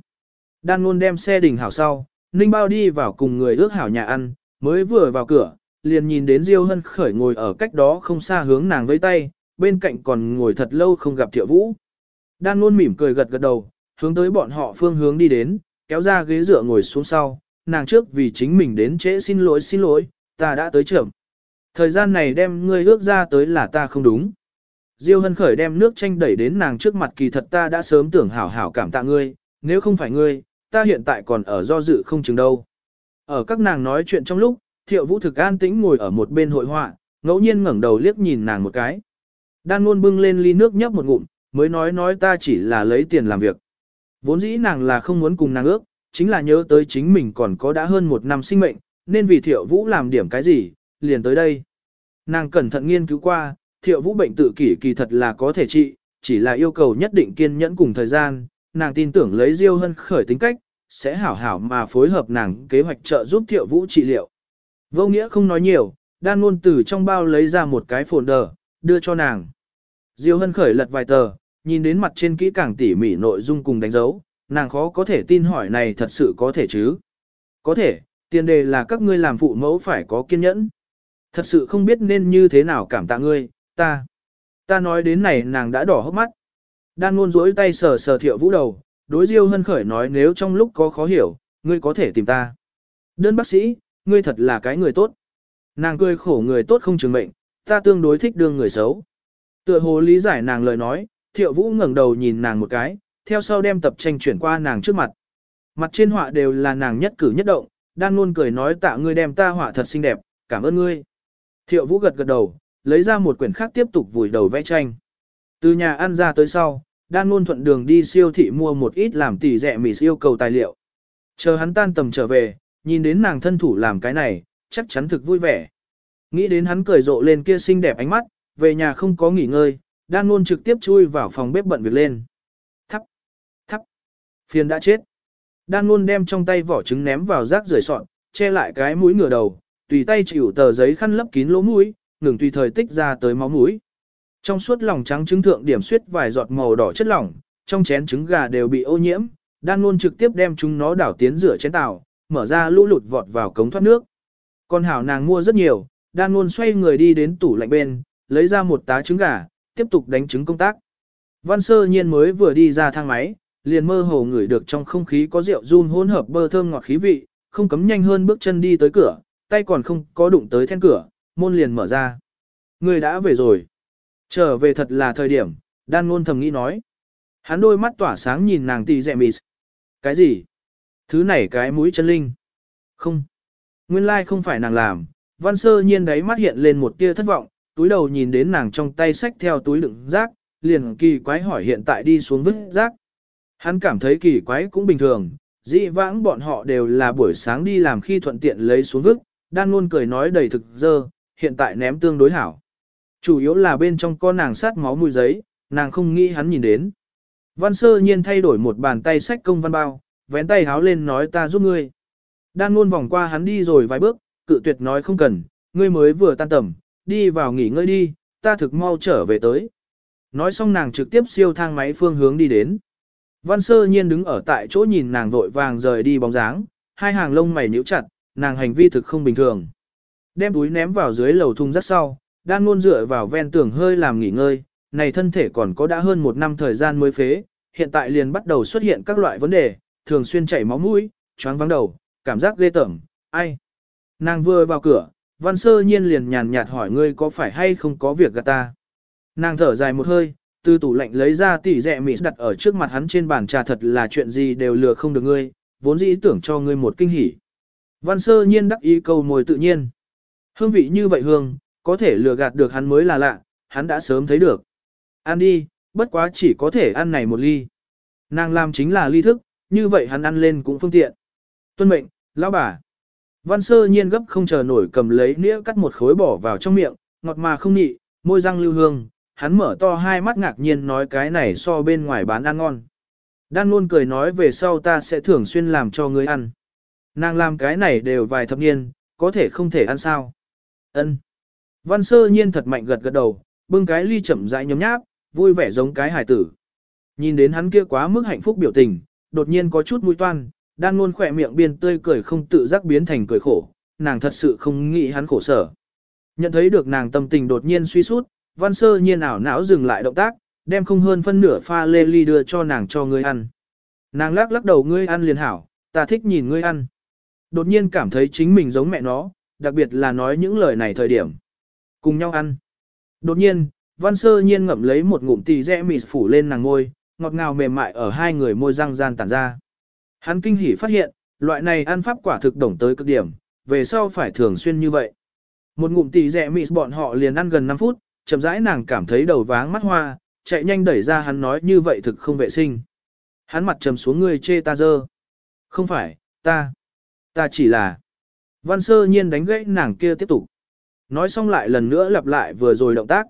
Đan luôn đem xe đình hảo sau, Ninh bao đi vào cùng người ước hảo nhà ăn, mới vừa vào cửa, liền nhìn đến Diêu Hân khởi ngồi ở cách đó không xa hướng nàng với tay, bên cạnh còn ngồi thật lâu không gặp Thiệu Vũ. Đan luôn mỉm cười gật gật đầu, hướng tới bọn họ phương hướng đi đến, kéo ra ghế dựa ngồi xuống sau, nàng trước vì chính mình đến trễ xin lỗi xin lỗi, ta đã tới trưởng. Thời gian này đem ngươi ước ra tới là ta không đúng. Diêu hân khởi đem nước chanh đẩy đến nàng trước mặt kỳ thật ta đã sớm tưởng hảo hảo cảm tạ ngươi, nếu không phải ngươi, ta hiện tại còn ở do dự không chừng đâu. Ở các nàng nói chuyện trong lúc, thiệu vũ thực an tĩnh ngồi ở một bên hội họa, ngẫu nhiên ngẩng đầu liếc nhìn nàng một cái. Đan luôn bưng lên ly nước nhấp một ngụm, mới nói nói ta chỉ là lấy tiền làm việc. Vốn dĩ nàng là không muốn cùng nàng ước, chính là nhớ tới chính mình còn có đã hơn một năm sinh mệnh, nên vì thiệu vũ làm điểm cái gì, liền tới đây. Nàng cẩn thận nghiên cứu qua, thiệu vũ bệnh tự kỷ kỳ thật là có thể trị, chỉ là yêu cầu nhất định kiên nhẫn cùng thời gian, nàng tin tưởng lấy Diêu Hân khởi tính cách, sẽ hảo hảo mà phối hợp nàng kế hoạch trợ giúp thiệu vũ trị liệu. Vô nghĩa không nói nhiều, đan luôn từ trong bao lấy ra một cái folder, đưa cho nàng. Diêu Hân khởi lật vài tờ, nhìn đến mặt trên kỹ càng tỉ mỉ nội dung cùng đánh dấu, nàng khó có thể tin hỏi này thật sự có thể chứ. Có thể, tiền đề là các ngươi làm phụ mẫu phải có kiên nhẫn. Thật sự không biết nên như thế nào cảm tạ ngươi, ta. Ta nói đến này nàng đã đỏ hốc mắt. Đan ngôn rỗi tay sờ sờ thiệu vũ đầu, đối diêu hân khởi nói nếu trong lúc có khó hiểu, ngươi có thể tìm ta. Đơn bác sĩ, ngươi thật là cái người tốt. Nàng cười khổ người tốt không chứng mệnh, ta tương đối thích đương người xấu. Tựa hồ lý giải nàng lời nói, thiệu vũ ngẩng đầu nhìn nàng một cái, theo sau đem tập tranh chuyển qua nàng trước mặt. Mặt trên họa đều là nàng nhất cử nhất động, đan luôn cười nói tạ ngươi đem ta họa thật xinh đẹp, cảm ơn ngươi. Thiệu vũ gật gật đầu, lấy ra một quyển khác tiếp tục vùi đầu vẽ tranh. Từ nhà ăn ra tới sau, đan luôn thuận đường đi siêu thị mua một ít làm tỉ rẻ mì yêu cầu tài liệu. Chờ hắn tan tầm trở về, nhìn đến nàng thân thủ làm cái này, chắc chắn thực vui vẻ. Nghĩ đến hắn cười rộ lên kia xinh đẹp ánh mắt, về nhà không có nghỉ ngơi, đan luôn trực tiếp chui vào phòng bếp bận việc lên. Thắp, thắp, phiền đã chết. Đan luôn đem trong tay vỏ trứng ném vào rác rưởi sọn, che lại cái mũi ngửa đầu, tùy tay chịu tờ giấy khăn lấp kín lỗ mũi, ngừng tùy thời tích ra tới máu mũi. Trong suốt lòng trắng trứng thượng điểm suyết vài giọt màu đỏ chất lỏng, trong chén trứng gà đều bị ô nhiễm, đan luôn trực tiếp đem chúng nó đảo tiến rửa chén tàu, mở ra lũ lụt vọt vào cống thoát nước. Con hảo nàng mua rất nhiều, đan luôn xoay người đi đến tủ lạnh bên, lấy ra một tá trứng gà, tiếp tục đánh trứng công tác. Văn sơ nhiên mới vừa đi ra thang máy, liền mơ hồ ngửi được trong không khí có rượu run hỗn hợp bơ thơm ngọt khí vị, không cấm nhanh hơn bước chân đi tới cửa, tay còn không có đụng tới then cửa, môn liền mở ra. Người đã về rồi. Trở về thật là thời điểm, đan ngôn thầm nghĩ nói. Hắn đôi mắt tỏa sáng nhìn nàng tì dẹ mịt. Cái gì? Thứ này cái mũi chân linh. Không. Nguyên lai like không phải nàng làm. Văn sơ nhiên đáy mắt hiện lên một tia thất vọng, túi đầu nhìn đến nàng trong tay sách theo túi đựng rác, liền kỳ quái hỏi hiện tại đi xuống vứt rác. Hắn cảm thấy kỳ quái cũng bình thường, dĩ vãng bọn họ đều là buổi sáng đi làm khi thuận tiện lấy xuống vứt, đan luôn cười nói đầy thực dơ, hiện tại ném tương đối hảo. Chủ yếu là bên trong con nàng sát máu mùi giấy, nàng không nghĩ hắn nhìn đến. Văn sơ nhiên thay đổi một bàn tay sách công văn bao, vén tay háo lên nói ta giúp ngươi. Đan luôn vòng qua hắn đi rồi vài bước, cự tuyệt nói không cần, ngươi mới vừa tan tầm, đi vào nghỉ ngơi đi, ta thực mau trở về tới. Nói xong nàng trực tiếp siêu thang máy phương hướng đi đến. Văn sơ nhiên đứng ở tại chỗ nhìn nàng vội vàng rời đi bóng dáng, hai hàng lông mày nhíu chặt, nàng hành vi thực không bình thường. Đem túi ném vào dưới lầu thùng rất sau, đang luôn dựa vào ven tường hơi làm nghỉ ngơi, này thân thể còn có đã hơn một năm thời gian mới phế, hiện tại liền bắt đầu xuất hiện các loại vấn đề, thường xuyên chảy máu mũi, choáng vắng đầu, cảm giác ghê tởm, ai. Nàng vừa vào cửa, văn sơ nhiên liền nhàn nhạt hỏi ngươi có phải hay không có việc gạt ta. Nàng thở dài một hơi, từ tủ lạnh lấy ra tỉ rẻ mỹ đặt ở trước mặt hắn trên bàn trà thật là chuyện gì đều lừa không được ngươi, vốn dĩ tưởng cho ngươi một kinh hỉ. Văn sơ nhiên đắc ý câu mồi tự nhiên. Hương vị như vậy hương, có thể lừa gạt được hắn mới là lạ, hắn đã sớm thấy được. Ăn đi, bất quá chỉ có thể ăn này một ly. Nàng làm chính là ly thức, như vậy hắn ăn lên cũng phương tiện. Tuân mệnh, lão bà. Văn sơ nhiên gấp không chờ nổi cầm lấy nĩa cắt một khối bỏ vào trong miệng, ngọt mà không nhị, môi răng lưu hương, hắn mở to hai mắt ngạc nhiên nói cái này so bên ngoài bán ăn ngon. Đan luôn cười nói về sau ta sẽ thường xuyên làm cho ngươi ăn. Nàng làm cái này đều vài thập niên, có thể không thể ăn sao. Ân. Văn sơ nhiên thật mạnh gật gật đầu, bưng cái ly chậm rãi nhấm nháp, vui vẻ giống cái hải tử. Nhìn đến hắn kia quá mức hạnh phúc biểu tình, đột nhiên có chút mũi toan, đan luôn khỏe miệng biên tươi cười không tự giác biến thành cười khổ, nàng thật sự không nghĩ hắn khổ sở. Nhận thấy được nàng tâm tình đột nhiên suy sút, văn sơ nhiên ảo não dừng lại động tác, đem không hơn phân nửa pha lê ly đưa cho nàng cho ngươi ăn. Nàng lắc lắc đầu ngươi ăn liền hảo, ta thích nhìn ngươi ăn. Đột nhiên cảm thấy chính mình giống mẹ nó, đặc biệt là nói những lời này thời điểm. Cùng nhau ăn. Đột nhiên, văn sơ nhiên ngậm lấy một ngụm tì rẽ mịt phủ lên nàng ngôi, ngọt ngào mềm mại ở hai người môi răng gian tản ra. Hắn kinh hỉ phát hiện, loại này ăn pháp quả thực đồng tới cực điểm, về sau phải thường xuyên như vậy. Một ngụm tỉ rẻ mịt bọn họ liền ăn gần 5 phút, chậm rãi nàng cảm thấy đầu váng mắt hoa, chạy nhanh đẩy ra hắn nói như vậy thực không vệ sinh. Hắn mặt trầm xuống người chê ta dơ. Không phải, ta, ta chỉ là. Văn sơ nhiên đánh gãy nàng kia tiếp tục. Nói xong lại lần nữa lặp lại vừa rồi động tác.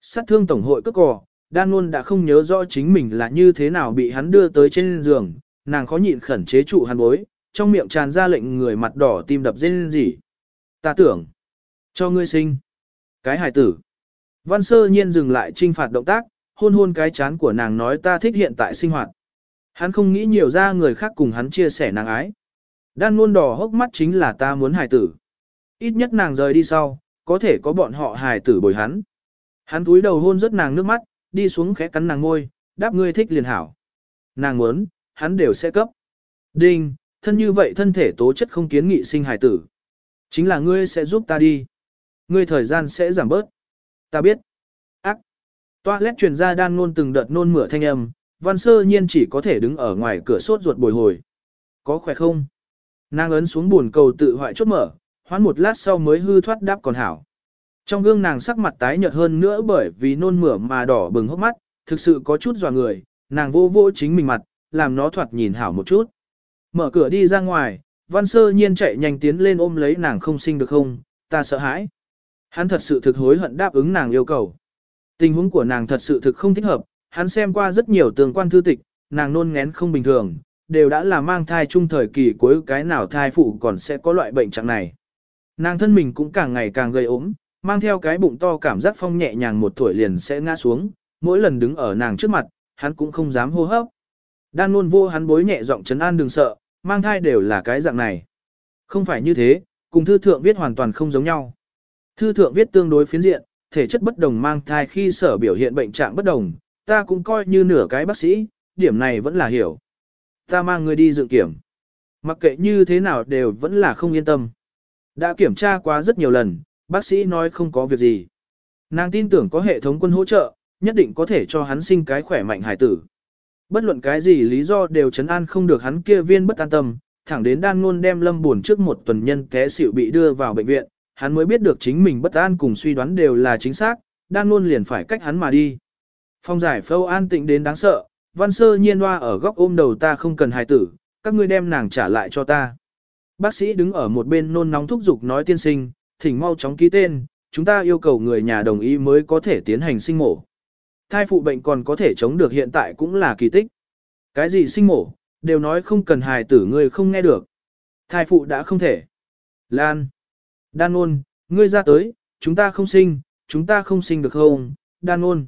Sát thương tổng hội cất cỏ, đan luôn đã không nhớ rõ chính mình là như thế nào bị hắn đưa tới trên giường, nàng khó nhịn khẩn chế trụ hắn bối, trong miệng tràn ra lệnh người mặt đỏ tim đập rên gì. Ta tưởng, cho ngươi sinh. Cái hài tử. Văn sơ nhiên dừng lại trinh phạt động tác, hôn hôn cái chán của nàng nói ta thích hiện tại sinh hoạt. Hắn không nghĩ nhiều ra người khác cùng hắn chia sẻ nàng ái. Đan luôn đỏ hốc mắt chính là ta muốn hài tử. Ít nhất nàng rời đi sau, có thể có bọn họ hài tử bồi hắn. Hắn túi đầu hôn rất nàng nước mắt, đi xuống khẽ cắn nàng ngôi, đáp ngươi thích liền hảo. Nàng muốn, hắn đều sẽ cấp. Đinh, thân như vậy thân thể tố chất không kiến nghị sinh hài tử. Chính là ngươi sẽ giúp ta đi. Ngươi thời gian sẽ giảm bớt. Ta biết. Ác. Toilet truyền ra đan nôn từng đợt nôn mửa thanh âm, văn sơ nhiên chỉ có thể đứng ở ngoài cửa sốt ruột bồi hồi. Có khỏe không? Nàng ấn xuống buồn cầu tự hoại chốt mở, hoán một lát sau mới hư thoát đáp còn hảo. Trong gương nàng sắc mặt tái nhợt hơn nữa bởi vì nôn mửa mà đỏ bừng hốc mắt, thực sự có chút dò người, nàng vô vô chính mình mặt, làm nó thoạt nhìn hảo một chút. Mở cửa đi ra ngoài, văn sơ nhiên chạy nhanh tiến lên ôm lấy nàng không sinh được không, ta sợ hãi. Hắn thật sự thực hối hận đáp ứng nàng yêu cầu. Tình huống của nàng thật sự thực không thích hợp, hắn xem qua rất nhiều tường quan thư tịch, nàng nôn ngén không bình thường, đều đã là mang thai chung thời kỳ cuối cái nào thai phụ còn sẽ có loại bệnh trạng này. Nàng thân mình cũng càng ngày càng gây ốm, mang theo cái bụng to cảm giác phong nhẹ nhàng một tuổi liền sẽ ngã xuống, mỗi lần đứng ở nàng trước mặt, hắn cũng không dám hô hấp. Đan luôn vô hắn bối nhẹ giọng trấn an đừng sợ, mang thai đều là cái dạng này. Không phải như thế, cùng thư thượng viết hoàn toàn không giống nhau. Thư thượng viết tương đối phiến diện, thể chất bất đồng mang thai khi sở biểu hiện bệnh trạng bất đồng, ta cũng coi như nửa cái bác sĩ, điểm này vẫn là hiểu. Ta mang người đi dự kiểm. Mặc kệ như thế nào đều vẫn là không yên tâm. Đã kiểm tra quá rất nhiều lần, bác sĩ nói không có việc gì. Nàng tin tưởng có hệ thống quân hỗ trợ, nhất định có thể cho hắn sinh cái khỏe mạnh hải tử. Bất luận cái gì lý do đều chấn an không được hắn kia viên bất an tâm, thẳng đến đan ngôn đem lâm buồn trước một tuần nhân té xỉu bị đưa vào bệnh viện, hắn mới biết được chính mình bất an cùng suy đoán đều là chính xác, đan luôn liền phải cách hắn mà đi. Phong giải phâu an tịnh đến đáng sợ, văn sơ nhiên hoa ở góc ôm đầu ta không cần hài tử, các ngươi đem nàng trả lại cho ta. Bác sĩ đứng ở một bên nôn nóng thúc giục nói tiên sinh, thỉnh mau chóng ký tên, chúng ta yêu cầu người nhà đồng ý mới có thể tiến hành sinh mổ. Thai phụ bệnh còn có thể chống được hiện tại cũng là kỳ tích. Cái gì sinh mổ, đều nói không cần hài tử người không nghe được. Thai phụ đã không thể. Lan. Đan ôn, ngươi ra tới, chúng ta không sinh, chúng ta không sinh được không, đan ôn.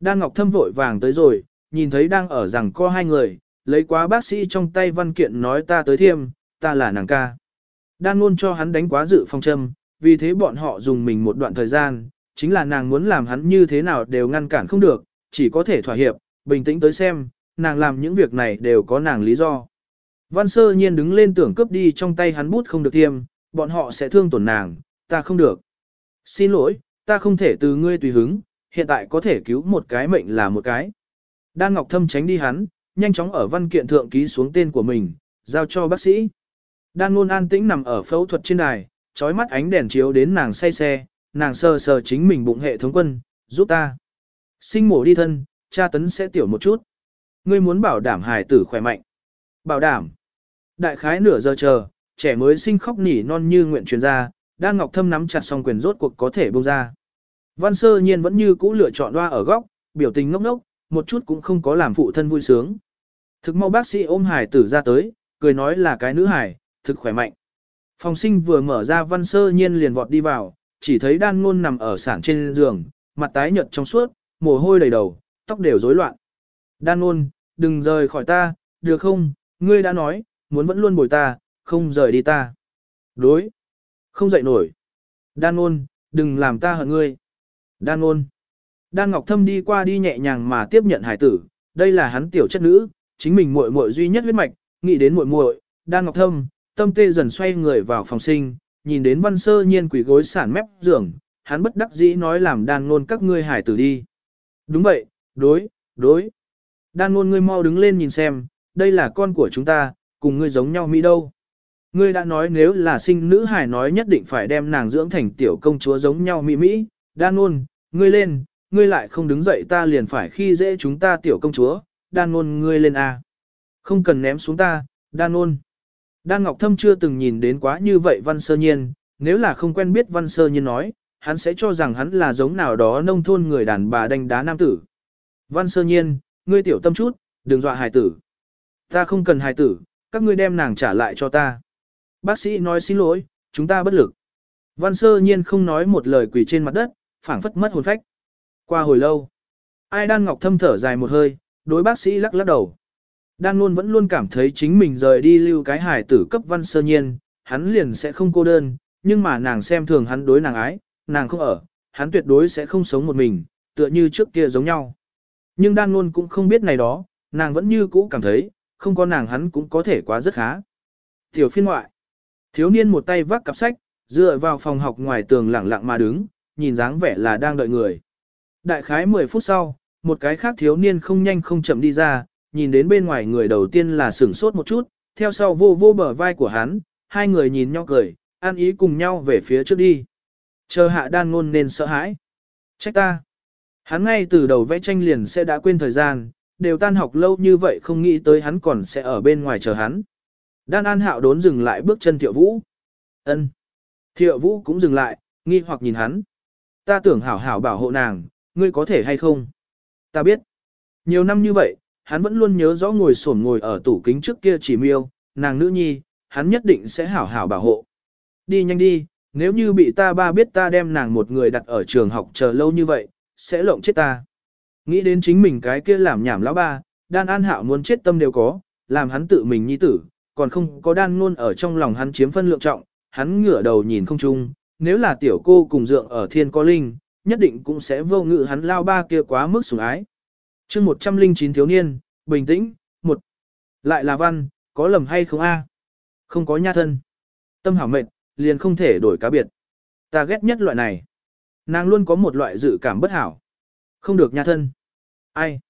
Đan Ngọc Thâm vội vàng tới rồi, nhìn thấy đang ở rằng co hai người, lấy quá bác sĩ trong tay văn kiện nói ta tới thiêm, ta là nàng ca. Đan luôn cho hắn đánh quá dự phong châm, vì thế bọn họ dùng mình một đoạn thời gian, chính là nàng muốn làm hắn như thế nào đều ngăn cản không được, chỉ có thể thỏa hiệp, bình tĩnh tới xem, nàng làm những việc này đều có nàng lý do. Văn sơ nhiên đứng lên tưởng cướp đi trong tay hắn bút không được thiêm, bọn họ sẽ thương tổn nàng, ta không được. Xin lỗi, ta không thể từ ngươi tùy hứng, hiện tại có thể cứu một cái mệnh là một cái. Đan Ngọc Thâm tránh đi hắn, nhanh chóng ở văn kiện thượng ký xuống tên của mình, giao cho bác sĩ. Đan Nôn an tĩnh nằm ở phẫu thuật trên đài, trói mắt ánh đèn chiếu đến nàng say xe, nàng sờ sờ chính mình bụng hệ thống quân, giúp ta. Sinh mổ đi thân, cha tấn sẽ tiểu một chút. Ngươi muốn bảo đảm hài tử khỏe mạnh. Bảo đảm. Đại khái nửa giờ chờ, trẻ mới sinh khóc nỉ non như nguyện truyền ra, Đan Ngọc Thâm nắm chặt song quyền rốt cuộc có thể buông ra. Văn sơ nhiên vẫn như cũ lựa chọn đoa ở góc, biểu tình ngốc ngốc, một chút cũng không có làm phụ thân vui sướng. Thực mau bác sĩ ôm hải tử ra tới, cười nói là cái nữ hải, thực khỏe mạnh. Phòng sinh vừa mở ra văn sơ nhiên liền vọt đi vào, chỉ thấy đan ngôn nằm ở sản trên giường, mặt tái nhợt trong suốt, mồ hôi đầy đầu, tóc đều rối loạn. Đan ngôn, đừng rời khỏi ta, được không, ngươi đã nói, muốn vẫn luôn bồi ta, không rời đi ta. Đối, không dậy nổi. Đan ôn, đừng làm ta hận ngươi. Đan ôn. Đan Ngọc Thâm đi qua đi nhẹ nhàng mà tiếp nhận hải tử, đây là hắn tiểu chất nữ, chính mình muội muội duy nhất huyết mạch, nghĩ đến muội muội, Đan Ngọc Thâm, tâm tê dần xoay người vào phòng sinh, nhìn đến Văn Sơ Nhiên quỳ gối sản mép giường, hắn bất đắc dĩ nói làm Đan Nôn các ngươi hải tử đi. Đúng vậy, đối, đối. Đan Nôn ngươi mau đứng lên nhìn xem, đây là con của chúng ta, cùng ngươi giống nhau Mỹ đâu. Ngươi đã nói nếu là sinh nữ hải nói nhất định phải đem nàng dưỡng thành tiểu công chúa giống nhau Mỹ Mỹ, đan ôn, ngươi lên, ngươi lại không đứng dậy ta liền phải khi dễ chúng ta tiểu công chúa, đan ôn ngươi lên a. Không cần ném xuống ta, đan ôn. Đan Ngọc Thâm chưa từng nhìn đến quá như vậy văn sơ nhiên, nếu là không quen biết văn sơ nhiên nói, hắn sẽ cho rằng hắn là giống nào đó nông thôn người đàn bà đánh đá nam tử. Văn sơ nhiên, ngươi tiểu tâm chút, đừng dọa hài tử. Ta không cần hài tử, các ngươi đem nàng trả lại cho ta. Bác sĩ nói xin lỗi, chúng ta bất lực. Văn sơ nhiên không nói một lời quỳ trên mặt đất, phảng phất mất hồn phách. Qua hồi lâu, ai đan ngọc thâm thở dài một hơi, đối bác sĩ lắc lắc đầu. Đan luôn vẫn luôn cảm thấy chính mình rời đi lưu cái hải tử cấp văn sơ nhiên, hắn liền sẽ không cô đơn, nhưng mà nàng xem thường hắn đối nàng ái, nàng không ở, hắn tuyệt đối sẽ không sống một mình, tựa như trước kia giống nhau. Nhưng đan luôn cũng không biết này đó, nàng vẫn như cũ cảm thấy, không có nàng hắn cũng có thể quá rất khá. Tiểu phiên ngoại, thiếu niên một tay vác cặp sách, dựa vào phòng học ngoài tường lặng lặng mà đứng, nhìn dáng vẻ là đang đợi người. Đại khái 10 phút sau, một cái khác thiếu niên không nhanh không chậm đi ra, nhìn đến bên ngoài người đầu tiên là sửng sốt một chút, theo sau vô vô bờ vai của hắn, hai người nhìn nhau cười, ăn ý cùng nhau về phía trước đi. Chờ hạ đan ngôn nên sợ hãi. Trách ta. Hắn ngay từ đầu vẽ tranh liền sẽ đã quên thời gian, đều tan học lâu như vậy không nghĩ tới hắn còn sẽ ở bên ngoài chờ hắn. Đan An Hạo đốn dừng lại bước chân Thiệu Vũ. Ân. Thiệu Vũ cũng dừng lại, nghi hoặc nhìn hắn. Ta tưởng hảo hảo bảo hộ nàng, ngươi có thể hay không? Ta biết. Nhiều năm như vậy, hắn vẫn luôn nhớ rõ ngồi sổn ngồi ở tủ kính trước kia chỉ miêu, nàng nữ nhi, hắn nhất định sẽ hảo hảo bảo hộ. Đi nhanh đi, nếu như bị ta ba biết ta đem nàng một người đặt ở trường học chờ lâu như vậy, sẽ lộng chết ta. Nghĩ đến chính mình cái kia làm nhảm lão ba, đan an hạo muốn chết tâm đều có, làm hắn tự mình nhi tử, còn không có đan luôn ở trong lòng hắn chiếm phân lượng trọng, hắn ngửa đầu nhìn không chung, nếu là tiểu cô cùng dượng ở thiên có linh, nhất định cũng sẽ vô ngự hắn lao ba kia quá mức sủng ái. chương 109 thiếu niên, bình tĩnh, một. Lại là văn, có lầm hay không a Không có nha thân. Tâm hảo mệt, liền không thể đổi cá biệt. Ta ghét nhất loại này. Nàng luôn có một loại dự cảm bất hảo. Không được nha thân. Ai?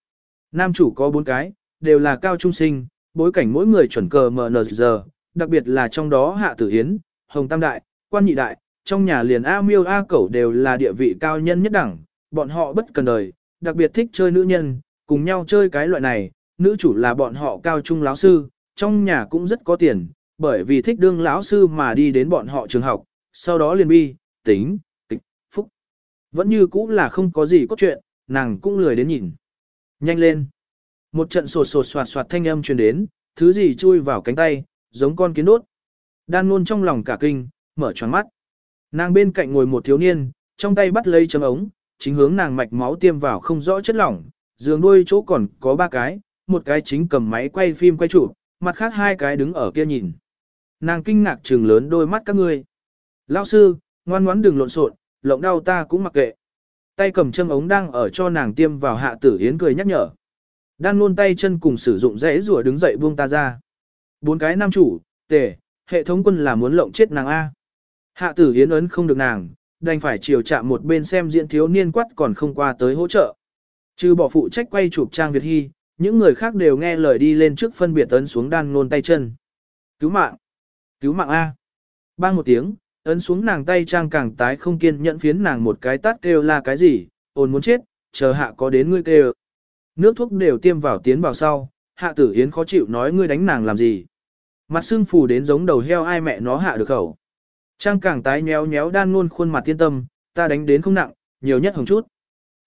Nam chủ có bốn cái, đều là cao trung sinh, bối cảnh mỗi người chuẩn cờ MNZ, đặc biệt là trong đó Hạ Tử Hiến, Hồng Tam Đại, Quan Nhị Đại, trong nhà liền A Miêu A Cẩu đều là địa vị cao nhân nhất đẳng, bọn họ bất cần đời, đặc biệt thích chơi nữ nhân, cùng nhau chơi cái loại này, nữ chủ là bọn họ cao trung lão sư, trong nhà cũng rất có tiền, bởi vì thích đương lão sư mà đi đến bọn họ trường học, sau đó liền bi, tính, kịch, phúc. Vẫn như cũ là không có gì cốt truyện, nàng cũng lười đến nhìn. Nhanh lên. Một trận sột sột soạt soạt thanh âm truyền đến, thứ gì chui vào cánh tay, giống con kiến đốt. Đan luôn trong lòng cả kinh, mở choáng mắt. Nàng bên cạnh ngồi một thiếu niên, trong tay bắt lấy chấm ống, chính hướng nàng mạch máu tiêm vào không rõ chất lỏng, giường đuôi chỗ còn có ba cái, một cái chính cầm máy quay phim quay chụp, mặt khác hai cái đứng ở kia nhìn. Nàng kinh ngạc trừng lớn đôi mắt các ngươi. Lão sư, ngoan ngoãn đừng lộn xộn, lộng đau ta cũng mặc kệ. Tay cầm châm ống đang ở cho nàng tiêm vào hạ tử yến cười nhắc nhở. Đan luôn tay chân cùng sử dụng rẽ rùa đứng dậy buông ta ra. Bốn cái nam chủ, tề, hệ thống quân là muốn lộng chết nàng A. Hạ tử hiến ấn không được nàng, đành phải chiều chạm một bên xem diễn thiếu niên quát còn không qua tới hỗ trợ. Trừ bỏ phụ trách quay chụp trang Việt Hy, những người khác đều nghe lời đi lên trước phân biệt ấn xuống đan nôn tay chân. Cứu mạng! Cứu mạng A! Bang một tiếng, ấn xuống nàng tay trang càng tái không kiên nhẫn phiến nàng một cái tát kêu là cái gì, ồn muốn chết, chờ hạ có đến ngươi kêu. Nước thuốc đều tiêm vào tiến vào sau, hạ tử hiến khó chịu nói ngươi đánh nàng làm gì. Mặt xương phù đến giống đầu heo ai mẹ nó hạ được khẩu. Trang càng tái nhéo nhéo đan luôn khuôn mặt tiên tâm, ta đánh đến không nặng, nhiều nhất hồng chút.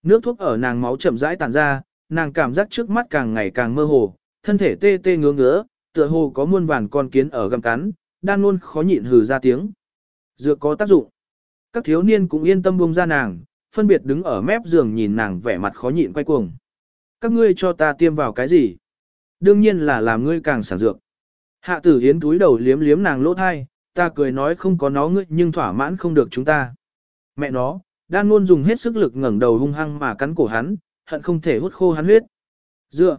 Nước thuốc ở nàng máu chậm rãi tàn ra, nàng cảm giác trước mắt càng ngày càng mơ hồ, thân thể tê tê ngứa ngứa, tựa hồ có muôn vàn con kiến ở gầm cắn, đan luôn khó nhịn hừ ra tiếng. Dược có tác dụng. Các thiếu niên cũng yên tâm buông ra nàng, phân biệt đứng ở mép giường nhìn nàng vẻ mặt khó nhịn quay cuồng. Các ngươi cho ta tiêm vào cái gì? Đương nhiên là làm ngươi càng sản dược. Hạ tử hiến túi đầu liếm liếm nàng lỗ thai, ta cười nói không có nó ngươi nhưng thỏa mãn không được chúng ta. Mẹ nó, đan luôn dùng hết sức lực ngẩng đầu hung hăng mà cắn cổ hắn, hận không thể hút khô hắn huyết. Dựa.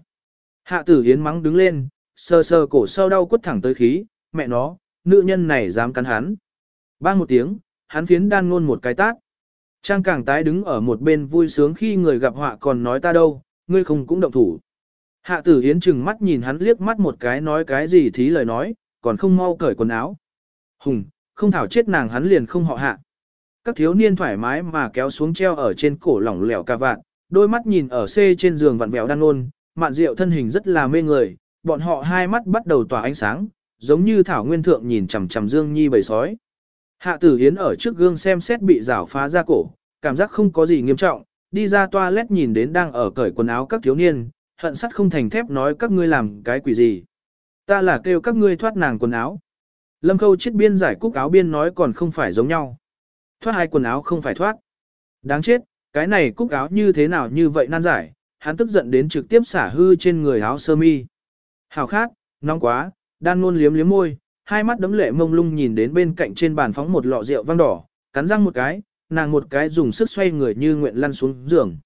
Hạ tử hiến mắng đứng lên, sờ sờ cổ sau đau quất thẳng tới khí, mẹ nó, nữ nhân này dám cắn hắn. Bang một tiếng, hắn phiến đan ngôn một cái tát. Trang càng tái đứng ở một bên vui sướng khi người gặp họa còn nói ta đâu, ngươi không cũng động thủ. Hạ tử hiến chừng mắt nhìn hắn liếc mắt một cái nói cái gì thí lời nói, còn không mau cởi quần áo. Hùng, không thảo chết nàng hắn liền không họ hạ. Các thiếu niên thoải mái mà kéo xuống treo ở trên cổ lỏng lẻo cà vạn, đôi mắt nhìn ở C trên giường vặn vẹo đan ôn, mạn rượu thân hình rất là mê người, bọn họ hai mắt bắt đầu tỏa ánh sáng, giống như thảo nguyên thượng nhìn chằm chằm Dương Nhi bầy sói. Hạ tử hiến ở trước gương xem xét bị rảo phá ra cổ, cảm giác không có gì nghiêm trọng, đi ra toilet nhìn đến đang ở cởi quần áo các thiếu niên, hận sắt không thành thép nói các ngươi làm cái quỷ gì. Ta là kêu các ngươi thoát nàng quần áo. Lâm khâu chết biên giải cúc áo biên nói còn không phải giống nhau. Thoát hai quần áo không phải thoát. Đáng chết, cái này cúc áo như thế nào như vậy nan giải, hắn tức giận đến trực tiếp xả hư trên người áo sơ mi. Hào khát, nóng quá, đan luôn liếm liếm môi, hai mắt đấm lệ mông lung nhìn đến bên cạnh trên bàn phóng một lọ rượu vang đỏ, cắn răng một cái, nàng một cái dùng sức xoay người như nguyện lăn xuống giường.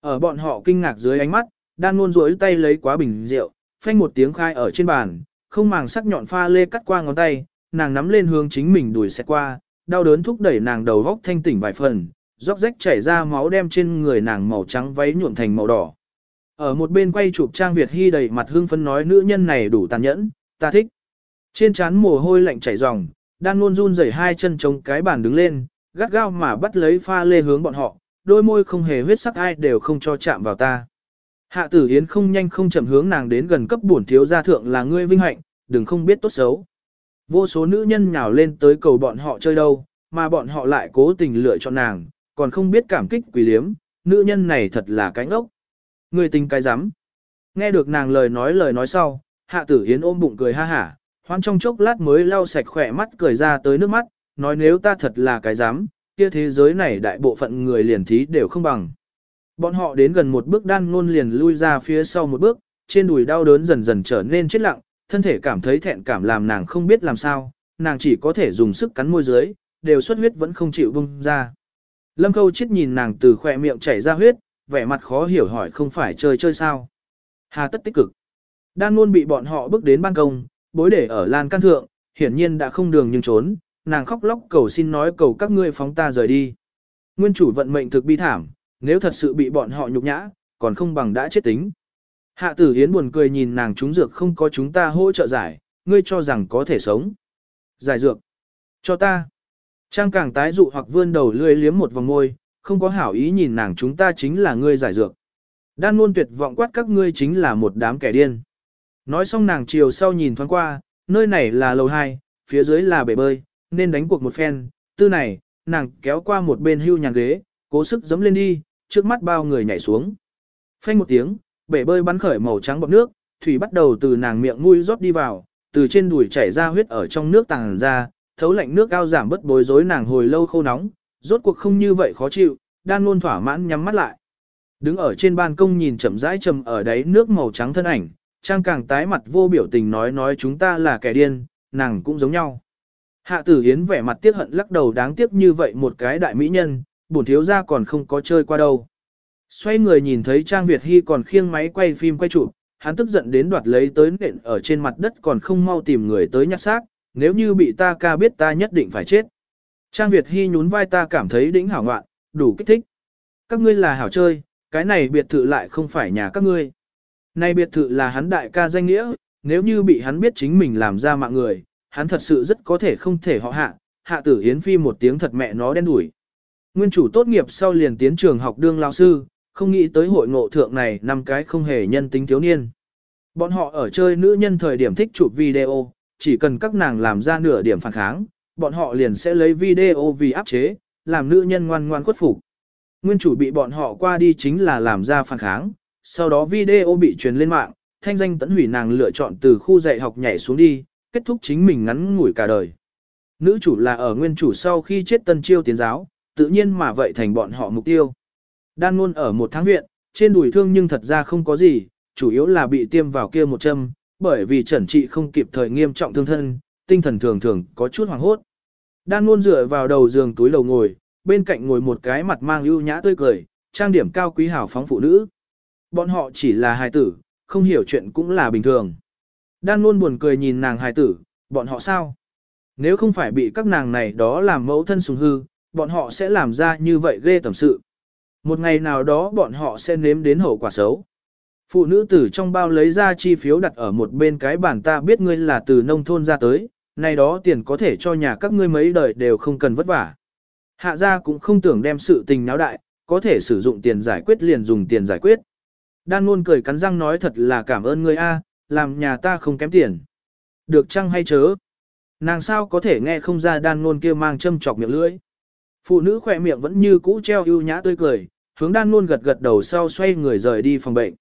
Ở bọn họ kinh ngạc dưới ánh mắt, đan luôn rối tay lấy quá bình rượu, phanh một tiếng khai ở trên bàn, không màng sắc nhọn pha lê cắt qua ngón tay, nàng nắm lên hướng chính mình đuổi xe qua, đau đớn thúc đẩy nàng đầu góc thanh tỉnh vài phần, róc rách chảy ra máu đem trên người nàng màu trắng váy nhuộm thành màu đỏ. Ở một bên quay chụp trang Việt Hy đầy mặt hương phấn nói nữ nhân này đủ tàn nhẫn, ta thích. Trên trán mồ hôi lạnh chảy ròng, đang luôn run rẩy hai chân chống cái bàn đứng lên, gắt gao mà bắt lấy pha lê hướng bọn họ, đôi môi không hề huyết sắc ai đều không cho chạm vào ta. Hạ tử Yến không nhanh không chậm hướng nàng đến gần cấp bổn thiếu gia thượng là ngươi vinh hạnh, đừng không biết tốt xấu. Vô số nữ nhân nhào lên tới cầu bọn họ chơi đâu, mà bọn họ lại cố tình lựa chọn nàng, còn không biết cảm kích quỷ liếm, nữ nhân này thật là cánh ốc. Người tình cái rắm Nghe được nàng lời nói lời nói sau, hạ tử Yến ôm bụng cười ha hả, hoan trong chốc lát mới lau sạch khỏe mắt cười ra tới nước mắt, nói nếu ta thật là cái dám, kia thế giới này đại bộ phận người liền thí đều không bằng. Bọn họ đến gần một bước đan ngôn liền lui ra phía sau một bước, trên đùi đau đớn dần dần trở nên chết lặng, thân thể cảm thấy thẹn cảm làm nàng không biết làm sao, nàng chỉ có thể dùng sức cắn môi dưới, đều xuất huyết vẫn không chịu bung ra. Lâm Khâu chết nhìn nàng từ khỏe miệng chảy ra huyết, vẻ mặt khó hiểu hỏi không phải chơi chơi sao. Hà tất tích cực. Đan luôn bị bọn họ bước đến ban công, bối để ở lan can thượng, hiển nhiên đã không đường nhưng trốn, nàng khóc lóc cầu xin nói cầu các ngươi phóng ta rời đi. Nguyên chủ vận mệnh thực bi thảm, nếu thật sự bị bọn họ nhục nhã, còn không bằng đã chết tính. Hạ tử hiến buồn cười nhìn nàng trúng dược không có chúng ta hỗ trợ giải, ngươi cho rằng có thể sống. Giải dược. Cho ta. Trang càng tái dụ hoặc vươn đầu lươi liếm một vòng môi, không có hảo ý nhìn nàng chúng ta chính là ngươi giải dược. Đan luôn tuyệt vọng quát các ngươi chính là một đám kẻ điên. Nói xong nàng chiều sau nhìn thoáng qua, nơi này là lầu 2, phía dưới là bể bơi, nên đánh cuộc một phen, tư này, nàng kéo qua một bên hưu nhàn ghế, cố sức giấm lên đi, trước mắt bao người nhảy xuống. Phanh một tiếng, bể bơi bắn khởi màu trắng bọt nước, thủy bắt đầu từ nàng miệng mũi rót đi vào, từ trên đùi chảy ra huyết ở trong nước tàng ra, thấu lạnh nước cao giảm bất bối rối nàng hồi lâu khô nóng, rốt cuộc không như vậy khó chịu, đan luôn thỏa mãn nhắm mắt lại. Đứng ở trên ban công nhìn chậm rãi trầm ở đáy nước màu trắng thân ảnh, trang càng tái mặt vô biểu tình nói nói chúng ta là kẻ điên, nàng cũng giống nhau. Hạ tử hiến vẻ mặt tiếc hận lắc đầu đáng tiếc như vậy một cái đại mỹ nhân, bổn thiếu gia còn không có chơi qua đâu. Xoay người nhìn thấy Trang Việt Hy còn khiêng máy quay phim quay chụp, hắn tức giận đến đoạt lấy tới nện ở trên mặt đất còn không mau tìm người tới nhặt xác, nếu như bị ta ca biết ta nhất định phải chết. Trang Việt Hy nhún vai ta cảm thấy đỉnh hảo ngoạn, đủ kích thích. Các ngươi là hảo chơi, cái này biệt thự lại không phải nhà các ngươi. Này biệt thự là hắn đại ca danh nghĩa, nếu như bị hắn biết chính mình làm ra mạng người, hắn thật sự rất có thể không thể họ hạ, hạ tử Yến Phi một tiếng thật mẹ nó đen đủi. Nguyên chủ tốt nghiệp sau liền tiến trường học đương lao sư, không nghĩ tới hội ngộ thượng này năm cái không hề nhân tính thiếu niên. Bọn họ ở chơi nữ nhân thời điểm thích chụp video, chỉ cần các nàng làm ra nửa điểm phản kháng, bọn họ liền sẽ lấy video vì áp chế, làm nữ nhân ngoan ngoan khuất phục. Nguyên chủ bị bọn họ qua đi chính là làm ra phản kháng, sau đó video bị truyền lên mạng, thanh danh tẫn hủy nàng lựa chọn từ khu dạy học nhảy xuống đi, kết thúc chính mình ngắn ngủi cả đời. Nữ chủ là ở nguyên chủ sau khi chết tân chiêu tiến giáo, tự nhiên mà vậy thành bọn họ mục tiêu. Đan luôn ở một tháng viện, trên đùi thương nhưng thật ra không có gì, chủ yếu là bị tiêm vào kia một châm, bởi vì chẩn trị không kịp thời nghiêm trọng thương thân, tinh thần thường thường có chút hoảng hốt. Đan luôn dựa vào đầu giường túi lầu ngồi, bên cạnh ngồi một cái mặt mang ưu nhã tươi cười, trang điểm cao quý hảo phóng phụ nữ. Bọn họ chỉ là hài tử, không hiểu chuyện cũng là bình thường. Đan luôn buồn cười nhìn nàng hài tử, bọn họ sao? Nếu không phải bị các nàng này đó làm mẫu thân sùng hư, bọn họ sẽ làm ra như vậy ghê tầm sự. Một ngày nào đó bọn họ sẽ nếm đến hậu quả xấu. Phụ nữ tử trong bao lấy ra chi phiếu đặt ở một bên cái bàn ta biết ngươi là từ nông thôn ra tới, này đó tiền có thể cho nhà các ngươi mấy đời đều không cần vất vả. Hạ gia cũng không tưởng đem sự tình náo đại, có thể sử dụng tiền giải quyết liền dùng tiền giải quyết. Đan luôn cười cắn răng nói thật là cảm ơn ngươi a, làm nhà ta không kém tiền. Được chăng hay chớ? Nàng sao có thể nghe không ra đan Nôn kia mang châm chọc miệng lưỡi. Phụ nữ khỏe miệng vẫn như cũ treo ưu nhã tươi cười, hướng đan Nôn gật gật đầu sau xoay người rời đi phòng bệnh.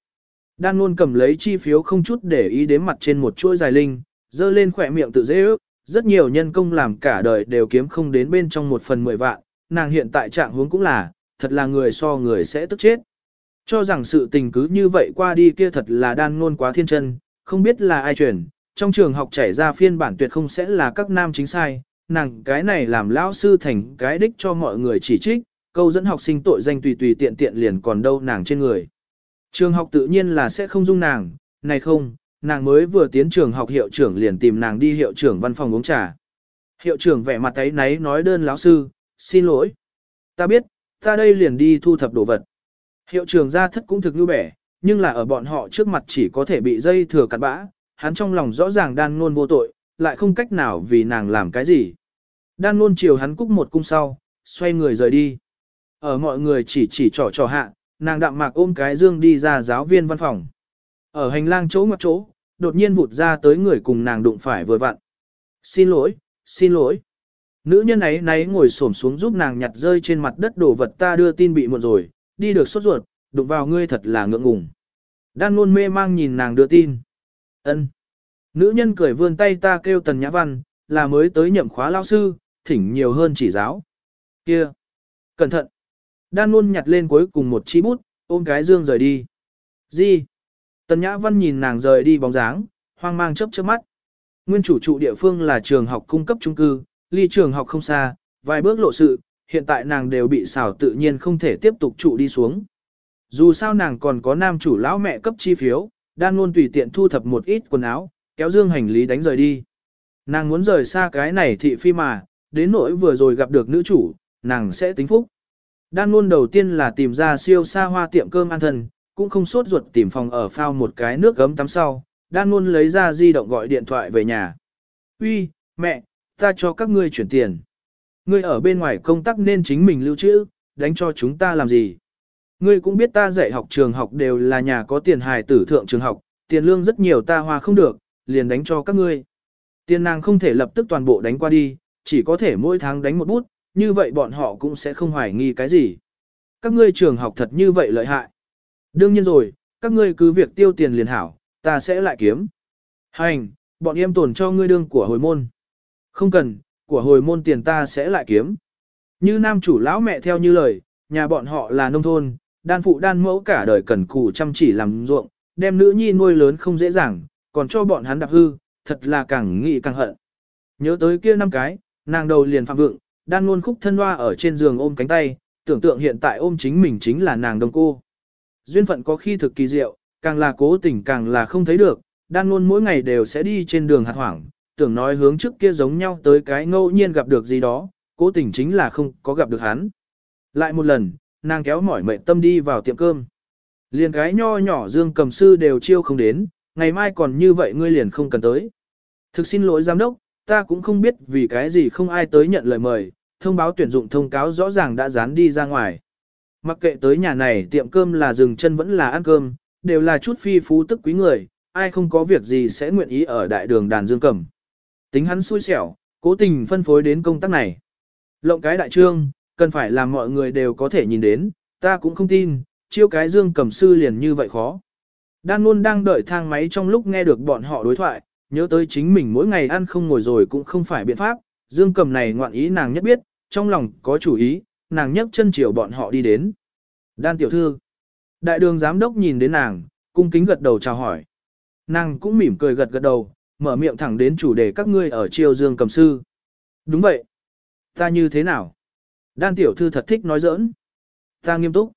Đan Nôn cầm lấy chi phiếu không chút để ý đến mặt trên một chuỗi dài linh, dơ lên khỏe miệng tự dễ ước, rất nhiều nhân công làm cả đời đều kiếm không đến bên trong một phần mười vạn, nàng hiện tại trạng huống cũng là, thật là người so người sẽ tức chết. Cho rằng sự tình cứ như vậy qua đi kia thật là đan ngôn quá thiên chân, không biết là ai truyền, trong trường học chảy ra phiên bản tuyệt không sẽ là các nam chính sai, nàng cái này làm lão sư thành cái đích cho mọi người chỉ trích, câu dẫn học sinh tội danh tùy tùy tiện tiện liền còn đâu nàng trên người. Trường học tự nhiên là sẽ không dung nàng, này không, nàng mới vừa tiến trường học hiệu trưởng liền tìm nàng đi hiệu trưởng văn phòng uống trà. Hiệu trưởng vẻ mặt ấy náy nói đơn lão sư, xin lỗi. Ta biết, ta đây liền đi thu thập đồ vật. Hiệu trưởng gia thất cũng thực như bẻ, nhưng là ở bọn họ trước mặt chỉ có thể bị dây thừa cặn bã, hắn trong lòng rõ ràng đan ngôn vô tội, lại không cách nào vì nàng làm cái gì. Đan ngôn chiều hắn cúc một cung sau, xoay người rời đi. Ở mọi người chỉ chỉ trò trò hạ, nàng đạm mạc ôm cái dương đi ra giáo viên văn phòng. Ở hành lang chỗ ngoặc chỗ, đột nhiên vụt ra tới người cùng nàng đụng phải vừa vặn. Xin lỗi, xin lỗi. Nữ nhân ấy náy ngồi xổm xuống giúp nàng nhặt rơi trên mặt đất đồ vật ta đưa tin bị muộn rồi, đi được sốt ruột, đụng vào ngươi thật là ngượng ngùng. Đan luôn mê mang nhìn nàng đưa tin. ân Nữ nhân cười vươn tay ta kêu tần nhã văn, là mới tới nhậm khóa lao sư, thỉnh nhiều hơn chỉ giáo. Kia! Cẩn thận! Đan luôn nhặt lên cuối cùng một chi bút, ôm cái dương rời đi. Gì? Tần nhã văn nhìn nàng rời đi bóng dáng, hoang mang chớp chớp mắt. Nguyên chủ trụ địa phương là trường học cung cấp trung cư, ly trường học không xa, vài bước lộ sự, hiện tại nàng đều bị xảo tự nhiên không thể tiếp tục trụ đi xuống. Dù sao nàng còn có nam chủ lão mẹ cấp chi phiếu, đang luôn tùy tiện thu thập một ít quần áo, kéo dương hành lý đánh rời đi. Nàng muốn rời xa cái này thị phi mà, đến nỗi vừa rồi gặp được nữ chủ, nàng sẽ tính phúc. Đan luôn đầu tiên là tìm ra siêu xa hoa tiệm cơm an thần, cũng không sốt ruột tìm phòng ở phao một cái nước gấm tắm sau. Đan luôn lấy ra di động gọi điện thoại về nhà. Uy, mẹ, ta cho các ngươi chuyển tiền. Ngươi ở bên ngoài công tác nên chính mình lưu trữ, đánh cho chúng ta làm gì. Ngươi cũng biết ta dạy học trường học đều là nhà có tiền hài tử thượng trường học, tiền lương rất nhiều ta hoa không được, liền đánh cho các ngươi. Tiền nàng không thể lập tức toàn bộ đánh qua đi, chỉ có thể mỗi tháng đánh một bút, như vậy bọn họ cũng sẽ không hoài nghi cái gì. Các ngươi trường học thật như vậy lợi hại. Đương nhiên rồi, các ngươi cứ việc tiêu tiền liền hảo, ta sẽ lại kiếm. Hành, bọn em tổn cho ngươi đương của hồi môn. Không cần, của hồi môn tiền ta sẽ lại kiếm. Như nam chủ lão mẹ theo như lời, nhà bọn họ là nông thôn, đan phụ đan mẫu cả đời cần cù chăm chỉ làm ruộng, đem nữ nhi nuôi lớn không dễ dàng, còn cho bọn hắn đạp hư, thật là càng nghĩ càng hận. Nhớ tới kia năm cái, nàng đầu liền phạm vượng, đan luôn khúc thân hoa ở trên giường ôm cánh tay, tưởng tượng hiện tại ôm chính mình chính là nàng đồng cô. Duyên phận có khi thực kỳ diệu, càng là cố tình càng là không thấy được, đan luôn mỗi ngày đều sẽ đi trên đường hạt hoảng, tưởng nói hướng trước kia giống nhau tới cái ngẫu nhiên gặp được gì đó, cố tình chính là không có gặp được hắn. Lại một lần, nàng kéo mỏi mệnh tâm đi vào tiệm cơm. Liền cái nho nhỏ dương cầm sư đều chiêu không đến, ngày mai còn như vậy ngươi liền không cần tới. Thực xin lỗi giám đốc, ta cũng không biết vì cái gì không ai tới nhận lời mời, thông báo tuyển dụng thông cáo rõ ràng đã dán đi ra ngoài. Mặc kệ tới nhà này tiệm cơm là dừng chân vẫn là ăn cơm, đều là chút phi phú tức quý người, ai không có việc gì sẽ nguyện ý ở đại đường đàn dương cầm. Tính hắn xui xẻo, cố tình phân phối đến công tác này. Lộng cái đại trương, cần phải làm mọi người đều có thể nhìn đến, ta cũng không tin, chiêu cái dương cầm sư liền như vậy khó. Đan luôn đang đợi thang máy trong lúc nghe được bọn họ đối thoại, nhớ tới chính mình mỗi ngày ăn không ngồi rồi cũng không phải biện pháp, dương cầm này ngoạn ý nàng nhất biết, trong lòng có chủ ý, nàng nhấc chân chiều bọn họ đi đến. Đan tiểu thư, đại đường giám đốc nhìn đến nàng, cung kính gật đầu chào hỏi. Nàng cũng mỉm cười gật gật đầu, mở miệng thẳng đến chủ đề các ngươi ở triều dương cầm sư. Đúng vậy. Ta như thế nào? Đan tiểu thư thật thích nói giỡn. Ta nghiêm túc.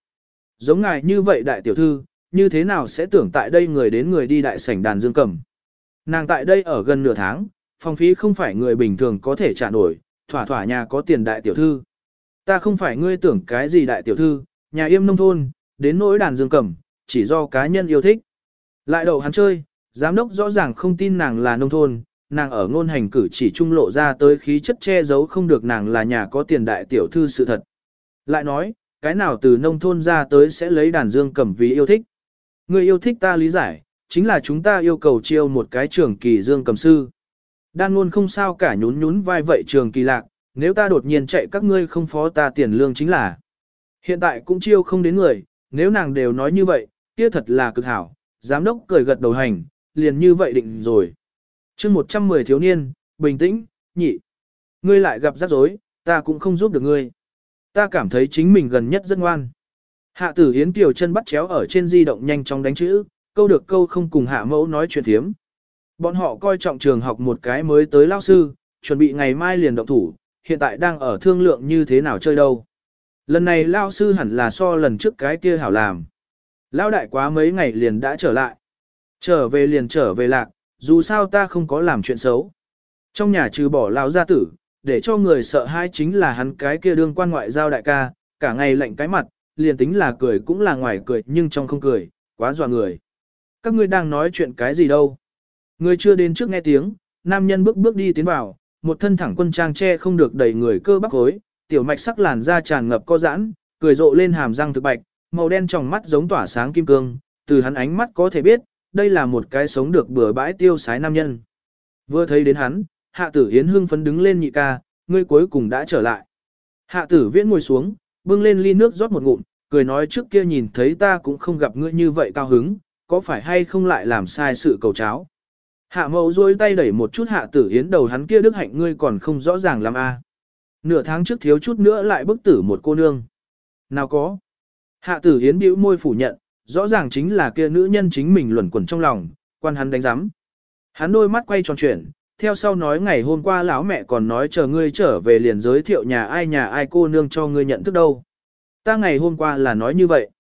Giống ngài như vậy đại tiểu thư, như thế nào sẽ tưởng tại đây người đến người đi đại sảnh đàn dương cầm. Nàng tại đây ở gần nửa tháng, phòng phí không phải người bình thường có thể trả nổi, thỏa thỏa nhà có tiền đại tiểu thư. Ta không phải ngươi tưởng cái gì đại tiểu thư, nhà yêm nông thôn, đến nỗi đàn dương cầm, chỉ do cá nhân yêu thích. Lại đầu hắn chơi, giám đốc rõ ràng không tin nàng là nông thôn, nàng ở ngôn hành cử chỉ trung lộ ra tới khí chất che giấu không được nàng là nhà có tiền đại tiểu thư sự thật. Lại nói, cái nào từ nông thôn ra tới sẽ lấy đàn dương cầm vì yêu thích. Người yêu thích ta lý giải, chính là chúng ta yêu cầu chiêu một cái trường kỳ dương cầm sư. Đan luôn không sao cả nhún nhún vai vậy trường kỳ lạc, nếu ta đột nhiên chạy các ngươi không phó ta tiền lương chính là. Hiện tại cũng chiêu không đến người, nếu nàng đều nói như vậy, kia thật là cực hảo, giám đốc cười gật đầu hành, liền như vậy định rồi chương 110 thiếu niên, bình tĩnh, nhị. Ngươi lại gặp rắc rối, ta cũng không giúp được ngươi. Ta cảm thấy chính mình gần nhất rất ngoan. Hạ tử hiến kiều chân bắt chéo ở trên di động nhanh chóng đánh chữ, câu được câu không cùng hạ mẫu nói chuyện thiếm. Bọn họ coi trọng trường học một cái mới tới lao sư, chuẩn bị ngày mai liền động thủ, hiện tại đang ở thương lượng như thế nào chơi đâu. Lần này lao sư hẳn là so lần trước cái kia hảo làm. Lao đại quá mấy ngày liền đã trở lại. Trở về liền trở về lạc, dù sao ta không có làm chuyện xấu. Trong nhà trừ bỏ lão gia tử, để cho người sợ hãi chính là hắn cái kia đương quan ngoại giao đại ca, cả ngày lạnh cái mặt, liền tính là cười cũng là ngoài cười nhưng trong không cười, quá dọa người. Các ngươi đang nói chuyện cái gì đâu? Người chưa đến trước nghe tiếng, nam nhân bước bước đi tiến vào, một thân thẳng quân trang che không được đầy người cơ bắp khối, tiểu mạch sắc làn da tràn ngập co giãn, cười rộ lên hàm răng thực bạch, màu đen trong mắt giống tỏa sáng kim cương, từ hắn ánh mắt có thể biết, đây là một cái sống được bừa bãi tiêu sái nam nhân. Vừa thấy đến hắn, hạ tử hiến hưng phấn đứng lên nhị ca, ngươi cuối cùng đã trở lại. Hạ tử viễn ngồi xuống, bưng lên ly nước rót một ngụm, cười nói trước kia nhìn thấy ta cũng không gặp ngươi như vậy cao hứng, có phải hay không lại làm sai sự cầu cháo. Hạ mẫu rôi tay đẩy một chút hạ tử hiến đầu hắn kia đức hạnh ngươi còn không rõ ràng làm a. À. Nửa tháng trước thiếu chút nữa lại bức tử một cô nương. Nào có. Hạ tử hiến bĩu môi phủ nhận, rõ ràng chính là kia nữ nhân chính mình luẩn quẩn trong lòng, quan hắn đánh giám. Hắn đôi mắt quay tròn chuyển, theo sau nói ngày hôm qua lão mẹ còn nói chờ ngươi trở về liền giới thiệu nhà ai nhà ai cô nương cho ngươi nhận thức đâu. Ta ngày hôm qua là nói như vậy.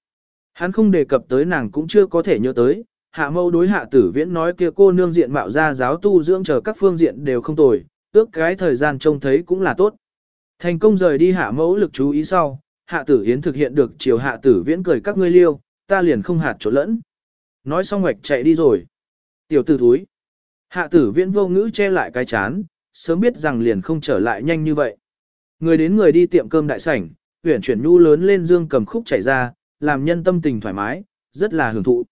Hắn không đề cập tới nàng cũng chưa có thể nhớ tới, hạ mâu đối hạ tử viễn nói kia cô nương diện mạo ra giáo tu dưỡng chờ các phương diện đều không tồi, ước cái thời gian trông thấy cũng là tốt. Thành công rời đi hạ mẫu lực chú ý sau, hạ tử hiến thực hiện được chiều hạ tử viễn cười các ngươi liêu, ta liền không hạt chỗ lẫn. Nói xong hoạch chạy đi rồi. Tiểu tử thúi. Hạ tử viễn vô ngữ che lại cái chán, sớm biết rằng liền không trở lại nhanh như vậy. Người đến người đi tiệm cơm đại sảnh, huyển chuyển nhu lớn lên dương cầm khúc chảy ra, làm nhân tâm tình thoải mái, rất là hưởng thụ.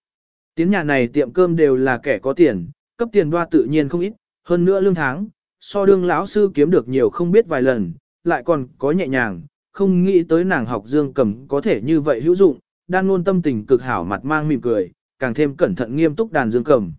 Tiến nhà này tiệm cơm đều là kẻ có tiền, cấp tiền đoa tự nhiên không ít, hơn nữa lương tháng, so đương lão sư kiếm được nhiều không biết vài lần, lại còn có nhẹ nhàng, không nghĩ tới nàng học dương cầm có thể như vậy hữu dụng, đan luôn tâm tình cực hảo mặt mang mỉm cười, càng thêm cẩn thận nghiêm túc đàn dương cầm.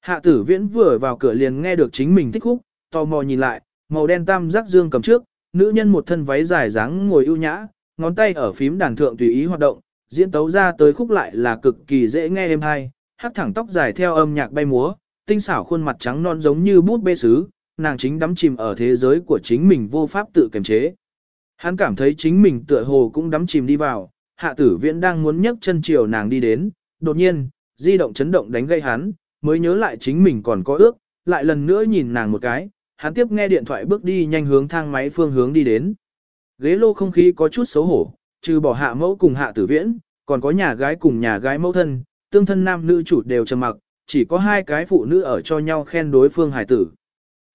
Hạ tử viễn vừa vào cửa liền nghe được chính mình thích khúc, tò mò nhìn lại, màu đen tam giác dương cầm trước, nữ nhân một thân váy dài dáng ngồi ưu nhã, ngón tay ở phím đàn thượng tùy ý hoạt động, diễn tấu ra tới khúc lại là cực kỳ dễ nghe êm hay, hắc thẳng tóc dài theo âm nhạc bay múa, tinh xảo khuôn mặt trắng non giống như bút bê sứ, nàng chính đắm chìm ở thế giới của chính mình vô pháp tự kiềm chế. Hắn cảm thấy chính mình tựa hồ cũng đắm chìm đi vào, hạ tử viễn đang muốn nhấc chân chiều nàng đi đến, đột nhiên, di động chấn động đánh gây hắn, mới nhớ lại chính mình còn có ước, lại lần nữa nhìn nàng một cái, hắn tiếp nghe điện thoại bước đi nhanh hướng thang máy phương hướng đi đến. Ghế lô không khí có chút xấu hổ, trừ bỏ hạ mẫu cùng hạ tử viễn, còn có nhà gái cùng nhà gái mẫu thân, tương thân nam nữ chủ đều trầm mặc, chỉ có hai cái phụ nữ ở cho nhau khen đối phương hải tử.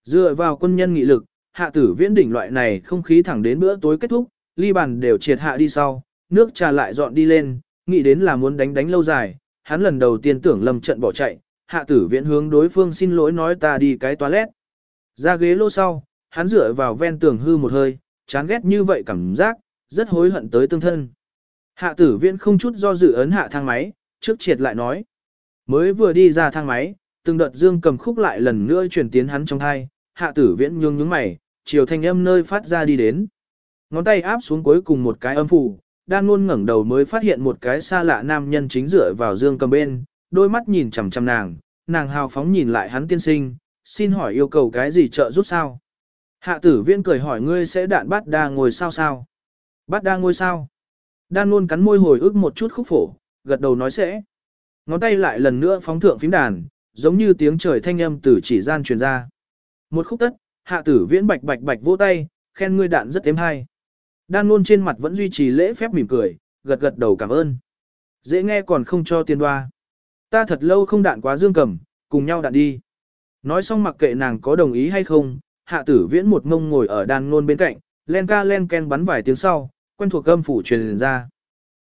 Dựa vào quân nhân nghị lực, hạ tử viễn đỉnh loại này không khí thẳng đến bữa tối kết thúc, ly bàn đều triệt hạ đi sau, nước trà lại dọn đi lên, nghĩ đến là muốn đánh đánh lâu dài, hắn lần đầu tiên tưởng lầm trận bỏ chạy, hạ tử viễn hướng đối phương xin lỗi nói ta đi cái toilet. Ra ghế lô sau, hắn dựa vào ven tường hư một hơi, chán ghét như vậy cảm giác, rất hối hận tới tương thân. Hạ tử viễn không chút do dự ấn hạ thang máy, trước triệt lại nói. Mới vừa đi ra thang máy, từng đợt dương cầm khúc lại lần nữa truyền tiến hắn trong thai, hạ tử viễn nhương nhướng mày, chiều thanh âm nơi phát ra đi đến. Ngón tay áp xuống cuối cùng một cái âm phủ, Đan luôn ngẩng đầu mới phát hiện một cái xa lạ nam nhân chính dựa vào dương cầm bên, đôi mắt nhìn chằm chằm nàng, nàng hào phóng nhìn lại hắn tiên sinh, xin hỏi yêu cầu cái gì trợ giúp sao? Hạ tử viễn cười hỏi ngươi sẽ đạn bát đa ngồi sao sao? Bát đa ngôi sao? Đan luôn cắn môi hồi ức một chút khúc phổ, gật đầu nói sẽ. Ngón tay lại lần nữa phóng thượng phím đàn, giống như tiếng trời thanh âm từ chỉ gian truyền ra. Một khúc tất, hạ tử viễn bạch bạch bạch vỗ tay, khen ngươi đạn rất êm hay. Đan luôn trên mặt vẫn duy trì lễ phép mỉm cười, gật gật đầu cảm ơn. Dễ nghe còn không cho tiền đoa. Ta thật lâu không đạn quá dương cầm, cùng nhau đạn đi. Nói xong mặc kệ nàng có đồng ý hay không, hạ tử viễn một ngông ngồi ở Đan ngôn bên cạnh, len ca len ken bắn vài tiếng sau, quen thuộc âm phủ truyền ra.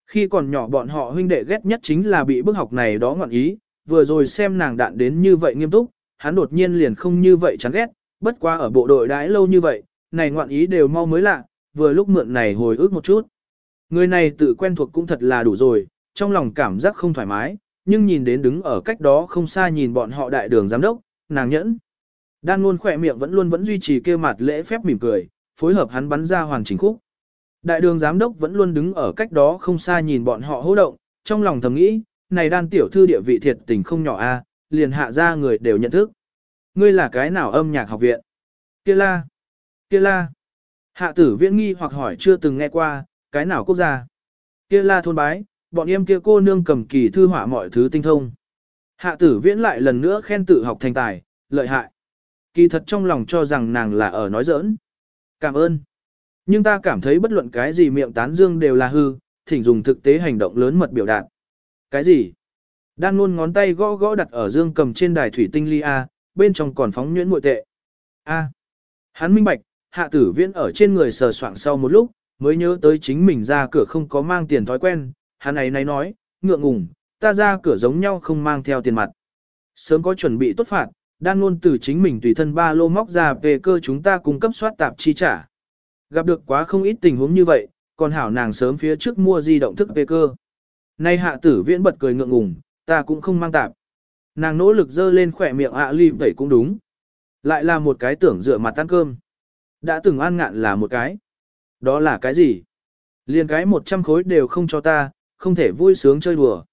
Khi còn nhỏ bọn họ huynh đệ ghét nhất chính là bị bức học này đó ngọn ý, vừa rồi xem nàng đạn đến như vậy nghiêm túc, hắn đột nhiên liền không như vậy chán ghét, bất quá ở bộ đội đãi lâu như vậy, này ngoạn ý đều mau mới lạ, vừa lúc mượn này hồi ức một chút. Người này tự quen thuộc cũng thật là đủ rồi, trong lòng cảm giác không thoải mái, nhưng nhìn đến đứng ở cách đó không xa nhìn bọn họ đại đường giám đốc, nàng nhẫn. Đan luôn khỏe miệng vẫn luôn vẫn duy trì kêu mặt lễ phép mỉm cười, phối hợp hắn bắn ra hoàn chỉnh khúc. Đại đường giám đốc vẫn luôn đứng ở cách đó không xa nhìn bọn họ hô động, trong lòng thầm nghĩ, này đan tiểu thư địa vị thiệt tình không nhỏ a, liền hạ ra người đều nhận thức. Ngươi là cái nào âm nhạc học viện? Kia la. Kia la. Hạ tử viễn nghi hoặc hỏi chưa từng nghe qua, cái nào quốc gia? Kia la thôn bái, bọn em kia cô nương cầm kỳ thư họa mọi thứ tinh thông. Hạ tử viễn lại lần nữa khen tự học thành tài, lợi hại. Kỳ thật trong lòng cho rằng nàng là ở nói giỡn. Cảm ơn. Nhưng ta cảm thấy bất luận cái gì miệng tán dương đều là hư, thỉnh dùng thực tế hành động lớn mật biểu đạt. Cái gì? Đan luôn ngón tay gõ gõ đặt ở dương cầm trên đài thủy tinh ly A, bên trong còn phóng nhuyễn muội tệ. A. Hắn minh bạch, hạ tử viễn ở trên người sờ soạng sau một lúc, mới nhớ tới chính mình ra cửa không có mang tiền thói quen, hắn ấy nay nói, ngượng ngùng, ta ra cửa giống nhau không mang theo tiền mặt. Sớm có chuẩn bị tốt phạt, đan luôn từ chính mình tùy thân ba lô móc ra về cơ chúng ta cung cấp soát tạp chi trả. Gặp được quá không ít tình huống như vậy, còn hảo nàng sớm phía trước mua di động thức về cơ. Nay hạ tử viễn bật cười ngượng ngùng, ta cũng không mang tạp. Nàng nỗ lực dơ lên khỏe miệng ạ ly vậy cũng đúng. Lại là một cái tưởng dựa mặt ăn cơm. Đã từng an ngạn là một cái. Đó là cái gì? Liên cái một trăm khối đều không cho ta, không thể vui sướng chơi đùa.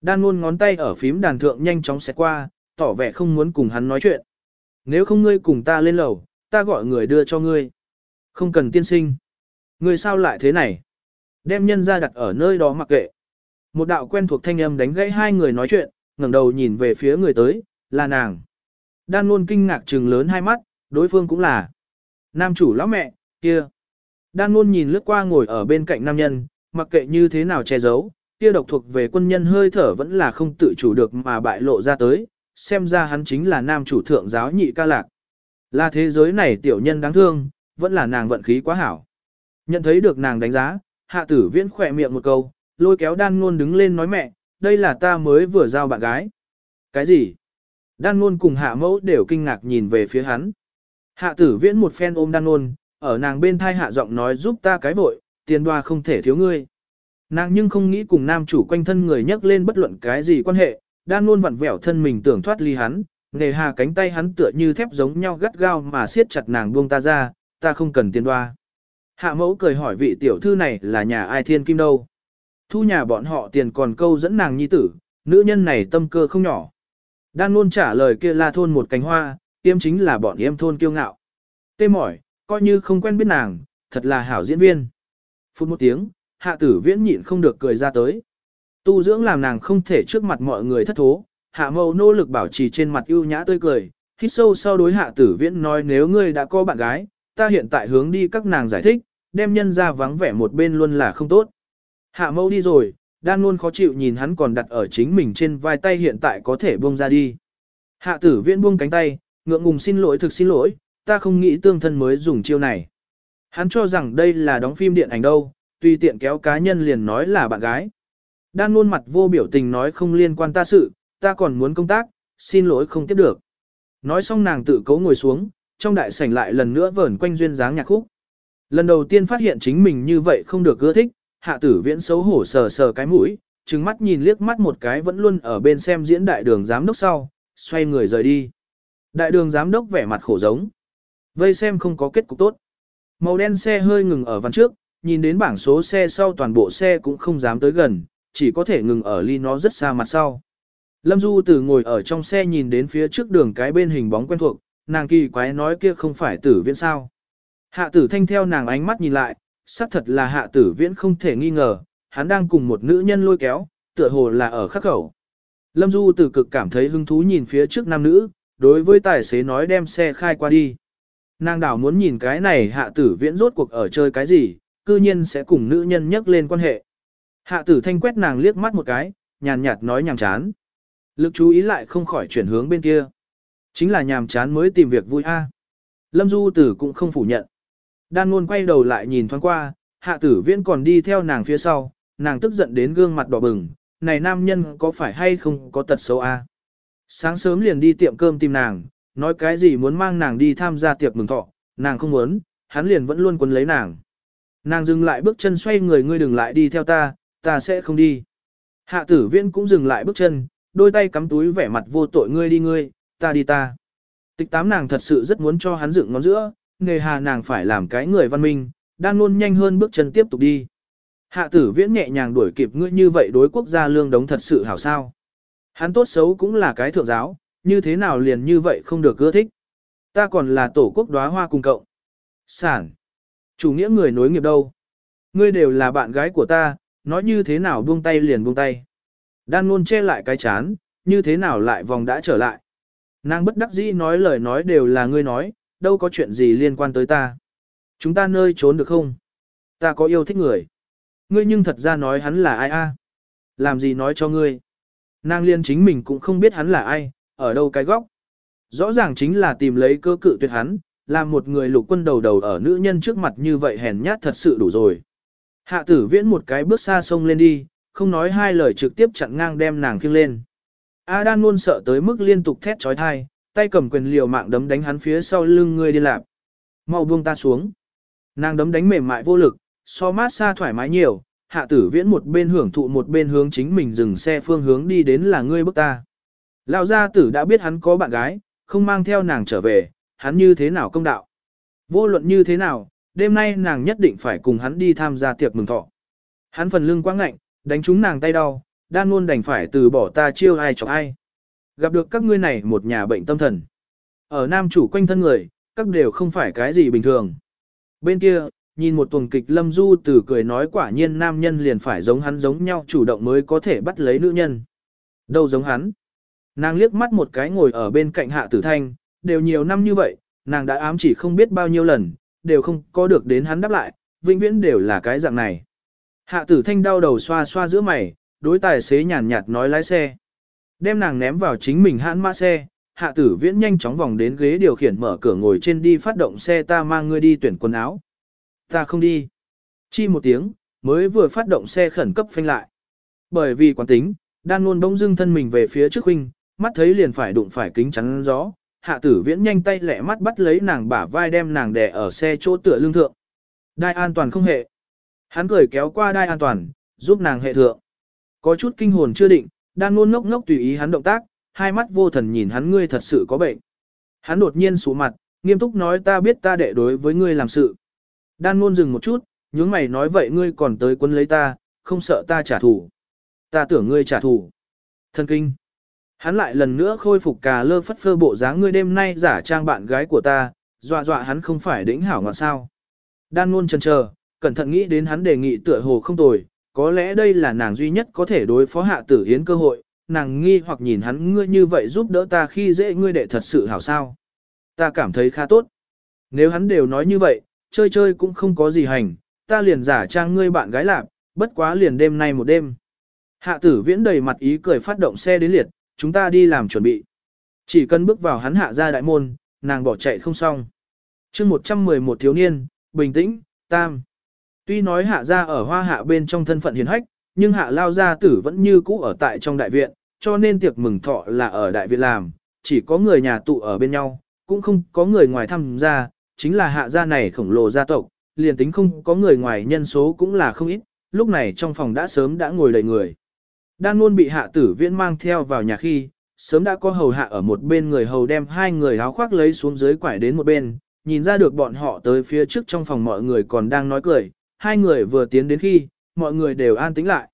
Đan luôn ngón tay ở phím đàn thượng nhanh chóng xẹt qua, tỏ vẻ không muốn cùng hắn nói chuyện. Nếu không ngươi cùng ta lên lầu, ta gọi người đưa cho ngươi. Không cần tiên sinh. Ngươi sao lại thế này? Đem nhân ra đặt ở nơi đó mặc kệ. Một đạo quen thuộc thanh âm đánh gãy hai người nói chuyện, ngẩng đầu nhìn về phía người tới, là nàng. Đan luôn kinh ngạc trừng lớn hai mắt, đối phương cũng là. Nam chủ lão mẹ, kia. Đan luôn nhìn lướt qua ngồi ở bên cạnh nam nhân, mặc kệ như thế nào che giấu, kia độc thuộc về quân nhân hơi thở vẫn là không tự chủ được mà bại lộ ra tới, xem ra hắn chính là nam chủ thượng giáo nhị ca lạc. Là thế giới này tiểu nhân đáng thương, vẫn là nàng vận khí quá hảo. Nhận thấy được nàng đánh giá, hạ tử viễn khỏe miệng một câu, lôi kéo đan ngôn đứng lên nói mẹ, đây là ta mới vừa giao bạn gái. Cái gì? Đan ngôn cùng hạ mẫu đều kinh ngạc nhìn về phía hắn. Hạ tử viễn một phen ôm đan ôn, ở nàng bên thai hạ giọng nói giúp ta cái vội, tiền đoa không thể thiếu ngươi. Nàng nhưng không nghĩ cùng nam chủ quanh thân người nhắc lên bất luận cái gì quan hệ, đan luôn vặn vẹo thân mình tưởng thoát ly hắn, nề hà cánh tay hắn tựa như thép giống nhau gắt gao mà siết chặt nàng buông ta ra, ta không cần tiền đoa. Hạ mẫu cười hỏi vị tiểu thư này là nhà ai thiên kim đâu. Thu nhà bọn họ tiền còn câu dẫn nàng nhi tử, nữ nhân này tâm cơ không nhỏ. Đan luôn trả lời kia la thôn một cánh hoa, Yêm chính là bọn yêm thôn kiêu ngạo. Tê mỏi, coi như không quen biết nàng, thật là hảo diễn viên. Phút một tiếng, hạ tử viễn nhịn không được cười ra tới. Tu dưỡng làm nàng không thể trước mặt mọi người thất thố, hạ mâu nỗ lực bảo trì trên mặt ưu nhã tươi cười, hít sâu sau đối hạ tử viễn nói nếu ngươi đã có bạn gái, ta hiện tại hướng đi các nàng giải thích, đem nhân ra vắng vẻ một bên luôn là không tốt. Hạ mâu đi rồi, đang luôn khó chịu nhìn hắn còn đặt ở chính mình trên vai tay hiện tại có thể buông ra đi. Hạ tử viễn buông cánh tay, ngượng ngùng xin lỗi thực xin lỗi, ta không nghĩ tương thân mới dùng chiêu này. Hắn cho rằng đây là đóng phim điện ảnh đâu, tùy tiện kéo cá nhân liền nói là bạn gái. Đan luôn mặt vô biểu tình nói không liên quan ta sự, ta còn muốn công tác, xin lỗi không tiếp được. Nói xong nàng tự cấu ngồi xuống, trong đại sảnh lại lần nữa vờn quanh duyên dáng nhạc khúc. Lần đầu tiên phát hiện chính mình như vậy không được ưa thích, hạ tử viễn xấu hổ sờ sờ cái mũi, trừng mắt nhìn liếc mắt một cái vẫn luôn ở bên xem diễn đại đường giám đốc sau, xoay người rời đi. Đại đường giám đốc vẻ mặt khổ giống. Vây xem không có kết cục tốt. Màu đen xe hơi ngừng ở văn trước, nhìn đến bảng số xe sau toàn bộ xe cũng không dám tới gần, chỉ có thể ngừng ở ly nó rất xa mặt sau. Lâm Du Tử ngồi ở trong xe nhìn đến phía trước đường cái bên hình bóng quen thuộc, nàng kỳ quái nói kia không phải tử viễn sao. Hạ tử thanh theo nàng ánh mắt nhìn lại, xác thật là hạ tử viễn không thể nghi ngờ, hắn đang cùng một nữ nhân lôi kéo, tựa hồ là ở khắc khẩu. Lâm Du Tử cực cảm thấy hứng thú nhìn phía trước nam nữ, đối với tài xế nói đem xe khai qua đi. Nàng đảo muốn nhìn cái này hạ tử viễn rốt cuộc ở chơi cái gì, cư nhiên sẽ cùng nữ nhân nhắc lên quan hệ. Hạ tử thanh quét nàng liếc mắt một cái, nhàn nhạt nói nhàm chán. Lực chú ý lại không khỏi chuyển hướng bên kia. Chính là nhàm chán mới tìm việc vui a. Lâm Du Tử cũng không phủ nhận. Đan ngôn quay đầu lại nhìn thoáng qua, hạ tử viễn còn đi theo nàng phía sau, nàng tức giận đến gương mặt đỏ bừng, này nam nhân có phải hay không có tật xấu a? Sáng sớm liền đi tiệm cơm tìm nàng, nói cái gì muốn mang nàng đi tham gia tiệc mừng thọ, nàng không muốn, hắn liền vẫn luôn quấn lấy nàng. Nàng dừng lại bước chân xoay người ngươi đừng lại đi theo ta, ta sẽ không đi. Hạ tử viễn cũng dừng lại bước chân, đôi tay cắm túi vẻ mặt vô tội ngươi đi ngươi, ta đi ta. Tịch tám nàng thật sự rất muốn cho hắn dựng ngón giữa, nghề hà nàng phải làm cái người văn minh, đang luôn nhanh hơn bước chân tiếp tục đi. Hạ tử viễn nhẹ nhàng đuổi kịp ngươi như vậy đối quốc gia lương đống thật sự hảo sao. Hắn tốt xấu cũng là cái thượng giáo, như thế nào liền như vậy không được ưa thích. Ta còn là tổ quốc đóa hoa cùng cậu. Sản. Chủ nghĩa người nối nghiệp đâu? Ngươi đều là bạn gái của ta, nói như thế nào buông tay liền buông tay. Đan luôn che lại cái chán, như thế nào lại vòng đã trở lại. Nàng bất đắc dĩ nói lời nói đều là ngươi nói, đâu có chuyện gì liên quan tới ta. Chúng ta nơi trốn được không? Ta có yêu thích người. Ngươi nhưng thật ra nói hắn là ai a? Làm gì nói cho ngươi? Nàng liên chính mình cũng không biết hắn là ai, ở đâu cái góc. Rõ ràng chính là tìm lấy cơ cự tuyệt hắn, làm một người lục quân đầu đầu ở nữ nhân trước mặt như vậy hèn nhát thật sự đủ rồi. Hạ tử viễn một cái bước xa sông lên đi, không nói hai lời trực tiếp chặn ngang đem nàng khiêng lên. A đan luôn sợ tới mức liên tục thét trói thai, tay cầm quyền liều mạng đấm đánh hắn phía sau lưng người đi lạp. Mau buông ta xuống. Nàng đấm đánh mềm mại vô lực, so mát xa thoải mái nhiều, hạ tử viễn một bên hưởng thụ một bên hướng chính mình dừng xe phương hướng đi đến là ngươi bước ta. Lão gia tử đã biết hắn có bạn gái, không mang theo nàng trở về, hắn như thế nào công đạo. Vô luận như thế nào, đêm nay nàng nhất định phải cùng hắn đi tham gia tiệc mừng thọ. Hắn phần lưng quá ngạnh, đánh trúng nàng tay đau, đan luôn đành phải từ bỏ ta chiêu ai cho ai. Gặp được các ngươi này một nhà bệnh tâm thần. Ở nam chủ quanh thân người, các đều không phải cái gì bình thường. Bên kia, nhìn một tuần kịch lâm du từ cười nói quả nhiên nam nhân liền phải giống hắn giống nhau chủ động mới có thể bắt lấy nữ nhân. Đâu giống hắn. Nàng liếc mắt một cái ngồi ở bên cạnh hạ tử thanh, đều nhiều năm như vậy, nàng đã ám chỉ không biết bao nhiêu lần, đều không có được đến hắn đáp lại, vĩnh viễn đều là cái dạng này. Hạ tử thanh đau đầu xoa xoa giữa mày, đối tài xế nhàn nhạt nói lái xe. Đem nàng ném vào chính mình hãn mã xe, hạ tử viễn nhanh chóng vòng đến ghế điều khiển mở cửa ngồi trên đi phát động xe ta mang ngươi đi tuyển quần áo. Ta không đi. Chi một tiếng, mới vừa phát động xe khẩn cấp phanh lại. Bởi vì quán tính, đan luôn bỗng dưng thân mình về phía trước huynh, mắt thấy liền phải đụng phải kính chắn gió. Hạ tử viễn nhanh tay lẹ mắt bắt lấy nàng bả vai đem nàng đè ở xe chỗ tựa lương thượng. Đai an toàn không hệ. Hắn cười kéo qua đai an toàn, giúp nàng hệ thượng. Có chút kinh hồn chưa định, đan luôn ngốc ngốc tùy ý hắn động tác, hai mắt vô thần nhìn hắn ngươi thật sự có bệnh. Hắn đột nhiên sụ mặt, nghiêm túc nói ta biết ta đệ đối với ngươi làm sự. Đan ngôn dừng một chút, nhướng mày nói vậy ngươi còn tới quân lấy ta, không sợ ta trả thù. Ta tưởng ngươi trả thù. Thân kinh. Hắn lại lần nữa khôi phục cà lơ phất phơ bộ dáng ngươi đêm nay giả trang bạn gái của ta, dọa dọa hắn không phải đỉnh hảo ngọt sao. Đan ngôn chần chờ, cẩn thận nghĩ đến hắn đề nghị tựa hồ không tồi, có lẽ đây là nàng duy nhất có thể đối phó hạ tử hiến cơ hội, nàng nghi hoặc nhìn hắn ngươi như vậy giúp đỡ ta khi dễ ngươi đệ thật sự hảo sao. Ta cảm thấy khá tốt. Nếu hắn đều nói như vậy, chơi chơi cũng không có gì hành, ta liền giả trang ngươi bạn gái lạc, bất quá liền đêm nay một đêm. Hạ tử viễn đầy mặt ý cười phát động xe đến liệt, chúng ta đi làm chuẩn bị. Chỉ cần bước vào hắn hạ ra đại môn, nàng bỏ chạy không xong. chương 111 thiếu niên, bình tĩnh, tam. Tuy nói hạ ra ở hoa hạ bên trong thân phận hiền hách, nhưng hạ lao gia tử vẫn như cũ ở tại trong đại viện, cho nên tiệc mừng thọ là ở đại viện làm, chỉ có người nhà tụ ở bên nhau, cũng không có người ngoài tham gia, chính là hạ gia này khổng lồ gia tộc, liền tính không có người ngoài nhân số cũng là không ít, lúc này trong phòng đã sớm đã ngồi đầy người. Đan luôn bị hạ tử viễn mang theo vào nhà khi, sớm đã có hầu hạ ở một bên người hầu đem hai người áo khoác lấy xuống dưới quải đến một bên, nhìn ra được bọn họ tới phía trước trong phòng mọi người còn đang nói cười, hai người vừa tiến đến khi, mọi người đều an tĩnh lại.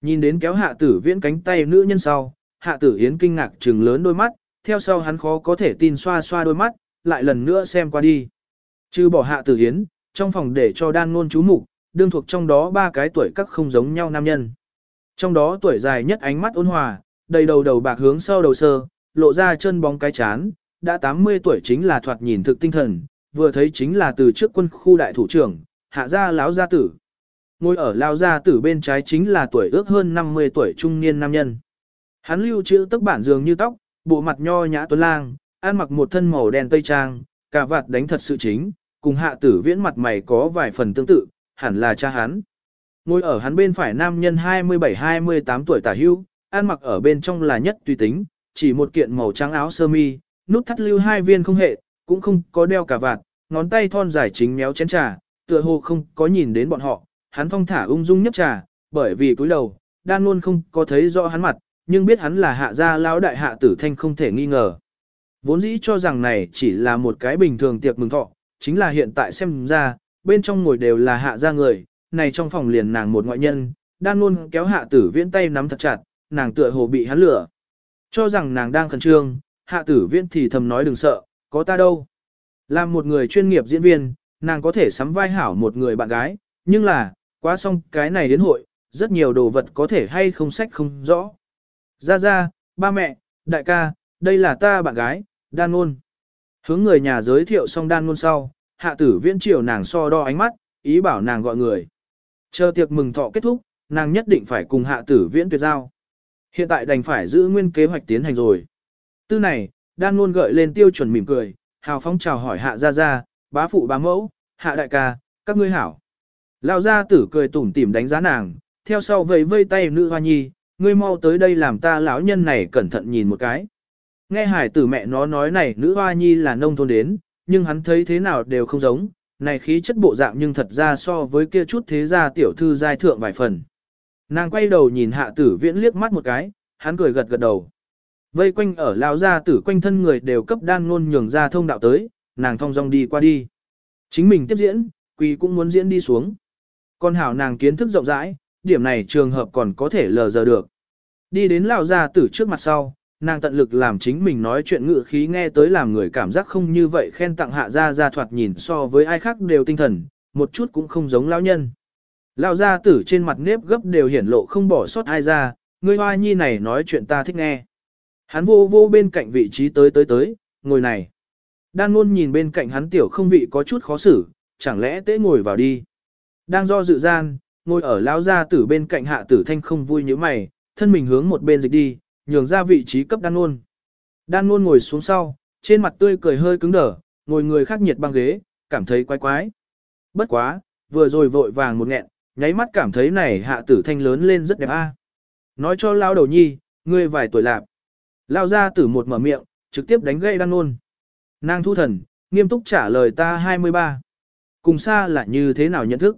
Nhìn đến kéo hạ tử viễn cánh tay nữ nhân sau, hạ tử hiến kinh ngạc trừng lớn đôi mắt, theo sau hắn khó có thể tin xoa xoa đôi mắt, lại lần nữa xem qua đi. Trừ bỏ hạ tử hiến, trong phòng để cho đan ngôn chú mục, đương thuộc trong đó ba cái tuổi các không giống nhau nam nhân. Trong đó tuổi dài nhất ánh mắt ôn hòa, đầy đầu đầu bạc hướng sau đầu sơ, lộ ra chân bóng cái chán, đã 80 tuổi chính là thoạt nhìn thực tinh thần, vừa thấy chính là từ trước quân khu đại thủ trưởng, hạ gia lão gia tử. Ngồi ở lão gia tử bên trái chính là tuổi ước hơn 50 tuổi trung niên nam nhân. Hắn lưu trữ tức bản dường như tóc, bộ mặt nho nhã tuấn lang, ăn mặc một thân màu đen tây trang, cả vạt đánh thật sự chính, cùng hạ tử viễn mặt mày có vài phần tương tự, hẳn là cha hắn. Ngồi ở hắn bên phải nam nhân 27-28 tuổi tả hưu, ăn mặc ở bên trong là nhất tùy tính, chỉ một kiện màu trắng áo sơ mi, nút thắt lưu hai viên không hệ, cũng không có đeo cả vạt, ngón tay thon dài chính méo chén trà, tựa hồ không có nhìn đến bọn họ, hắn thong thả ung dung nhấp trà, bởi vì cúi đầu, đan luôn không có thấy rõ hắn mặt, nhưng biết hắn là hạ gia lão đại hạ tử thanh không thể nghi ngờ. Vốn dĩ cho rằng này chỉ là một cái bình thường tiệc mừng thọ, chính là hiện tại xem ra, bên trong ngồi đều là hạ gia người, này trong phòng liền nàng một ngoại nhân, đan luôn kéo hạ tử viễn tay nắm thật chặt, nàng tựa hồ bị hắn lửa. Cho rằng nàng đang khẩn trương, hạ tử viễn thì thầm nói đừng sợ, có ta đâu. Là một người chuyên nghiệp diễn viên, nàng có thể sắm vai hảo một người bạn gái, nhưng là, quá xong cái này đến hội, rất nhiều đồ vật có thể hay không sách không rõ. Ra ra, ba mẹ, đại ca, đây là ta bạn gái, đan ngôn. Hướng người nhà giới thiệu xong đan ngôn sau, hạ tử viễn chiều nàng so đo ánh mắt, ý bảo nàng gọi người. Chờ tiệc mừng thọ kết thúc, nàng nhất định phải cùng hạ tử viễn tuyệt giao. Hiện tại đành phải giữ nguyên kế hoạch tiến hành rồi. Tư này, đan ngôn gợi lên tiêu chuẩn mỉm cười, hào phóng chào hỏi hạ gia gia bá phụ bá mẫu, hạ đại ca, các ngươi hảo. Lão gia tử cười tủm tỉm đánh giá nàng, theo sau vẫy vây tay nữ hoa nhi, ngươi mau tới đây làm ta lão nhân này cẩn thận nhìn một cái. Nghe hải tử mẹ nó nói này nữ hoa nhi là nông thôn đến, nhưng hắn thấy thế nào đều không giống, này khí chất bộ dạng nhưng thật ra so với kia chút thế gia tiểu thư giai thượng vài phần. Nàng quay đầu nhìn hạ tử viễn liếc mắt một cái, hắn cười gật gật đầu. Vây quanh ở lão gia tử quanh thân người đều cấp đan ngôn nhường ra thông đạo tới, nàng thong dong đi qua đi. Chính mình tiếp diễn, quỳ cũng muốn diễn đi xuống. Con hảo nàng kiến thức rộng rãi, điểm này trường hợp còn có thể lờ giờ được. Đi đến lão gia tử trước mặt sau, nàng tận lực làm chính mình nói chuyện ngự khí nghe tới làm người cảm giác không như vậy khen tặng hạ gia gia thoạt nhìn so với ai khác đều tinh thần, một chút cũng không giống lão nhân. Lão gia tử trên mặt nếp gấp đều hiển lộ không bỏ sót ai ra, người hoa nhi này nói chuyện ta thích nghe. Hắn vô vô bên cạnh vị trí tới tới tới, ngồi này. Đan luôn nhìn bên cạnh hắn tiểu không vị có chút khó xử, chẳng lẽ tế ngồi vào đi. Đang do dự gian, ngồi ở lão gia tử bên cạnh hạ tử thanh không vui như mày, thân mình hướng một bên dịch đi, nhường ra vị trí cấp đan Nôn. Đan Nôn ngồi xuống sau, trên mặt tươi cười hơi cứng đờ, ngồi người khác nhiệt băng ghế, cảm thấy quái quái. Bất quá, vừa rồi vội vàng một nghẹn, nháy mắt cảm thấy này hạ tử thanh lớn lên rất đẹp a. Nói cho lao đầu nhi, ngươi vài tuổi lạp. Lao ra tử một mở miệng, trực tiếp đánh gây đan Nôn. Nàng thu thần, nghiêm túc trả lời ta 23. Cùng xa là như thế nào nhận thức?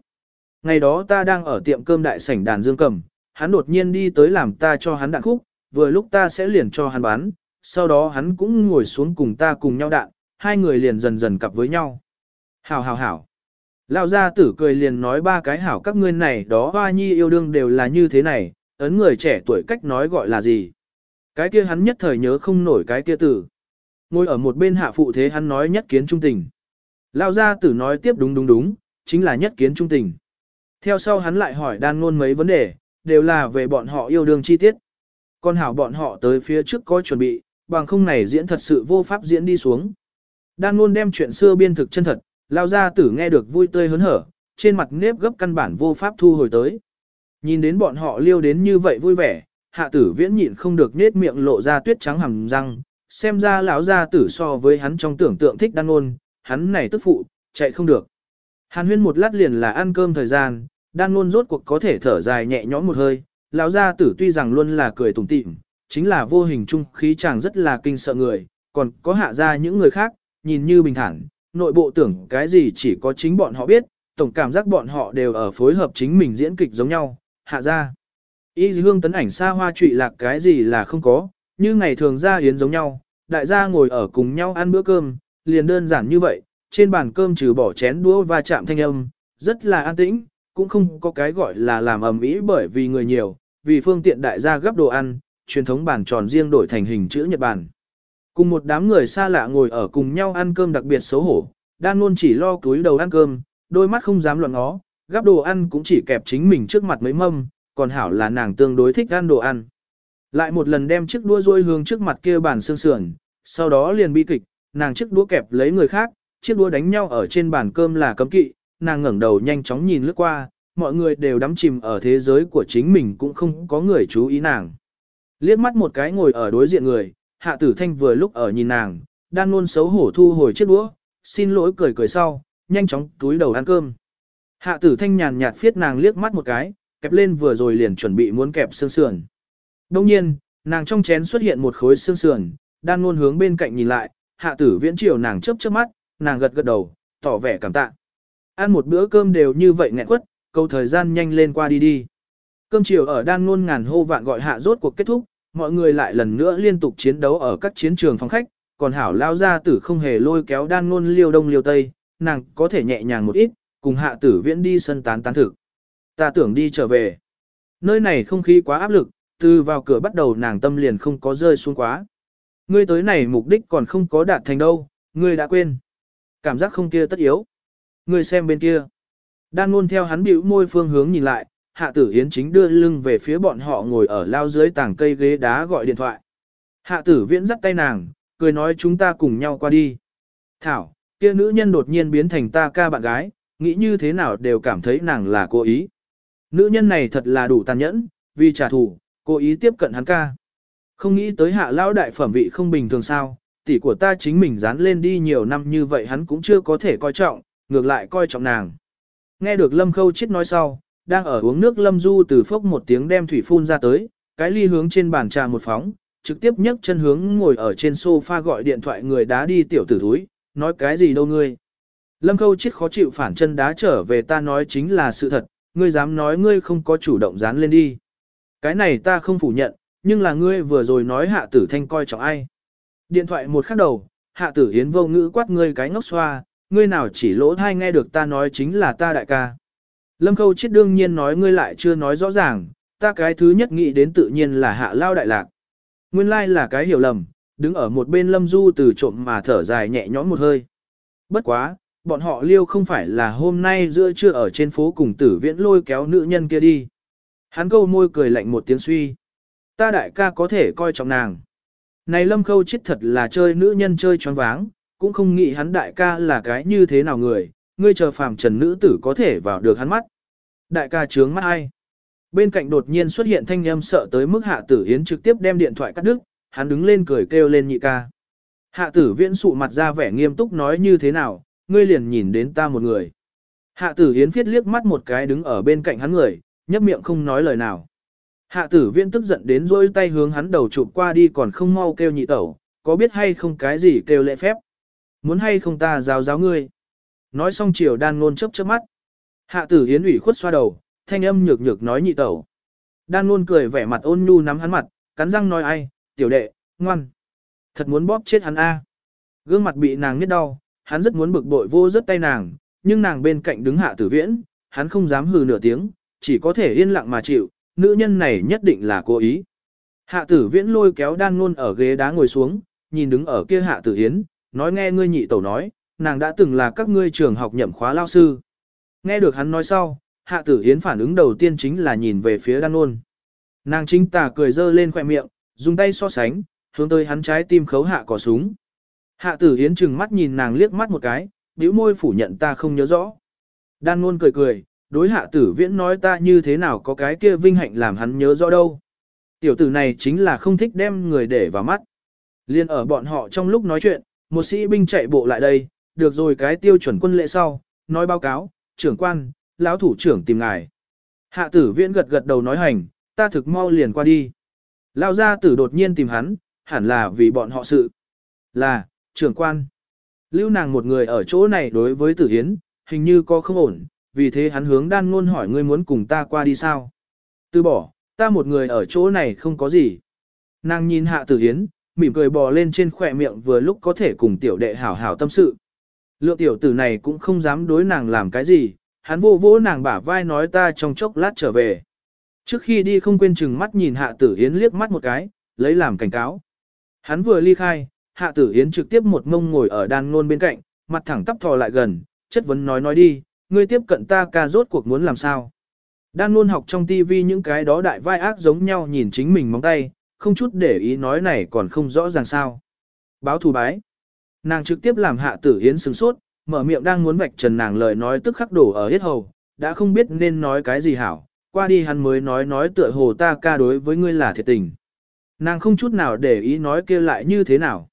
Ngày đó ta đang ở tiệm cơm đại sảnh đàn dương cầm, hắn đột nhiên đi tới làm ta cho hắn đạn khúc, vừa lúc ta sẽ liền cho hắn bán, sau đó hắn cũng ngồi xuống cùng ta cùng nhau đạn, hai người liền dần dần cặp với nhau. Hảo hảo hảo. Lão gia tử cười liền nói ba cái hảo các ngươi này đó hoa nhi yêu đương đều là như thế này, ấn người trẻ tuổi cách nói gọi là gì. Cái kia hắn nhất thời nhớ không nổi cái kia tử. Ngồi ở một bên hạ phụ thế hắn nói nhất kiến trung tình. Lão gia tử nói tiếp đúng đúng đúng, chính là nhất kiến trung tình. Theo sau hắn lại hỏi đan ngôn mấy vấn đề, đều là về bọn họ yêu đương chi tiết. Còn hảo bọn họ tới phía trước có chuẩn bị, bằng không này diễn thật sự vô pháp diễn đi xuống. Đan luôn đem chuyện xưa biên thực chân thật, lao gia tử nghe được vui tươi hớn hở, trên mặt nếp gấp căn bản vô pháp thu hồi tới. Nhìn đến bọn họ liêu đến như vậy vui vẻ, hạ tử viễn nhịn không được nết miệng lộ ra tuyết trắng hằng răng, xem ra lão gia tử so với hắn trong tưởng tượng thích đan ngôn, hắn này tức phụ, chạy không được. Hàn huyên một lát liền là ăn cơm thời gian, đan ngôn rốt cuộc có thể thở dài nhẹ nhõm một hơi, lão gia tử tuy rằng luôn là cười tủm tỉm, chính là vô hình trung khí chàng rất là kinh sợ người, còn có hạ ra những người khác, nhìn như bình thản, nội bộ tưởng cái gì chỉ có chính bọn họ biết, tổng cảm giác bọn họ đều ở phối hợp chính mình diễn kịch giống nhau, hạ ra. Y hương tấn ảnh xa hoa trụy lạc cái gì là không có, như ngày thường ra yến giống nhau, đại gia ngồi ở cùng nhau ăn bữa cơm, liền đơn giản như vậy, trên bàn cơm trừ bỏ chén đũa và chạm thanh âm, rất là an tĩnh, cũng không có cái gọi là làm ầm ĩ bởi vì người nhiều, vì phương tiện đại gia gấp đồ ăn, truyền thống bàn tròn riêng đổi thành hình chữ nhật bản. Cùng một đám người xa lạ ngồi ở cùng nhau ăn cơm đặc biệt xấu hổ, đan luôn chỉ lo túi đầu ăn cơm, đôi mắt không dám luận ngó, gắp đồ ăn cũng chỉ kẹp chính mình trước mặt mấy mâm, còn hảo là nàng tương đối thích ăn đồ ăn. Lại một lần đem chiếc đũa rôi hướng trước mặt kia bàn xương sườn, sau đó liền bi kịch, nàng chiếc đũa kẹp lấy người khác, chiếc đũa đánh nhau ở trên bàn cơm là cấm kỵ, nàng ngẩng đầu nhanh chóng nhìn lướt qua, mọi người đều đắm chìm ở thế giới của chính mình cũng không có người chú ý nàng. Liếc mắt một cái ngồi ở đối diện người, hạ tử thanh vừa lúc ở nhìn nàng, đan luôn xấu hổ thu hồi chiếc đũa, xin lỗi cười cười sau, nhanh chóng túi đầu ăn cơm. Hạ tử thanh nhàn nhạt phiết nàng liếc mắt một cái, kẹp lên vừa rồi liền chuẩn bị muốn kẹp xương sườn. Đông nhiên, nàng trong chén xuất hiện một khối xương sườn, đan luôn hướng bên cạnh nhìn lại, hạ tử viễn chiều nàng chớp chớp mắt, nàng gật gật đầu, tỏ vẻ cảm tạ. Ăn một bữa cơm đều như vậy nghẹn quất, câu thời gian nhanh lên qua đi đi. Cơm chiều ở đan ngôn ngàn hô vạn gọi hạ rốt cuộc kết thúc, mọi người lại lần nữa liên tục chiến đấu ở các chiến trường phòng khách, còn hảo lao ra tử không hề lôi kéo đan ngôn liêu đông liêu tây, nàng có thể nhẹ nhàng một ít, cùng hạ tử viễn đi sân tán tán thực. Ta tưởng đi trở về. Nơi này không khí quá áp lực, từ vào cửa bắt đầu nàng tâm liền không có rơi xuống quá. Ngươi tới này mục đích còn không có đạt thành đâu, ngươi đã quên. Cảm giác không kia tất yếu. Ngươi xem bên kia. Đan ngôn theo hắn bĩu môi phương hướng nhìn lại, hạ tử Yến chính đưa lưng về phía bọn họ ngồi ở lao dưới tảng cây ghế đá gọi điện thoại. Hạ tử viễn dắt tay nàng, cười nói chúng ta cùng nhau qua đi. Thảo, kia nữ nhân đột nhiên biến thành ta ca bạn gái, nghĩ như thế nào đều cảm thấy nàng là cố ý. Nữ nhân này thật là đủ tàn nhẫn, vì trả thù, cố ý tiếp cận hắn ca. Không nghĩ tới hạ lão đại phẩm vị không bình thường sao, tỷ của ta chính mình dán lên đi nhiều năm như vậy hắn cũng chưa có thể coi trọng, ngược lại coi trọng nàng. Nghe được Lâm Khâu Chết nói sau, đang ở uống nước Lâm Du từ phốc một tiếng đem thủy phun ra tới, cái ly hướng trên bàn trà một phóng, trực tiếp nhấc chân hướng ngồi ở trên sofa gọi điện thoại người đá đi tiểu tử thúi, nói cái gì đâu ngươi. Lâm Khâu Chết khó chịu phản chân đá trở về ta nói chính là sự thật, ngươi dám nói ngươi không có chủ động dán lên đi. Cái này ta không phủ nhận, nhưng là ngươi vừa rồi nói hạ tử thanh coi trọng ai. Điện thoại một khắc đầu, hạ tử hiến vô ngữ quát ngươi cái ngốc xoa, ngươi nào chỉ lỗ thai nghe được ta nói chính là ta đại ca. Lâm Khâu chết đương nhiên nói ngươi lại chưa nói rõ ràng, ta cái thứ nhất nghĩ đến tự nhiên là hạ lao đại lạc. Nguyên lai like là cái hiểu lầm, đứng ở một bên Lâm Du từ trộm mà thở dài nhẹ nhõm một hơi. Bất quá, bọn họ liêu không phải là hôm nay giữa trưa ở trên phố cùng tử viễn lôi kéo nữ nhân kia đi. Hắn câu môi cười lạnh một tiếng suy. Ta đại ca có thể coi trọng nàng. Này Lâm Khâu chết thật là chơi nữ nhân chơi choáng váng, cũng không nghĩ hắn đại ca là cái như thế nào người, ngươi chờ phàm trần nữ tử có thể vào được hắn mắt. Đại ca trướng mắt ai? Bên cạnh đột nhiên xuất hiện thanh âm sợ tới mức hạ tử hiến trực tiếp đem điện thoại cắt đứt, hắn đứng lên cười kêu lên nhị ca. Hạ tử viễn sụ mặt ra vẻ nghiêm túc nói như thế nào, ngươi liền nhìn đến ta một người. Hạ tử hiến viết liếc mắt một cái đứng ở bên cạnh hắn người, nhấp miệng không nói lời nào. Hạ tử viễn tức giận đến rôi tay hướng hắn đầu chụp qua đi còn không mau kêu nhị tẩu, có biết hay không cái gì kêu lễ phép. Muốn hay không ta giáo giáo ngươi. Nói xong chiều đan ngôn chớp chớp mắt. Hạ tử hiến ủy khuất xoa đầu, thanh âm nhược nhược nói nhị tẩu. Đan ngôn cười vẻ mặt ôn nhu nắm hắn mặt, cắn răng nói ai, tiểu đệ, ngoan. Thật muốn bóp chết hắn a. Gương mặt bị nàng nhét đau, hắn rất muốn bực bội vô rất tay nàng, nhưng nàng bên cạnh đứng hạ tử viễn, hắn không dám hừ nửa tiếng, chỉ có thể yên lặng mà chịu, nữ nhân này nhất định là cố ý. Hạ tử viễn lôi kéo đan ngôn ở ghế đá ngồi xuống, nhìn đứng ở kia hạ tử hiến, nói nghe ngươi nhị tẩu nói, nàng đã từng là các ngươi trường học nhậm khóa lao sư. Nghe được hắn nói sau, hạ tử hiến phản ứng đầu tiên chính là nhìn về phía đan ôn. Nàng chính tà cười dơ lên khoẻ miệng, dùng tay so sánh, hướng tới hắn trái tim khấu hạ cỏ súng. Hạ tử hiến chừng mắt nhìn nàng liếc mắt một cái, bĩu môi phủ nhận ta không nhớ rõ. Đan ngôn cười cười, đối hạ tử viễn nói ta như thế nào có cái kia vinh hạnh làm hắn nhớ rõ đâu. Tiểu tử này chính là không thích đem người để vào mắt. Liên ở bọn họ trong lúc nói chuyện, một sĩ binh chạy bộ lại đây, được rồi cái tiêu chuẩn quân lệ sau, nói báo cáo, trưởng quan, lão thủ trưởng tìm ngài. Hạ tử viễn gật gật đầu nói hành, ta thực mau liền qua đi. Lão gia tử đột nhiên tìm hắn, hẳn là vì bọn họ sự. Là, trưởng quan. Lưu nàng một người ở chỗ này đối với tử hiến, hình như có không ổn, vì thế hắn hướng đan ngôn hỏi ngươi muốn cùng ta qua đi sao. Từ bỏ, ta một người ở chỗ này không có gì. Nàng nhìn hạ tử hiến, mỉm cười bò lên trên khỏe miệng vừa lúc có thể cùng tiểu đệ hảo hảo tâm sự. Lượng tiểu tử này cũng không dám đối nàng làm cái gì, hắn vô vỗ nàng bả vai nói ta trong chốc lát trở về. Trước khi đi không quên chừng mắt nhìn hạ tử hiến liếc mắt một cái, lấy làm cảnh cáo. Hắn vừa ly khai, hạ tử hiến trực tiếp một ngông ngồi ở đan ngôn bên cạnh, mặt thẳng tắp thò lại gần, chất vấn nói nói đi, ngươi tiếp cận ta ca rốt cuộc muốn làm sao. Đan ngôn học trong tivi những cái đó đại vai ác giống nhau nhìn chính mình móng tay, không chút để ý nói này còn không rõ ràng sao. Báo thù bái. Nàng trực tiếp làm hạ tử hiến sừng sốt, mở miệng đang muốn vạch trần nàng lời nói tức khắc đổ ở hết hầu, đã không biết nên nói cái gì hảo, qua đi hắn mới nói nói tựa hồ ta ca đối với ngươi là thiệt tình. Nàng không chút nào để ý nói kia lại như thế nào.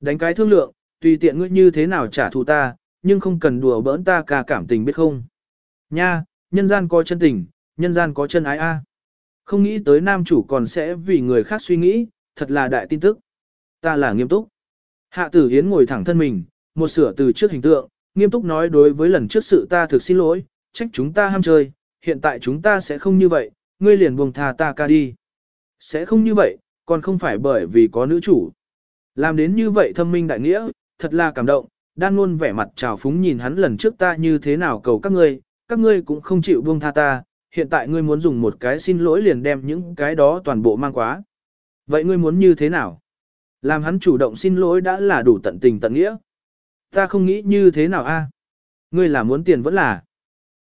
Đánh cái thương lượng, tùy tiện ngươi như thế nào trả thù ta, nhưng không cần đùa bỡn ta ca cảm tình biết không. Nha, nhân gian có chân tình, nhân gian có chân ái a. Không nghĩ tới nam chủ còn sẽ vì người khác suy nghĩ, thật là đại tin tức. Ta là nghiêm túc. Hạ tử hiến ngồi thẳng thân mình, một sửa từ trước hình tượng, nghiêm túc nói đối với lần trước sự ta thực xin lỗi, trách chúng ta ham chơi, hiện tại chúng ta sẽ không như vậy, ngươi liền buông tha ta ca đi. Sẽ không như vậy, còn không phải bởi vì có nữ chủ. Làm đến như vậy thâm minh đại nghĩa, thật là cảm động, đang luôn vẻ mặt trào phúng nhìn hắn lần trước ta như thế nào cầu các ngươi, các ngươi cũng không chịu buông tha ta, hiện tại ngươi muốn dùng một cái xin lỗi liền đem những cái đó toàn bộ mang quá. Vậy ngươi muốn như thế nào? Làm hắn chủ động xin lỗi đã là đủ tận tình tận nghĩa. Ta không nghĩ như thế nào a? Ngươi là muốn tiền vẫn là.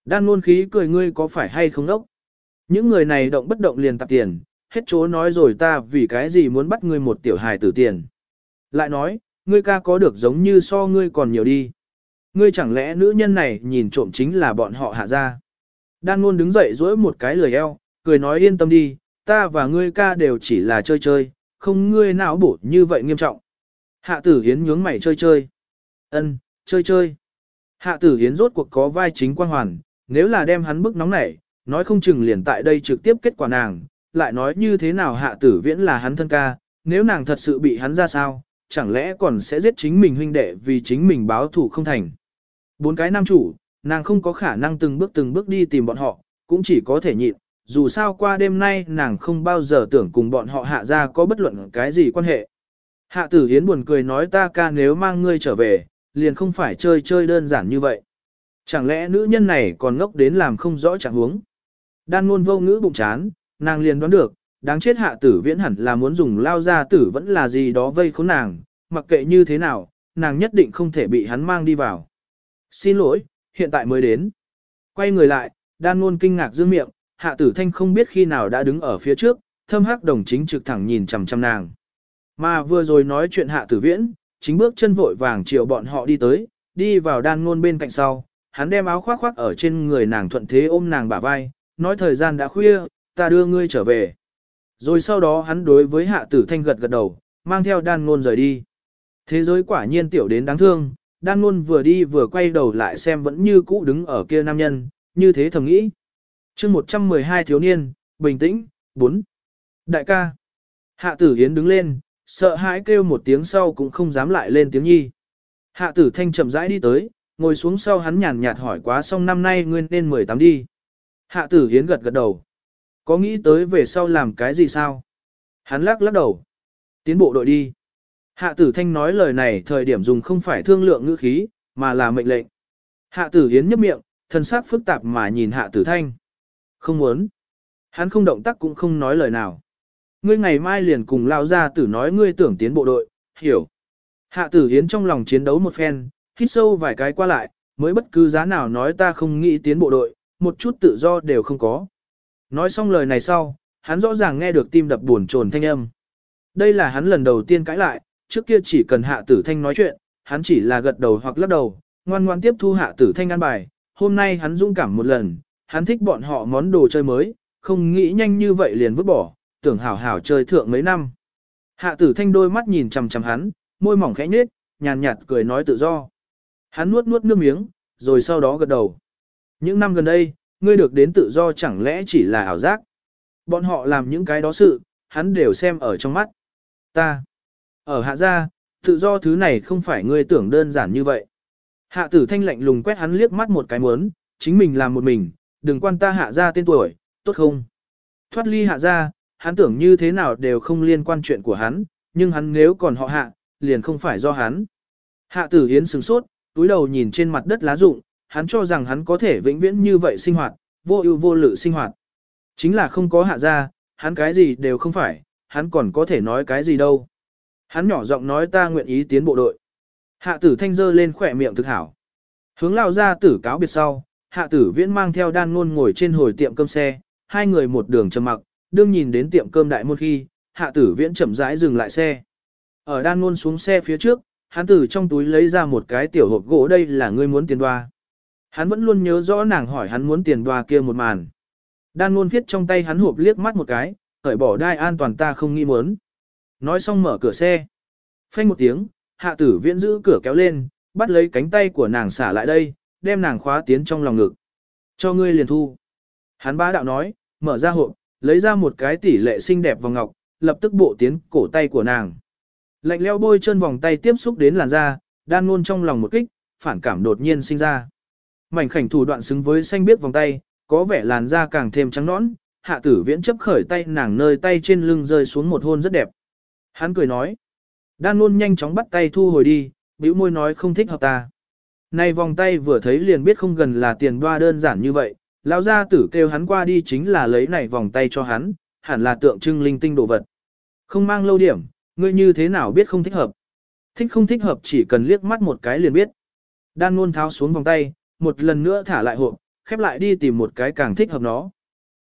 Đan luôn khí cười ngươi có phải hay không đốc? Những người này động bất động liền tạp tiền, hết chỗ nói rồi ta vì cái gì muốn bắt ngươi một tiểu hài tử tiền. Lại nói, ngươi ca có được giống như so ngươi còn nhiều đi. Ngươi chẳng lẽ nữ nhân này nhìn trộm chính là bọn họ hạ ra. Đan luôn đứng dậy duỗi một cái lười eo, cười nói yên tâm đi, ta và ngươi ca đều chỉ là chơi chơi, không ngươi não bổ như vậy nghiêm trọng. Hạ tử hiến nhướng mày chơi chơi. ân chơi chơi. Hạ tử hiến rốt cuộc có vai chính quan hoàn, nếu là đem hắn bức nóng nảy, nói không chừng liền tại đây trực tiếp kết quả nàng, lại nói như thế nào hạ tử viễn là hắn thân ca, nếu nàng thật sự bị hắn ra sao, chẳng lẽ còn sẽ giết chính mình huynh đệ vì chính mình báo thủ không thành. Bốn cái nam chủ, nàng không có khả năng từng bước từng bước đi tìm bọn họ, cũng chỉ có thể nhịn, dù sao qua đêm nay nàng không bao giờ tưởng cùng bọn họ hạ ra có bất luận cái gì quan hệ. Hạ tử hiến buồn cười nói ta ca nếu mang ngươi trở về, liền không phải chơi chơi đơn giản như vậy. Chẳng lẽ nữ nhân này còn ngốc đến làm không rõ trạng huống? Đan ngôn vô ngữ bụng chán, nàng liền đoán được, đáng chết hạ tử viễn hẳn là muốn dùng lao ra tử vẫn là gì đó vây khốn nàng, mặc kệ như thế nào, nàng nhất định không thể bị hắn mang đi vào. Xin lỗi, hiện tại mới đến. Quay người lại, đan ngôn kinh ngạc dương miệng, hạ tử thanh không biết khi nào đã đứng ở phía trước, thâm hắc đồng chính trực thẳng nhìn chằm chằm nàng. Mà vừa rồi nói chuyện hạ tử viễn, chính bước chân vội vàng chiều bọn họ đi tới, đi vào đan ngôn bên cạnh sau, hắn đem áo khoác khoác ở trên người nàng thuận thế ôm nàng bả vai, nói thời gian đã khuya, ta đưa ngươi trở về. Rồi sau đó hắn đối với hạ tử thanh gật gật đầu, mang theo đan ngôn rời đi. Thế giới quả nhiên tiểu đến đáng thương, đan ngôn vừa đi vừa quay đầu lại xem vẫn như cũ đứng ở kia nam nhân, như thế thầm nghĩ. chương 112 thiếu niên, bình tĩnh, 4. Đại ca. Hạ tử hiến đứng lên, sợ hãi kêu một tiếng sau cũng không dám lại lên tiếng nhi. Hạ tử thanh chậm rãi đi tới, ngồi xuống sau hắn nhàn nhạt hỏi quá xong năm nay ngươi nên 18 đi. Hạ tử hiến gật gật đầu. Có nghĩ tới về sau làm cái gì sao? Hắn lắc lắc đầu. Tiến bộ đội đi. Hạ tử thanh nói lời này thời điểm dùng không phải thương lượng ngữ khí, mà là mệnh lệnh. Hạ tử hiến nhấp miệng, thân xác phức tạp mà nhìn hạ tử thanh. Không muốn. Hắn không động tác cũng không nói lời nào. Ngươi ngày mai liền cùng lao ra tử nói ngươi tưởng tiến bộ đội, hiểu. Hạ tử hiến trong lòng chiến đấu một phen, hít sâu vài cái qua lại, mới bất cứ giá nào nói ta không nghĩ tiến bộ đội, một chút tự do đều không có. Nói xong lời này sau, hắn rõ ràng nghe được tim đập buồn trồn thanh âm. Đây là hắn lần đầu tiên cãi lại, trước kia chỉ cần hạ tử thanh nói chuyện, hắn chỉ là gật đầu hoặc lắc đầu, ngoan ngoan tiếp thu hạ tử thanh ăn bài. Hôm nay hắn dũng cảm một lần, hắn thích bọn họ món đồ chơi mới, không nghĩ nhanh như vậy liền vứt bỏ, tưởng hảo hảo chơi thượng mấy năm. Hạ tử thanh đôi mắt nhìn chằm chằm hắn, môi mỏng khẽ nhếch, nhàn nhạt cười nói tự do. Hắn nuốt nuốt nước miếng, rồi sau đó gật đầu. Những năm gần đây, ngươi được đến tự do chẳng lẽ chỉ là ảo giác. Bọn họ làm những cái đó sự, hắn đều xem ở trong mắt. Ta, ở hạ gia, tự do thứ này không phải ngươi tưởng đơn giản như vậy. Hạ tử thanh lạnh lùng quét hắn liếc mắt một cái muốn, chính mình làm một mình, đừng quan ta hạ gia tên tuổi, tốt không? Thoát ly hạ gia, hắn tưởng như thế nào đều không liên quan chuyện của hắn, nhưng hắn nếu còn họ hạ, liền không phải do hắn. Hạ tử hiến sừng sốt, túi đầu nhìn trên mặt đất lá rụng, hắn cho rằng hắn có thể vĩnh viễn như vậy sinh hoạt, vô ưu vô lự sinh hoạt. Chính là không có hạ gia, hắn cái gì đều không phải, hắn còn có thể nói cái gì đâu. Hắn nhỏ giọng nói ta nguyện ý tiến bộ đội. Hạ tử thanh dơ lên khỏe miệng thực hảo. Hướng lao ra tử cáo biệt sau, hạ tử viễn mang theo đan ngôn ngồi trên hồi tiệm cơm xe, hai người một đường trầm mặc, đương nhìn đến tiệm cơm đại môn khi, hạ tử viễn chậm rãi dừng lại xe. Ở đan ngôn xuống xe phía trước, hắn từ trong túi lấy ra một cái tiểu hộp gỗ đây là ngươi muốn tiền đoa. Hắn vẫn luôn nhớ rõ nàng hỏi hắn muốn tiền đoa kia một màn. Đan ngôn viết trong tay hắn hộp liếc mắt một cái, cởi bỏ đai an toàn ta không nghĩ muốn nói xong mở cửa xe. Phanh một tiếng, hạ tử viễn giữ cửa kéo lên, bắt lấy cánh tay của nàng xả lại đây, đem nàng khóa tiến trong lòng ngực. Cho ngươi liền thu. Hắn ba đạo nói, mở ra hộp, lấy ra một cái tỷ lệ xinh đẹp vòng ngọc, lập tức bộ tiến cổ tay của nàng. Lạnh leo bôi chân vòng tay tiếp xúc đến làn da, đan ngôn trong lòng một kích, phản cảm đột nhiên sinh ra. Mảnh khảnh thủ đoạn xứng với xanh biết vòng tay, có vẻ làn da càng thêm trắng nõn, hạ tử viễn chấp khởi tay nàng nơi tay trên lưng rơi xuống một hôn rất đẹp. Hắn cười nói. Đan luôn nhanh chóng bắt tay thu hồi đi, bĩu môi nói không thích hợp ta. Này vòng tay vừa thấy liền biết không gần là tiền đoa đơn giản như vậy, lão gia tử kêu hắn qua đi chính là lấy này vòng tay cho hắn, hẳn là tượng trưng linh tinh đồ vật. Không mang lâu điểm, ngươi như thế nào biết không thích hợp. Thích không thích hợp chỉ cần liếc mắt một cái liền biết. Đan luôn tháo xuống vòng tay, một lần nữa thả lại hộp, khép lại đi tìm một cái càng thích hợp nó.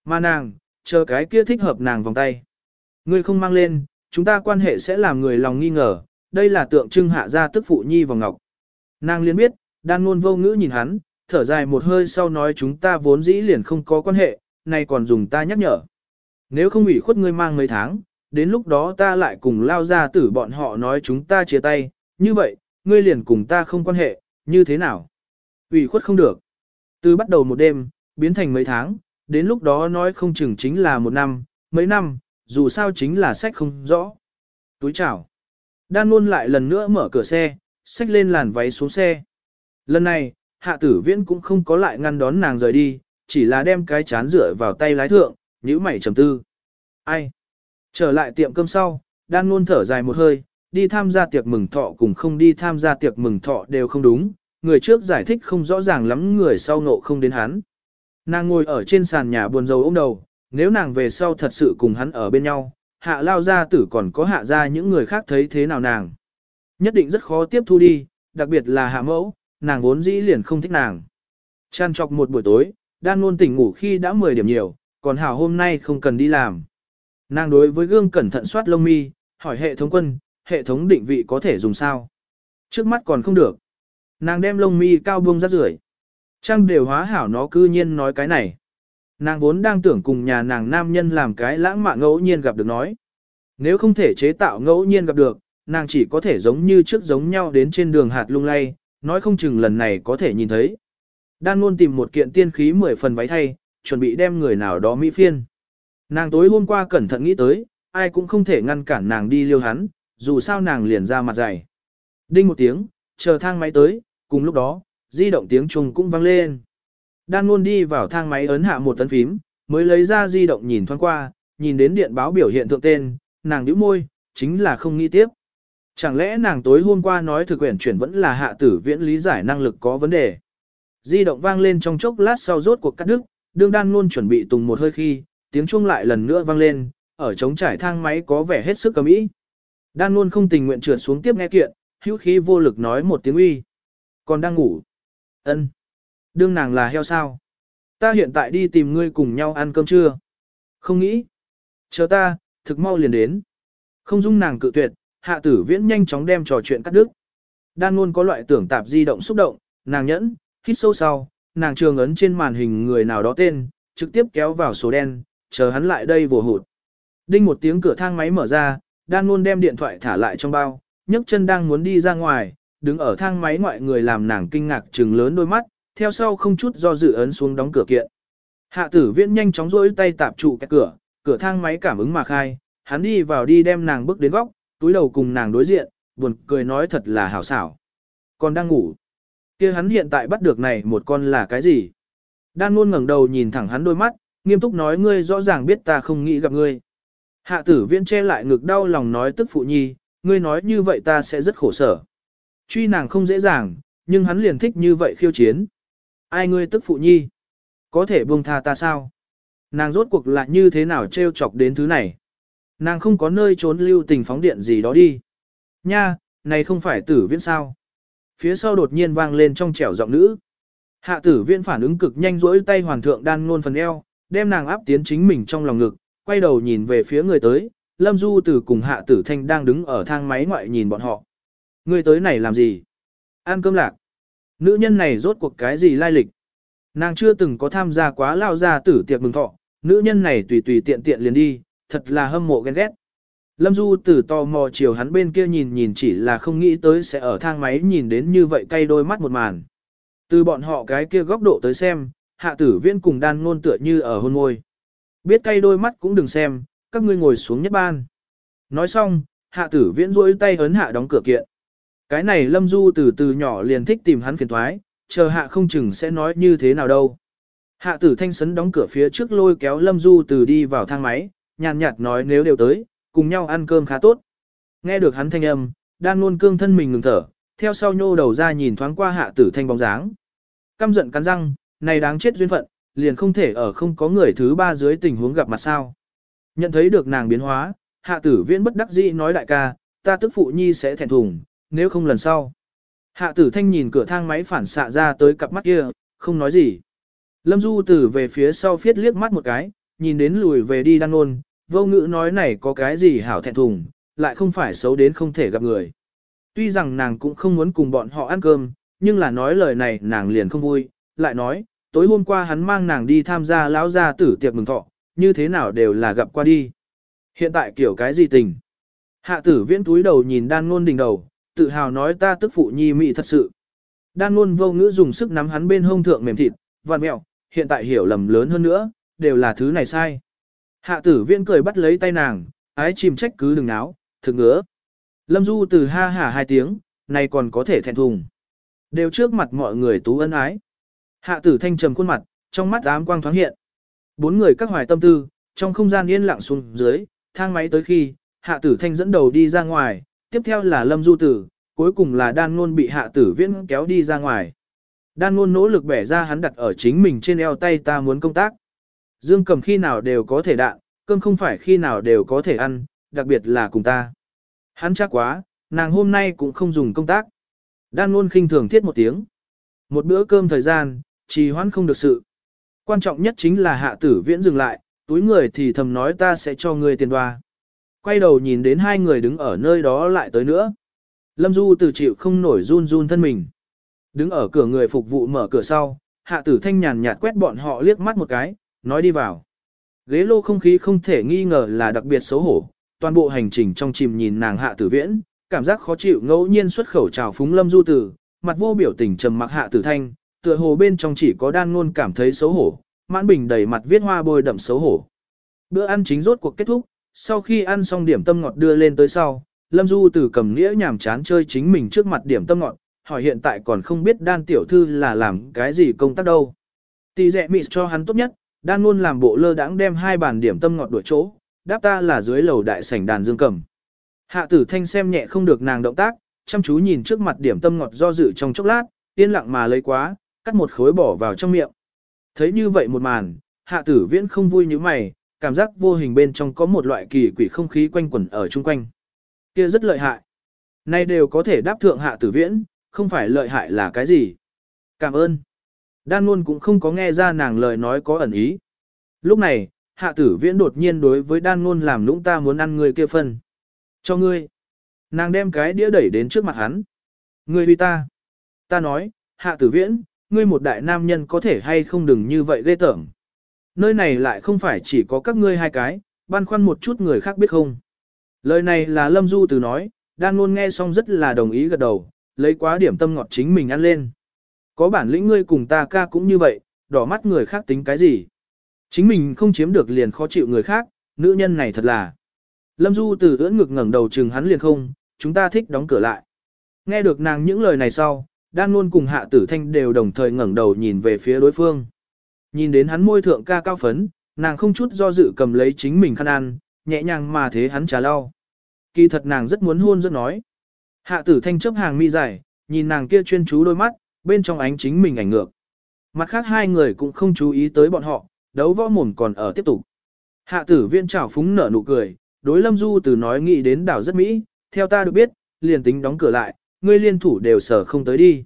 Mà nàng, chờ cái kia thích hợp nàng vòng tay. Ngươi không mang lên, chúng ta quan hệ sẽ làm người lòng nghi ngờ, đây là tượng trưng hạ gia tức phụ nhi và ngọc. Nàng liền biết, đan ngôn vô ngữ nhìn hắn, thở dài một hơi sau nói chúng ta vốn dĩ liền không có quan hệ, nay còn dùng ta nhắc nhở. Nếu không ủy khuất ngươi mang mấy tháng, đến lúc đó ta lại cùng lao ra tử bọn họ nói chúng ta chia tay, như vậy, ngươi liền cùng ta không quan hệ, như thế nào? ủy khuất không được. Từ bắt đầu một đêm, biến thành mấy tháng, đến lúc đó nói không chừng chính là một năm, mấy năm, dù sao chính là sách không rõ. Túi chào. Đan luôn lại lần nữa mở cửa xe, xách lên làn váy xuống xe. Lần này, hạ tử viễn cũng không có lại ngăn đón nàng rời đi, chỉ là đem cái chán rửa vào tay lái thượng, nhíu mày trầm tư. Ai? Trở lại tiệm cơm sau, đan luôn thở dài một hơi, đi tham gia tiệc mừng thọ cùng không đi tham gia tiệc mừng thọ đều không đúng, người trước giải thích không rõ ràng lắm người sau nộ không đến hắn. Nàng ngồi ở trên sàn nhà buồn rầu ôm đầu, nếu nàng về sau thật sự cùng hắn ở bên nhau, hạ lao gia tử còn có hạ ra những người khác thấy thế nào nàng. Nhất định rất khó tiếp thu đi, đặc biệt là hạ mẫu, nàng vốn dĩ liền không thích nàng. Chăn chọc một buổi tối, đan luôn tỉnh ngủ khi đã 10 điểm nhiều, còn hảo hôm nay không cần đi làm. Nàng đối với gương cẩn thận soát lông mi, hỏi hệ thống quân, hệ thống định vị có thể dùng sao? Trước mắt còn không được. Nàng đem lông mi cao buông ra rưởi. Trang đều hóa hảo nó cư nhiên nói cái này. Nàng vốn đang tưởng cùng nhà nàng nam nhân làm cái lãng mạn ngẫu nhiên gặp được nói. Nếu không thể chế tạo ngẫu nhiên gặp được, nàng chỉ có thể giống như trước giống nhau đến trên đường hạt lung lay, nói không chừng lần này có thể nhìn thấy. Đan luôn tìm một kiện tiên khí mười phần váy thay, chuẩn bị đem người nào đó mỹ phiên. Nàng tối hôm qua cẩn thận nghĩ tới, ai cũng không thể ngăn cản nàng đi liêu hắn, dù sao nàng liền ra mặt dày. Đinh một tiếng, chờ thang máy tới, cùng lúc đó, di động tiếng trùng cũng vang lên. Đan luôn đi vào thang máy ấn hạ một tấn phím, mới lấy ra di động nhìn thoáng qua, nhìn đến điện báo biểu hiện thượng tên, nàng nhíu môi, chính là không nghĩ tiếp. Chẳng lẽ nàng tối hôm qua nói thực quyển chuyển vẫn là hạ tử viễn lý giải năng lực có vấn đề. Di động vang lên trong chốc lát sau rốt cuộc cắt đứt, đương đan luôn chuẩn bị tùng một hơi khi, tiếng chuông lại lần nữa vang lên, ở trống trải thang máy có vẻ hết sức cầm ý. Đan luôn không tình nguyện trượt xuống tiếp nghe kiện, hữu khí vô lực nói một tiếng uy. Còn đang ngủ. ân Đương nàng là heo sao? Ta hiện tại đi tìm ngươi cùng nhau ăn cơm trưa. Không nghĩ. Chờ ta, thực mau liền đến. Không dung nàng cự tuyệt, hạ tử viễn nhanh chóng đem trò chuyện cắt đứt. Đan luôn có loại tưởng tạp di động xúc động, nàng nhẫn, hít sâu sau, nàng trường ấn trên màn hình người nào đó tên, trực tiếp kéo vào số đen, chờ hắn lại đây vồ hụt. Đinh một tiếng cửa thang máy mở ra, đan luôn đem điện thoại thả lại trong bao, nhấc chân đang muốn đi ra ngoài, đứng ở thang máy ngoại người làm nàng kinh ngạc trừng lớn đôi mắt, theo sau không chút do dự ấn xuống đóng cửa kiện. Hạ tử viễn nhanh chóng rỗi tay tạp trụ cái cửa, cửa thang máy cảm ứng mà khai, hắn đi vào đi đem nàng bước đến góc, túi đầu cùng nàng đối diện, buồn cười nói thật là hảo xảo. Còn đang ngủ. kia hắn hiện tại bắt được này một con là cái gì? Đan luôn ngẩng đầu nhìn thẳng hắn đôi mắt, nghiêm túc nói ngươi rõ ràng biết ta không nghĩ gặp ngươi. Hạ tử viễn che lại ngực đau lòng nói tức phụ nhi, ngươi nói như vậy ta sẽ rất khổ sở. Truy nàng không dễ dàng, nhưng hắn liền thích như vậy khiêu chiến. Ai ngươi tức phụ nhi? Có thể buông tha ta sao? Nàng rốt cuộc lại như thế nào trêu chọc đến thứ này? Nàng không có nơi trốn lưu tình phóng điện gì đó đi. Nha, này không phải tử viễn sao? Phía sau đột nhiên vang lên trong trẻo giọng nữ. Hạ tử viễn phản ứng cực nhanh rỗi tay hoàn thượng đan ngôn phần eo, đem nàng áp tiến chính mình trong lòng ngực, quay đầu nhìn về phía người tới, Lâm Du Tử cùng hạ tử thanh đang đứng ở thang máy ngoại nhìn bọn họ. Người tới này làm gì? Ăn cơm lạc. Nữ nhân này rốt cuộc cái gì lai lịch? Nàng chưa từng có tham gia quá lao gia tử tiệc mừng thọ, nữ nhân này tùy tùy tiện tiện liền đi, thật là hâm mộ ghen ghét. Lâm Du Tử tò mò chiều hắn bên kia nhìn nhìn chỉ là không nghĩ tới sẽ ở thang máy nhìn đến như vậy cay đôi mắt một màn. Từ bọn họ cái kia góc độ tới xem, hạ tử viên cùng đan ngôn tựa như ở hôn môi. Biết cay đôi mắt cũng đừng xem, các ngươi ngồi xuống nhất ban. Nói xong, hạ tử viễn duỗi tay ấn hạ đóng cửa kiện. Cái này Lâm Du từ từ nhỏ liền thích tìm hắn phiền thoái, chờ hạ không chừng sẽ nói như thế nào đâu. Hạ tử thanh sấn đóng cửa phía trước lôi kéo Lâm Du từ đi vào thang máy, nhàn nhạt nói nếu đều tới, cùng nhau ăn cơm khá tốt. Nghe được hắn thanh âm, đan luôn cương thân mình ngừng thở, theo sau nhô đầu ra nhìn thoáng qua hạ tử thanh bóng dáng. Căm giận cắn răng, này đáng chết duyên phận, liền không thể ở không có người thứ ba dưới tình huống gặp mặt sao. Nhận thấy được nàng biến hóa, hạ tử viễn bất đắc dĩ nói đại ca, ta tức phụ nhi sẽ thẹn thùng, nếu không lần sau. Hạ tử thanh nhìn cửa thang máy phản xạ ra tới cặp mắt kia, không nói gì. Lâm Du tử về phía sau phiết liếc mắt một cái, nhìn đến lùi về đi đang nôn, vô ngữ nói này có cái gì hảo thẹn thùng, lại không phải xấu đến không thể gặp người. Tuy rằng nàng cũng không muốn cùng bọn họ ăn cơm, nhưng là nói lời này nàng liền không vui, lại nói, tối hôm qua hắn mang nàng đi tham gia lão gia tử tiệc mừng thọ, như thế nào đều là gặp qua đi. Hiện tại kiểu cái gì tình? Hạ tử viễn túi đầu nhìn đan ngôn đỉnh đầu, tự hào nói ta tức phụ nhi mị thật sự. Đan luôn vô ngữ dùng sức nắm hắn bên hông thượng mềm thịt, vằn mẹo, hiện tại hiểu lầm lớn hơn nữa, đều là thứ này sai. Hạ tử viên cười bắt lấy tay nàng, ái chìm trách cứ đừng náo, thực ngứa. Lâm Du từ ha hả hai tiếng, này còn có thể thẹn thùng. Đều trước mặt mọi người tú ân ái. Hạ tử thanh trầm khuôn mặt, trong mắt ám quang thoáng hiện. Bốn người các hoài tâm tư, trong không gian yên lặng xuống dưới, thang máy tới khi, hạ tử thanh dẫn đầu đi ra ngoài, tiếp theo là lâm du tử, cuối cùng là đan ngôn bị hạ tử viễn kéo đi ra ngoài. Đan ngôn nỗ lực bẻ ra hắn đặt ở chính mình trên eo tay ta muốn công tác. Dương cầm khi nào đều có thể đạn, cơm không phải khi nào đều có thể ăn, đặc biệt là cùng ta. Hắn chắc quá, nàng hôm nay cũng không dùng công tác. Đan ngôn khinh thường thiết một tiếng. Một bữa cơm thời gian, trì hoãn không được sự. Quan trọng nhất chính là hạ tử viễn dừng lại, túi người thì thầm nói ta sẽ cho ngươi tiền đoa. Quay đầu nhìn đến hai người đứng ở nơi đó lại tới nữa. Lâm Du từ chịu không nổi run run thân mình. Đứng ở cửa người phục vụ mở cửa sau, hạ tử thanh nhàn nhạt quét bọn họ liếc mắt một cái, nói đi vào. Ghế lô không khí không thể nghi ngờ là đặc biệt xấu hổ, toàn bộ hành trình trong chìm nhìn nàng hạ tử viễn, cảm giác khó chịu ngẫu nhiên xuất khẩu chào phúng lâm du tử, mặt vô biểu tình trầm mặc hạ tử thanh, tựa hồ bên trong chỉ có đan ngôn cảm thấy xấu hổ, mãn bình đầy mặt viết hoa bôi đậm xấu hổ. Bữa ăn chính rốt cuộc kết thúc, sau khi ăn xong điểm tâm ngọt đưa lên tới sau, Lâm Du Tử cầm nghĩa nhảm chán chơi chính mình trước mặt điểm tâm ngọt, hỏi hiện tại còn không biết đan tiểu thư là làm cái gì công tác đâu. Tỷ dẹ mịt cho hắn tốt nhất, đan luôn làm bộ lơ đãng đem hai bàn điểm tâm ngọt đuổi chỗ, đáp ta là dưới lầu đại sảnh đàn dương cầm. Hạ tử thanh xem nhẹ không được nàng động tác, chăm chú nhìn trước mặt điểm tâm ngọt do dự trong chốc lát, yên lặng mà lấy quá, cắt một khối bỏ vào trong miệng. Thấy như vậy một màn, hạ tử viễn không vui như mày, cảm giác vô hình bên trong có một loại kỳ quỷ không khí quanh quẩn ở chung quanh. kia rất lợi hại. Nay đều có thể đáp thượng hạ tử viễn, không phải lợi hại là cái gì. Cảm ơn. Đan luôn cũng không có nghe ra nàng lời nói có ẩn ý. Lúc này, hạ tử viễn đột nhiên đối với đan luôn làm lũng ta muốn ăn người kia phân. Cho ngươi. Nàng đem cái đĩa đẩy đến trước mặt hắn. Ngươi vì ta. Ta nói, hạ tử viễn, ngươi một đại nam nhân có thể hay không đừng như vậy ghê tởm. Nơi này lại không phải chỉ có các ngươi hai cái, băn khoăn một chút người khác biết không. Lời này là Lâm Du từ nói, đan luôn nghe xong rất là đồng ý gật đầu, lấy quá điểm tâm ngọt chính mình ăn lên. Có bản lĩnh ngươi cùng ta ca cũng như vậy, đỏ mắt người khác tính cái gì. Chính mình không chiếm được liền khó chịu người khác, nữ nhân này thật là. Lâm Du từ ưỡn ngực ngẩng đầu chừng hắn liền không, chúng ta thích đóng cửa lại. Nghe được nàng những lời này sau, đan luôn cùng hạ tử thanh đều đồng thời ngẩng đầu nhìn về phía đối phương. Nhìn đến hắn môi thượng ca cao phấn, nàng không chút do dự cầm lấy chính mình khăn ăn, nhẹ nhàng mà thế hắn trà lau. Kỳ thật nàng rất muốn hôn rất nói. Hạ tử thanh chấp hàng mi dài, nhìn nàng kia chuyên chú đôi mắt, bên trong ánh chính mình ảnh ngược. Mặt khác hai người cũng không chú ý tới bọn họ, đấu võ mồm còn ở tiếp tục. Hạ tử viên trào phúng nở nụ cười, đối lâm du từ nói nghĩ đến đảo rất mỹ, theo ta được biết, liền tính đóng cửa lại, ngươi liên thủ đều sở không tới đi.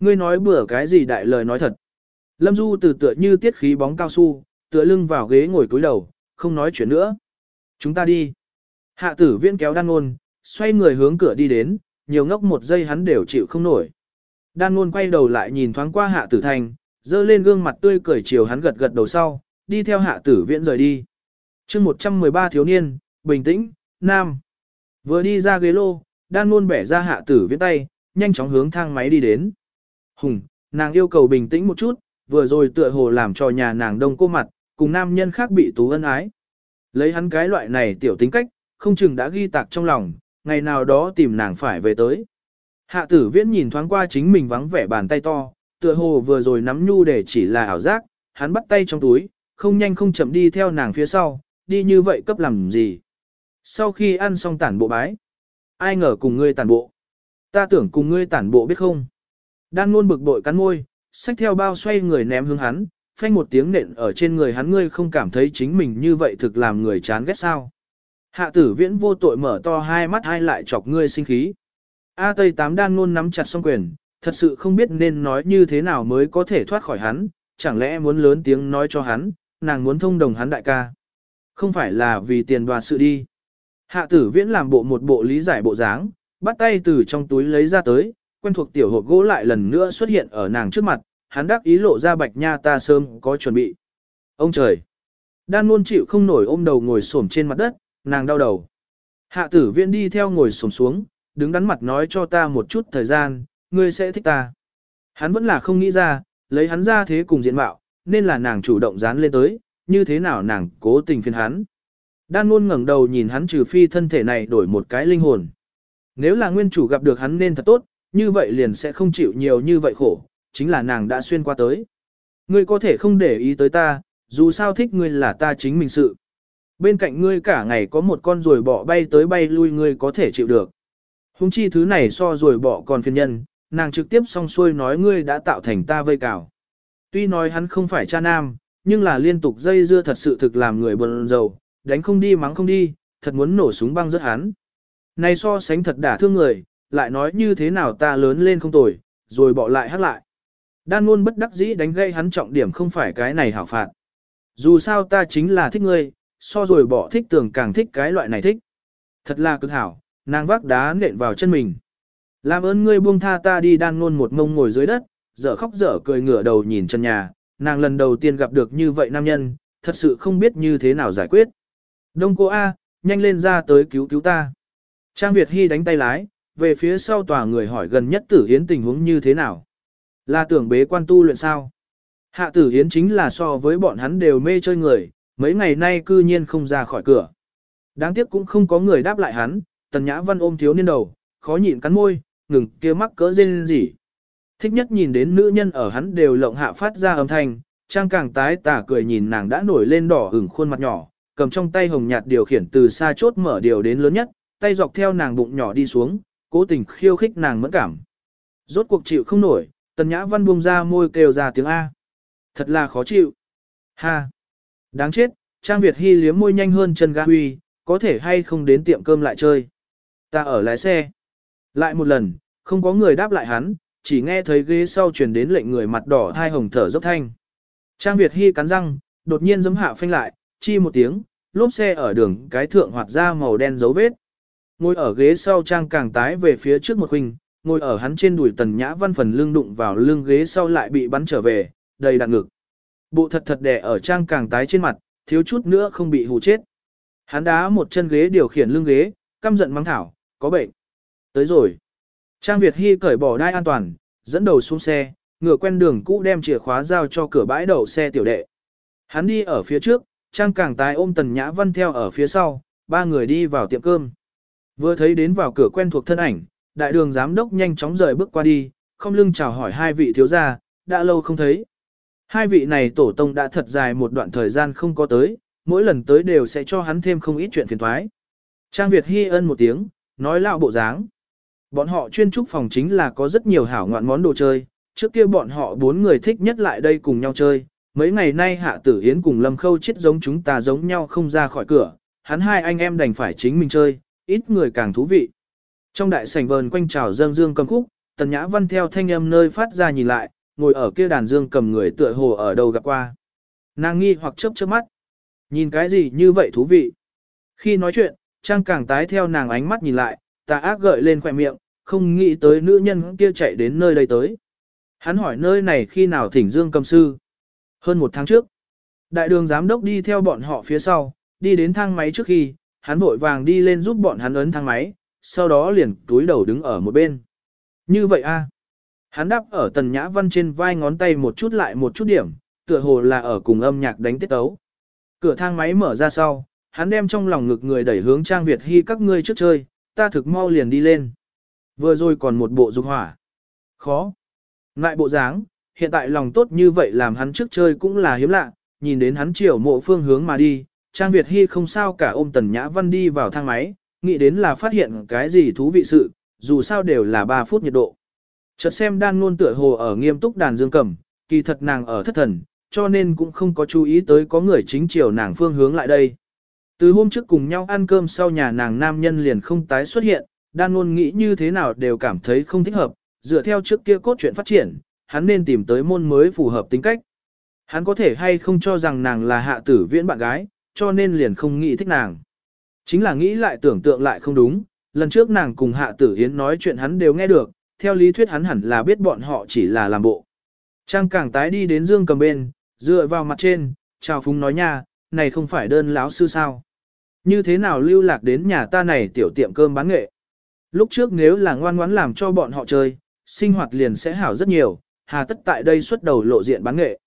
Ngươi nói bừa cái gì đại lời nói thật. Lâm du từ tựa như tiết khí bóng cao su, tựa lưng vào ghế ngồi cúi đầu, không nói chuyện nữa. Chúng ta đi. Hạ tử viên kéo đan ngôn, xoay người hướng cửa đi đến, nhiều ngốc một giây hắn đều chịu không nổi. Đan ngôn quay đầu lại nhìn thoáng qua hạ tử thành, dơ lên gương mặt tươi cười chiều hắn gật gật đầu sau, đi theo hạ tử viễn rời đi. chương 113 thiếu niên, bình tĩnh, nam. Vừa đi ra ghế lô, đan ngôn bẻ ra hạ tử viễn tay, nhanh chóng hướng thang máy đi đến. Hùng, nàng yêu cầu bình tĩnh một chút, vừa rồi tựa hồ làm cho nhà nàng đông cô mặt, cùng nam nhân khác bị tú ân ái. Lấy hắn cái loại này tiểu tính cách, không chừng đã ghi tạc trong lòng, ngày nào đó tìm nàng phải về tới. Hạ tử viễn nhìn thoáng qua chính mình vắng vẻ bàn tay to, tựa hồ vừa rồi nắm nhu để chỉ là ảo giác, hắn bắt tay trong túi, không nhanh không chậm đi theo nàng phía sau, đi như vậy cấp làm gì. Sau khi ăn xong tản bộ bái, ai ngờ cùng ngươi tản bộ. Ta tưởng cùng ngươi tản bộ biết không. Đan luôn bực bội cắn môi, xách theo bao xoay người ném hướng hắn, phanh một tiếng nện ở trên người hắn ngươi không cảm thấy chính mình như vậy thực làm người chán ghét sao. Hạ tử viễn vô tội mở to hai mắt hai lại chọc ngươi sinh khí. A Tây Tám đan luôn nắm chặt song quyền, thật sự không biết nên nói như thế nào mới có thể thoát khỏi hắn, chẳng lẽ muốn lớn tiếng nói cho hắn, nàng muốn thông đồng hắn đại ca. Không phải là vì tiền đoà sự đi. Hạ tử viễn làm bộ một bộ lý giải bộ dáng, bắt tay từ trong túi lấy ra tới, quen thuộc tiểu hộp gỗ lại lần nữa xuất hiện ở nàng trước mặt, hắn đắc ý lộ ra bạch nha ta sớm có chuẩn bị. Ông trời! Đan luôn chịu không nổi ôm đầu ngồi xổm trên mặt đất, nàng đau đầu. Hạ tử viện đi theo ngồi xổm xuống, đứng đắn mặt nói cho ta một chút thời gian, ngươi sẽ thích ta. Hắn vẫn là không nghĩ ra, lấy hắn ra thế cùng diện mạo, nên là nàng chủ động dán lên tới, như thế nào nàng cố tình phiền hắn. Đan luôn ngẩng đầu nhìn hắn trừ phi thân thể này đổi một cái linh hồn. Nếu là nguyên chủ gặp được hắn nên thật tốt, như vậy liền sẽ không chịu nhiều như vậy khổ, chính là nàng đã xuyên qua tới. Ngươi có thể không để ý tới ta, dù sao thích ngươi là ta chính mình sự. Bên cạnh ngươi cả ngày có một con ruồi bọ bay tới bay lui ngươi có thể chịu được. Hùng chi thứ này so ruồi bọ còn phiền nhân, nàng trực tiếp song xuôi nói ngươi đã tạo thành ta vây cào. Tuy nói hắn không phải cha nam, nhưng là liên tục dây dưa thật sự thực làm người buồn rầu, đánh không đi mắng không đi, thật muốn nổ súng băng rất hắn. Này so sánh thật đả thương người, lại nói như thế nào ta lớn lên không tồi, rồi bỏ lại hát lại. Đan luôn bất đắc dĩ đánh gây hắn trọng điểm không phải cái này hảo phạt. Dù sao ta chính là thích ngươi, so rồi bỏ thích tưởng càng thích cái loại này thích. Thật là cực hảo, nàng vác đá nện vào chân mình. Làm ơn ngươi buông tha ta đi đan luôn một mông ngồi dưới đất, dở khóc dở cười ngửa đầu nhìn chân nhà, nàng lần đầu tiên gặp được như vậy nam nhân, thật sự không biết như thế nào giải quyết. Đông cô A, nhanh lên ra tới cứu cứu ta. Trang Việt Hy đánh tay lái, về phía sau tòa người hỏi gần nhất tử hiến tình huống như thế nào. Là tưởng bế quan tu luyện sao? Hạ tử hiến chính là so với bọn hắn đều mê chơi người, mấy ngày nay cư nhiên không ra khỏi cửa. Đáng tiếc cũng không có người đáp lại hắn, tần nhã văn ôm thiếu niên đầu, khó nhịn cắn môi, ngừng kia mắc cỡ rên gì. Thích nhất nhìn đến nữ nhân ở hắn đều lộng hạ phát ra âm thanh, trang càng tái tả cười nhìn nàng đã nổi lên đỏ ửng khuôn mặt nhỏ, cầm trong tay hồng nhạt điều khiển từ xa chốt mở điều đến lớn nhất, tay dọc theo nàng bụng nhỏ đi xuống, cố tình khiêu khích nàng mẫn cảm. Rốt cuộc chịu không nổi, tần nhã văn buông ra môi kêu ra tiếng A. Thật là khó chịu. Ha! Đáng chết, Trang Việt Hy liếm môi nhanh hơn chân ga huy, có thể hay không đến tiệm cơm lại chơi. Ta ở lái xe. Lại một lần, không có người đáp lại hắn, chỉ nghe thấy ghế sau truyền đến lệnh người mặt đỏ hai hồng thở dốc thanh. Trang Việt Hy cắn răng, đột nhiên giấm hạ phanh lại, chi một tiếng, lốp xe ở đường cái thượng hoạt ra màu đen dấu vết. Ngồi ở ghế sau Trang càng tái về phía trước một huynh, ngồi ở hắn trên đùi tần nhã văn phần lưng đụng vào lưng ghế sau lại bị bắn trở về, đầy đạn ngực. Bộ thật thật đẻ ở Trang càng tái trên mặt, thiếu chút nữa không bị hù chết. Hắn đá một chân ghế điều khiển lưng ghế, căm giận mắng thảo, có bệnh. Tới rồi. Trang Việt Hy cởi bỏ đai an toàn, dẫn đầu xuống xe, ngựa quen đường cũ đem chìa khóa giao cho cửa bãi đậu xe tiểu đệ. Hắn đi ở phía trước, Trang Càng Tài ôm Tần Nhã Văn theo ở phía sau, ba người đi vào tiệm cơm. Vừa thấy đến vào cửa quen thuộc thân ảnh, đại đường giám đốc nhanh chóng rời bước qua đi, không lưng chào hỏi hai vị thiếu gia, đã lâu không thấy. Hai vị này tổ tông đã thật dài một đoạn thời gian không có tới, mỗi lần tới đều sẽ cho hắn thêm không ít chuyện phiền thoái. Trang Việt Hy ân một tiếng, nói lão bộ dáng. Bọn họ chuyên trúc phòng chính là có rất nhiều hảo ngoạn món đồ chơi, trước kia bọn họ bốn người thích nhất lại đây cùng nhau chơi. Mấy ngày nay Hạ Tử Yến cùng Lâm Khâu chết giống chúng ta giống nhau không ra khỏi cửa, hắn hai anh em đành phải chính mình chơi, ít người càng thú vị. Trong đại sảnh vờn quanh trào dâng dương cầm khúc, Tần Nhã Văn theo thanh âm nơi phát ra nhìn lại, ngồi ở kia đàn dương cầm người tựa hồ ở đâu gặp qua. Nàng nghi hoặc chớp chớp mắt. Nhìn cái gì như vậy thú vị. Khi nói chuyện, Trang càng tái theo nàng ánh mắt nhìn lại, ta ác gợi lên khỏe miệng, không nghĩ tới nữ nhân kia chạy đến nơi đây tới. Hắn hỏi nơi này khi nào thỉnh dương cầm sư. Hơn một tháng trước, đại đường giám đốc đi theo bọn họ phía sau, đi đến thang máy trước khi, hắn vội vàng đi lên giúp bọn hắn ấn thang máy, sau đó liền túi đầu đứng ở một bên. Như vậy a Hắn đáp ở tần nhã văn trên vai ngón tay một chút lại một chút điểm, tựa hồ là ở cùng âm nhạc đánh tiết tấu. Cửa thang máy mở ra sau, hắn đem trong lòng ngực người đẩy hướng Trang Việt Hy các ngươi trước chơi, ta thực mau liền đi lên. Vừa rồi còn một bộ dục hỏa. Khó. Ngại bộ dáng, hiện tại lòng tốt như vậy làm hắn trước chơi cũng là hiếm lạ, nhìn đến hắn chiều mộ phương hướng mà đi, Trang Việt Hy không sao cả ôm Tần Nhã Văn đi vào thang máy, nghĩ đến là phát hiện cái gì thú vị sự, dù sao đều là 3 phút nhiệt độ. Chợt xem đan ngôn tựa hồ ở nghiêm túc đàn dương cầm, kỳ thật nàng ở thất thần, cho nên cũng không có chú ý tới có người chính chiều nàng phương hướng lại đây. Từ hôm trước cùng nhau ăn cơm sau nhà nàng nam nhân liền không tái xuất hiện, đan ngôn nghĩ như thế nào đều cảm thấy không thích hợp, dựa theo trước kia cốt truyện phát triển, hắn nên tìm tới môn mới phù hợp tính cách. Hắn có thể hay không cho rằng nàng là hạ tử viễn bạn gái, cho nên liền không nghĩ thích nàng. Chính là nghĩ lại tưởng tượng lại không đúng, lần trước nàng cùng hạ tử hiến nói chuyện hắn đều nghe được, theo lý thuyết hắn hẳn là biết bọn họ chỉ là làm bộ. Trang càng tái đi đến dương cầm bên, dựa vào mặt trên, chào phúng nói nha, này không phải đơn láo sư sao. Như thế nào lưu lạc đến nhà ta này tiểu tiệm cơm bán nghệ. Lúc trước nếu là ngoan ngoãn làm cho bọn họ chơi, sinh hoạt liền sẽ hảo rất nhiều, hà tất tại đây xuất đầu lộ diện bán nghệ.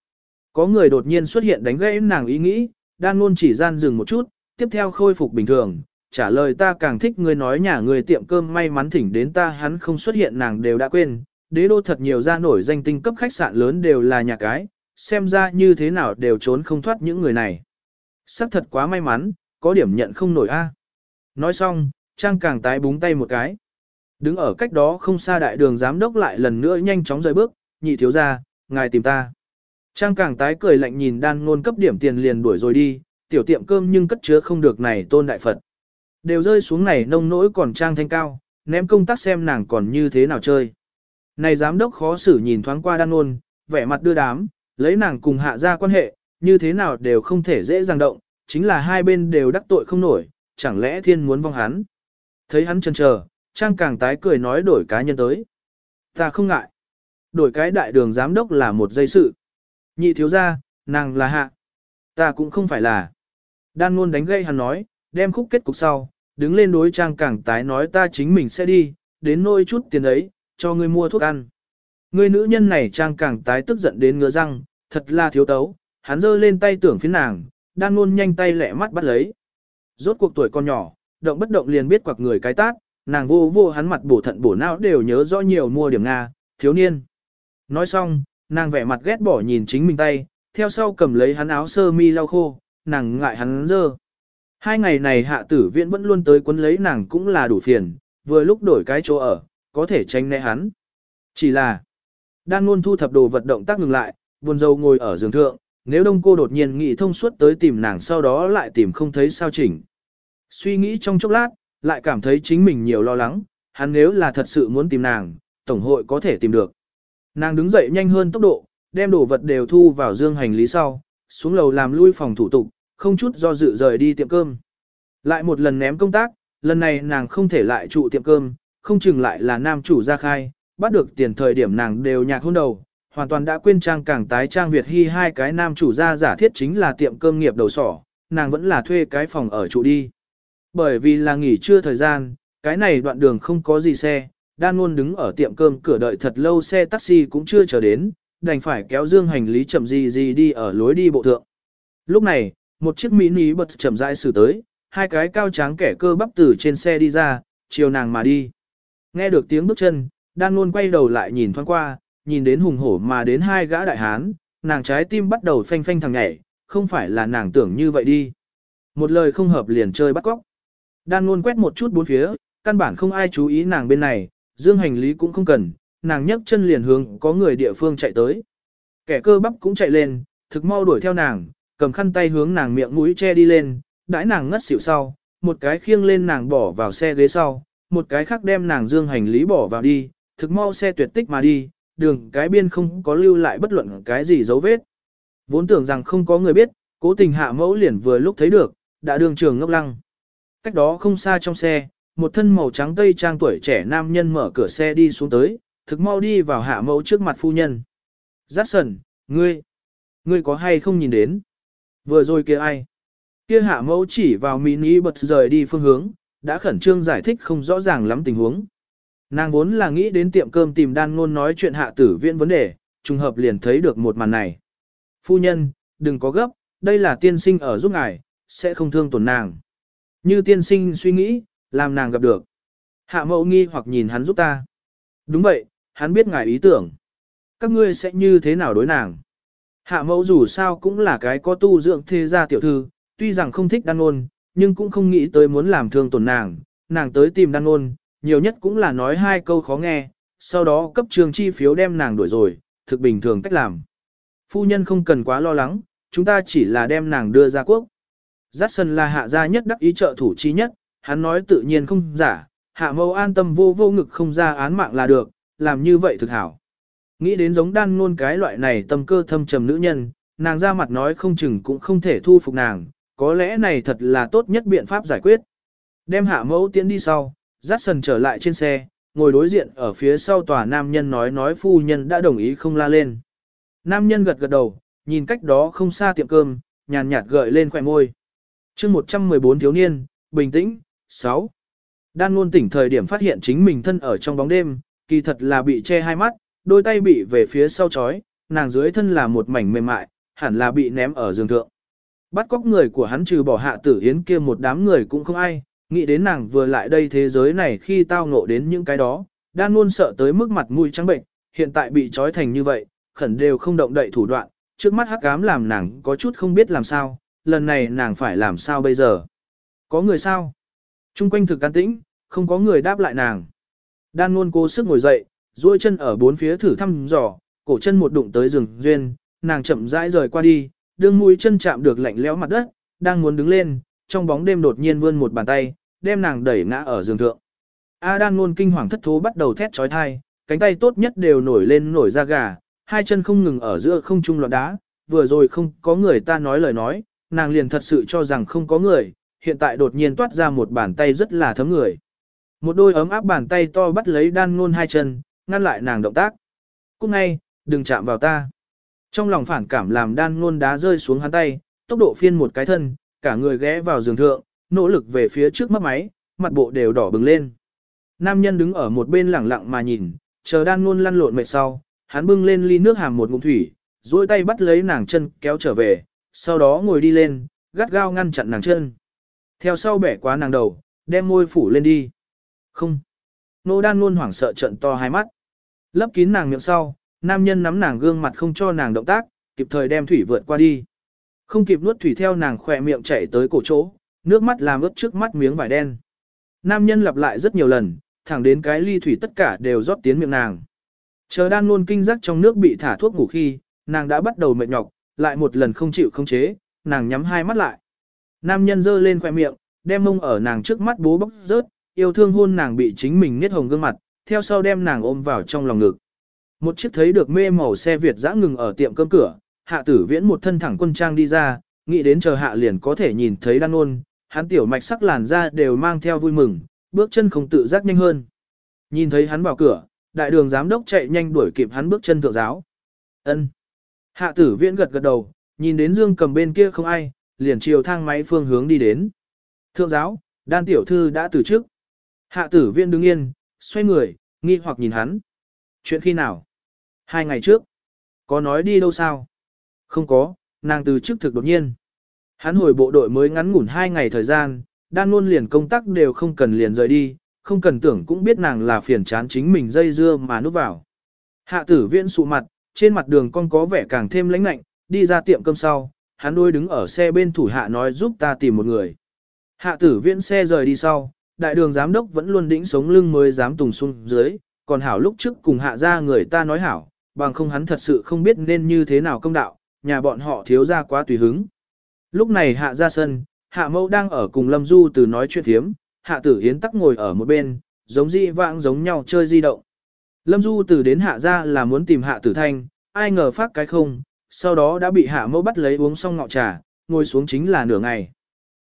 Có người đột nhiên xuất hiện đánh gãy nàng ý nghĩ, đan ngôn chỉ gian dừng một chút, tiếp theo khôi phục bình thường, trả lời ta càng thích người nói nhà người tiệm cơm may mắn thỉnh đến ta hắn không xuất hiện nàng đều đã quên, đế đô thật nhiều ra nổi danh tinh cấp khách sạn lớn đều là nhà cái, xem ra như thế nào đều trốn không thoát những người này. Sắc thật quá may mắn, có điểm nhận không nổi a. Nói xong, Trang càng tái búng tay một cái. Đứng ở cách đó không xa đại đường giám đốc lại lần nữa nhanh chóng rời bước, nhị thiếu ra, ngài tìm ta. Trang càng tái cười lạnh nhìn đan ngôn cấp điểm tiền liền đuổi rồi đi, tiểu tiệm cơm nhưng cất chứa không được này tôn đại Phật. Đều rơi xuống này nông nỗi còn Trang thanh cao, ném công tác xem nàng còn như thế nào chơi. Này giám đốc khó xử nhìn thoáng qua đan ngôn, vẻ mặt đưa đám, lấy nàng cùng hạ ra quan hệ, như thế nào đều không thể dễ dàng động, chính là hai bên đều đắc tội không nổi, chẳng lẽ thiên muốn vong hắn. Thấy hắn chần chờ, Trang càng tái cười nói đổi cá nhân tới. Ta không ngại. Đổi cái đại đường giám đốc là một dây sự. Nhị thiếu gia, nàng là hạ. Ta cũng không phải là. Đan ngôn đánh gây hắn nói, đem khúc kết cục sau, đứng lên đối Trang Cảng tái nói ta chính mình sẽ đi, đến nôi chút tiền ấy, cho ngươi mua thuốc ăn. Người nữ nhân này Trang Cảng tái tức giận đến ngứa răng, thật là thiếu tấu, hắn giơ lên tay tưởng phiến nàng, đan ngôn nhanh tay lẹ mắt bắt lấy. Rốt cuộc tuổi con nhỏ, động bất động liền biết quặc người cái tát, nàng vô vô hắn mặt bổ thận bổ não đều nhớ rõ nhiều mua điểm Nga, thiếu niên. Nói xong, nàng vẻ mặt ghét bỏ nhìn chính mình tay, theo sau cầm lấy hắn áo sơ mi lau khô, nàng ngại hắn dơ. Hai ngày này hạ tử viện vẫn luôn tới quấn lấy nàng cũng là đủ phiền, vừa lúc đổi cái chỗ ở, có thể tránh né hắn. Chỉ là, đan luôn thu thập đồ vật động tác ngừng lại, buồn dâu ngồi ở giường thượng, nếu đông cô đột nhiên nghĩ thông suốt tới tìm nàng sau đó lại tìm không thấy sao chỉnh. Suy nghĩ trong chốc lát, lại cảm thấy chính mình nhiều lo lắng, hắn nếu là thật sự muốn tìm nàng, tổng hội có thể tìm được. Nàng đứng dậy nhanh hơn tốc độ, đem đồ vật đều thu vào dương hành lý sau, xuống lầu làm lui phòng thủ tục, không chút do dự rời đi tiệm cơm. Lại một lần ném công tác, lần này nàng không thể lại trụ tiệm cơm, không chừng lại là nam chủ ra khai, bắt được tiền thời điểm nàng đều nhạc hôn đầu, hoàn toàn đã quên trang càng tái trang Việt Hy hai cái nam chủ gia giả thiết chính là tiệm cơm nghiệp đầu sỏ, nàng vẫn là thuê cái phòng ở trụ đi. Bởi vì là nghỉ trưa thời gian, cái này đoạn đường không có gì xe, đan luôn đứng ở tiệm cơm cửa đợi thật lâu xe taxi cũng chưa chờ đến, đành phải kéo dương hành lý chậm gì gì đi ở lối đi bộ thượng. Lúc này, một chiếc mini bật chậm rãi xử tới, hai cái cao tráng kẻ cơ bắp từ trên xe đi ra, chiều nàng mà đi. Nghe được tiếng bước chân, đan luôn quay đầu lại nhìn thoáng qua, nhìn đến hùng hổ mà đến hai gã đại hán, nàng trái tim bắt đầu phanh phanh thằng nhảy, không phải là nàng tưởng như vậy đi. Một lời không hợp liền chơi bắt cóc. Đan luôn quét một chút bốn phía, căn bản không ai chú ý nàng bên này, dương hành lý cũng không cần, nàng nhấc chân liền hướng có người địa phương chạy tới. Kẻ cơ bắp cũng chạy lên, thực mau đuổi theo nàng, cầm khăn tay hướng nàng miệng mũi che đi lên, đãi nàng ngất xỉu sau, một cái khiêng lên nàng bỏ vào xe ghế sau, một cái khác đem nàng dương hành lý bỏ vào đi, thực mau xe tuyệt tích mà đi, đường cái biên không có lưu lại bất luận cái gì dấu vết. Vốn tưởng rằng không có người biết, cố tình hạ mẫu liền vừa lúc thấy được, đã đường trường ngốc lăng. Cách đó không xa trong xe, một thân màu trắng tây trang tuổi trẻ nam nhân mở cửa xe đi xuống tới, thực mau đi vào hạ mẫu trước mặt phu nhân. Giác sần, ngươi, ngươi có hay không nhìn đến? Vừa rồi kia ai? Kia hạ mẫu chỉ vào mini bật rời đi phương hướng, đã khẩn trương giải thích không rõ ràng lắm tình huống. Nàng vốn là nghĩ đến tiệm cơm tìm đan ngôn nói chuyện hạ tử viễn vấn đề, trùng hợp liền thấy được một màn này. Phu nhân, đừng có gấp, đây là tiên sinh ở giúp ngài, sẽ không thương tổn nàng. Như tiên sinh suy nghĩ, làm nàng gặp được. Hạ mẫu nghi hoặc nhìn hắn giúp ta. Đúng vậy, hắn biết ngài ý tưởng. Các ngươi sẽ như thế nào đối nàng? Hạ mẫu dù sao cũng là cái có tu dưỡng thế gia tiểu thư, tuy rằng không thích đan ôn, nhưng cũng không nghĩ tới muốn làm thương tổn nàng. Nàng tới tìm đan ôn, nhiều nhất cũng là nói hai câu khó nghe, sau đó cấp trường chi phiếu đem nàng đuổi rồi, thực bình thường cách làm. Phu nhân không cần quá lo lắng, chúng ta chỉ là đem nàng đưa ra quốc. Giác sân là hạ gia nhất đắc ý trợ thủ chi nhất, hắn nói tự nhiên không giả, hạ mâu an tâm vô vô ngực không ra án mạng là được, làm như vậy thực hảo. Nghĩ đến giống đan ngôn cái loại này tâm cơ thâm trầm nữ nhân, nàng ra mặt nói không chừng cũng không thể thu phục nàng, có lẽ này thật là tốt nhất biện pháp giải quyết. Đem hạ mẫu tiến đi sau, dắt sần trở lại trên xe, ngồi đối diện ở phía sau tòa nam nhân nói nói phu nhân đã đồng ý không la lên. Nam nhân gật gật đầu, nhìn cách đó không xa tiệm cơm, nhàn nhạt gợi lên khỏe môi. chương 114 thiếu niên, bình tĩnh, 6. Đan ngôn tỉnh thời điểm phát hiện chính mình thân ở trong bóng đêm, kỳ thật là bị che hai mắt, đôi tay bị về phía sau chói, nàng dưới thân là một mảnh mềm mại, hẳn là bị ném ở giường thượng. Bắt cóc người của hắn trừ bỏ hạ tử yến kia một đám người cũng không ai, nghĩ đến nàng vừa lại đây thế giới này khi tao ngộ đến những cái đó, đan luôn sợ tới mức mặt mũi trắng bệnh, hiện tại bị trói thành như vậy, khẩn đều không động đậy thủ đoạn, trước mắt hắc ám làm nàng có chút không biết làm sao, lần này nàng phải làm sao bây giờ. Có người sao? Trung quanh thực can tĩnh, không có người đáp lại nàng. Đan luôn cố sức ngồi dậy, duỗi chân ở bốn phía thử thăm dò, cổ chân một đụng tới rừng duyên, nàng chậm rãi rời qua đi, đương mũi chân chạm được lạnh lẽo mặt đất, đang muốn đứng lên, trong bóng đêm đột nhiên vươn một bàn tay, đem nàng đẩy ngã ở giường thượng. A đan luôn kinh hoàng thất thố bắt đầu thét chói tai, cánh tay tốt nhất đều nổi lên nổi da gà, hai chân không ngừng ở giữa không trung loạn đá, vừa rồi không có người ta nói lời nói, nàng liền thật sự cho rằng không có người, hiện tại đột nhiên toát ra một bàn tay rất là thấm người. Một đôi ấm áp bàn tay to bắt lấy đan ngôn hai chân, ngăn lại nàng động tác. Cúc ngay, đừng chạm vào ta. Trong lòng phản cảm làm đan ngôn đá rơi xuống hắn tay, tốc độ phiên một cái thân, cả người ghé vào giường thượng, nỗ lực về phía trước mất máy, mặt bộ đều đỏ bừng lên. Nam nhân đứng ở một bên lẳng lặng mà nhìn, chờ đan ngôn lăn lộn mệt sau, hắn bưng lên ly nước hàm một ngụm thủy, duỗi tay bắt lấy nàng chân kéo trở về, sau đó ngồi đi lên, gắt gao ngăn chặn nàng chân. Theo sau bẻ quá nàng đầu, đem môi phủ lên đi. Không. Nô đan luôn hoảng sợ trận to hai mắt. Lấp kín nàng miệng sau, nam nhân nắm nàng gương mặt không cho nàng động tác, kịp thời đem thủy vượt qua đi. Không kịp nuốt thủy theo nàng khỏe miệng chảy tới cổ chỗ, nước mắt làm ướt trước mắt miếng vải đen. Nam nhân lặp lại rất nhiều lần, thẳng đến cái ly thủy tất cả đều rót tiến miệng nàng. Chờ đan luôn kinh giác trong nước bị thả thuốc ngủ khi, nàng đã bắt đầu mệt nhọc, lại một lần không chịu không chế, nàng nhắm hai mắt lại. Nam nhân giơ lên khoẻ miệng, đem mông ở nàng trước mắt bố bóc rớt, yêu thương hôn nàng bị chính mình niết hồng gương mặt, theo sau đem nàng ôm vào trong lòng ngực. Một chiếc thấy được mê màu xe Việt dã ngừng ở tiệm cơm cửa, hạ tử viễn một thân thẳng quân trang đi ra, nghĩ đến chờ hạ liền có thể nhìn thấy đan ôn, hắn tiểu mạch sắc làn da đều mang theo vui mừng, bước chân không tự giác nhanh hơn. Nhìn thấy hắn vào cửa, đại đường giám đốc chạy nhanh đuổi kịp hắn bước chân thượng giáo. ân Hạ tử viễn gật gật đầu, nhìn đến dương cầm bên kia không ai, liền chiều thang máy phương hướng đi đến. Thượng giáo, đan tiểu thư đã từ trước. Hạ tử viên đứng yên, xoay người, nghi hoặc nhìn hắn. Chuyện khi nào? Hai ngày trước. Có nói đi đâu sao? Không có, nàng từ chức thực đột nhiên. Hắn hồi bộ đội mới ngắn ngủn hai ngày thời gian, đan luôn liền công tác đều không cần liền rời đi, không cần tưởng cũng biết nàng là phiền chán chính mình dây dưa mà núp vào. Hạ tử viễn sụ mặt, trên mặt đường con có vẻ càng thêm lãnh lạnh, đi ra tiệm cơm sau, hắn đôi đứng ở xe bên thủ hạ nói giúp ta tìm một người. Hạ tử viễn xe rời đi sau, đại đường giám đốc vẫn luôn đĩnh sống lưng mới dám tùng xuống dưới, còn hảo lúc trước cùng hạ ra người ta nói hảo, bằng không hắn thật sự không biết nên như thế nào công đạo, nhà bọn họ thiếu ra quá tùy hứng. Lúc này hạ ra sân, hạ mẫu đang ở cùng Lâm Du từ nói chuyện thiếm, hạ tử hiến tắc ngồi ở một bên, giống di vãng giống nhau chơi di động. Lâm Du từ đến hạ ra là muốn tìm hạ tử thanh, ai ngờ phát cái không, sau đó đã bị hạ mẫu bắt lấy uống xong ngọ trà, ngồi xuống chính là nửa ngày.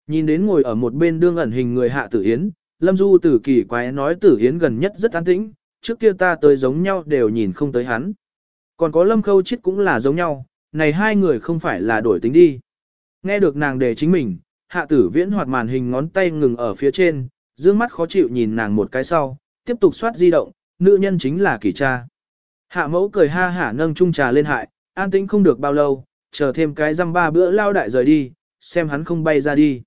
Nhìn đến ngồi ở một bên đương ẩn hình người hạ tử yến, Lâm Du tử kỳ quái nói tử yến gần nhất rất an tĩnh, trước kia ta tới giống nhau đều nhìn không tới hắn. Còn có Lâm Khâu Chiết cũng là giống nhau, này hai người không phải là đổi tính đi. Nghe được nàng đề chính mình, hạ tử viễn hoạt màn hình ngón tay ngừng ở phía trên, dương mắt khó chịu nhìn nàng một cái sau, tiếp tục soát di động, nữ nhân chính là kỳ cha. Hạ mẫu cười ha hả nâng chung trà lên hại, an tĩnh không được bao lâu, chờ thêm cái răm ba bữa lao đại rời đi, xem hắn không bay ra đi.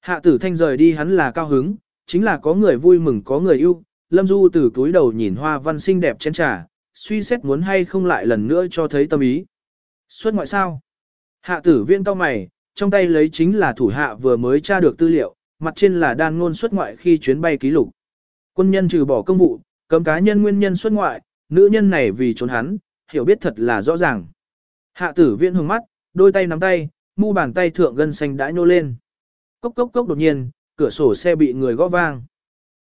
Hạ tử thanh rời đi hắn là cao hứng, chính là có người vui mừng có người yêu, lâm du từ túi đầu nhìn hoa văn xinh đẹp chén trà, suy xét muốn hay không lại lần nữa cho thấy tâm ý. Xuất ngoại sao? Hạ tử viên cao mày, trong tay lấy chính là thủ hạ vừa mới tra được tư liệu, mặt trên là đan ngôn xuất ngoại khi chuyến bay ký lục. Quân nhân trừ bỏ công vụ, cấm cá nhân nguyên nhân xuất ngoại, nữ nhân này vì trốn hắn, hiểu biết thật là rõ ràng. Hạ tử Viễn hướng mắt, đôi tay nắm tay, mu bàn tay thượng gân xanh đã nhô lên. Cốc cốc cốc đột nhiên, cửa sổ xe bị người gõ vang.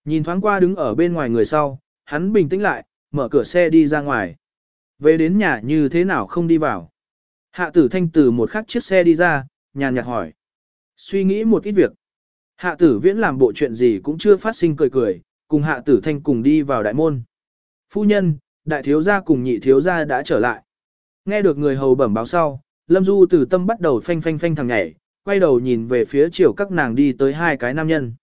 Nhìn thoáng qua đứng ở bên ngoài người sau, hắn bình tĩnh lại, mở cửa xe đi ra ngoài. Về đến nhà như thế nào không đi vào. Hạ tử thanh từ một khắc chiếc xe đi ra, nhàn nhạt hỏi. Suy nghĩ một ít việc. Hạ tử viễn làm bộ chuyện gì cũng chưa phát sinh cười cười, cùng hạ tử thanh cùng đi vào đại môn. Phu nhân, đại thiếu gia cùng nhị thiếu gia đã trở lại. Nghe được người hầu bẩm báo sau, Lâm Du từ tâm bắt đầu phanh phanh phanh thằng nhảy, quay đầu nhìn về phía chiều các nàng đi tới hai cái nam nhân.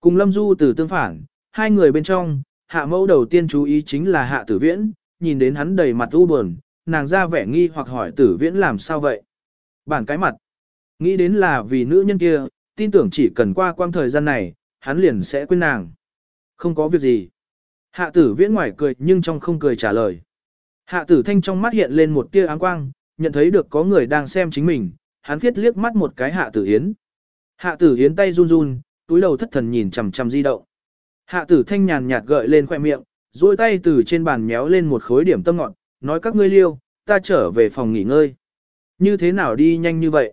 Cùng Lâm Du từ tương phản, hai người bên trong, hạ mẫu đầu tiên chú ý chính là hạ tử viễn, nhìn đến hắn đầy mặt u buồn, nàng ra vẻ nghi hoặc hỏi tử viễn làm sao vậy. Bản cái mặt, nghĩ đến là vì nữ nhân kia, tin tưởng chỉ cần qua quang thời gian này, hắn liền sẽ quên nàng. Không có việc gì. Hạ tử viễn ngoài cười nhưng trong không cười trả lời. Hạ tử thanh trong mắt hiện lên một tia áng quang, nhận thấy được có người đang xem chính mình, hắn viết liếc mắt một cái hạ tử hiến. Hạ tử hiến tay run run, túi đầu thất thần nhìn chằm chằm di động. Hạ tử thanh nhàn nhạt gợi lên khoẻ miệng, duỗi tay từ trên bàn méo lên một khối điểm tâm ngọn, nói các ngươi liêu, ta trở về phòng nghỉ ngơi. Như thế nào đi nhanh như vậy?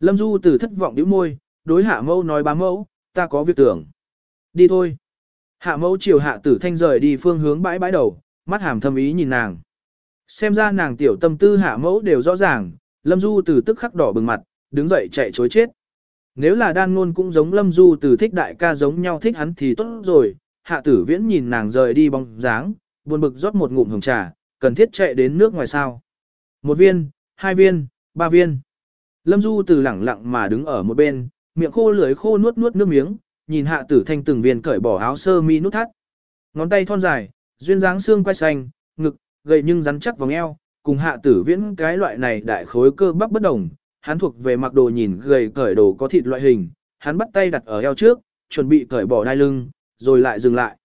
Lâm Du từ thất vọng nhíu môi, đối hạ mẫu nói bá mẫu, ta có việc tưởng. Đi thôi. Hạ mẫu chiều hạ tử thanh rời đi phương hướng bãi bãi đầu, mắt hàm thâm ý nhìn nàng. Xem ra nàng tiểu tâm tư hạ mẫu đều rõ ràng, Lâm Du từ tức khắc đỏ bừng mặt, đứng dậy chạy chối chết. Nếu là đan ngôn cũng giống Lâm Du từ thích đại ca giống nhau thích hắn thì tốt rồi, hạ tử viễn nhìn nàng rời đi bóng dáng, buồn bực rót một ngụm hồng trà, cần thiết chạy đến nước ngoài sao. Một viên, hai viên, ba viên. Lâm Du từ lẳng lặng mà đứng ở một bên, miệng khô lưỡi khô nuốt nuốt nước miếng, nhìn hạ tử thanh từng viên cởi bỏ áo sơ mi nút thắt. Ngón tay thon dài, duyên dáng xương quay xanh, ngực, gầy nhưng rắn chắc vòng eo, cùng hạ tử viễn cái loại này đại khối cơ bắp bất đồng, hắn thuộc về mặc đồ nhìn gầy cởi đồ có thịt loại hình, hắn bắt tay đặt ở eo trước, chuẩn bị cởi bỏ đai lưng, rồi lại dừng lại.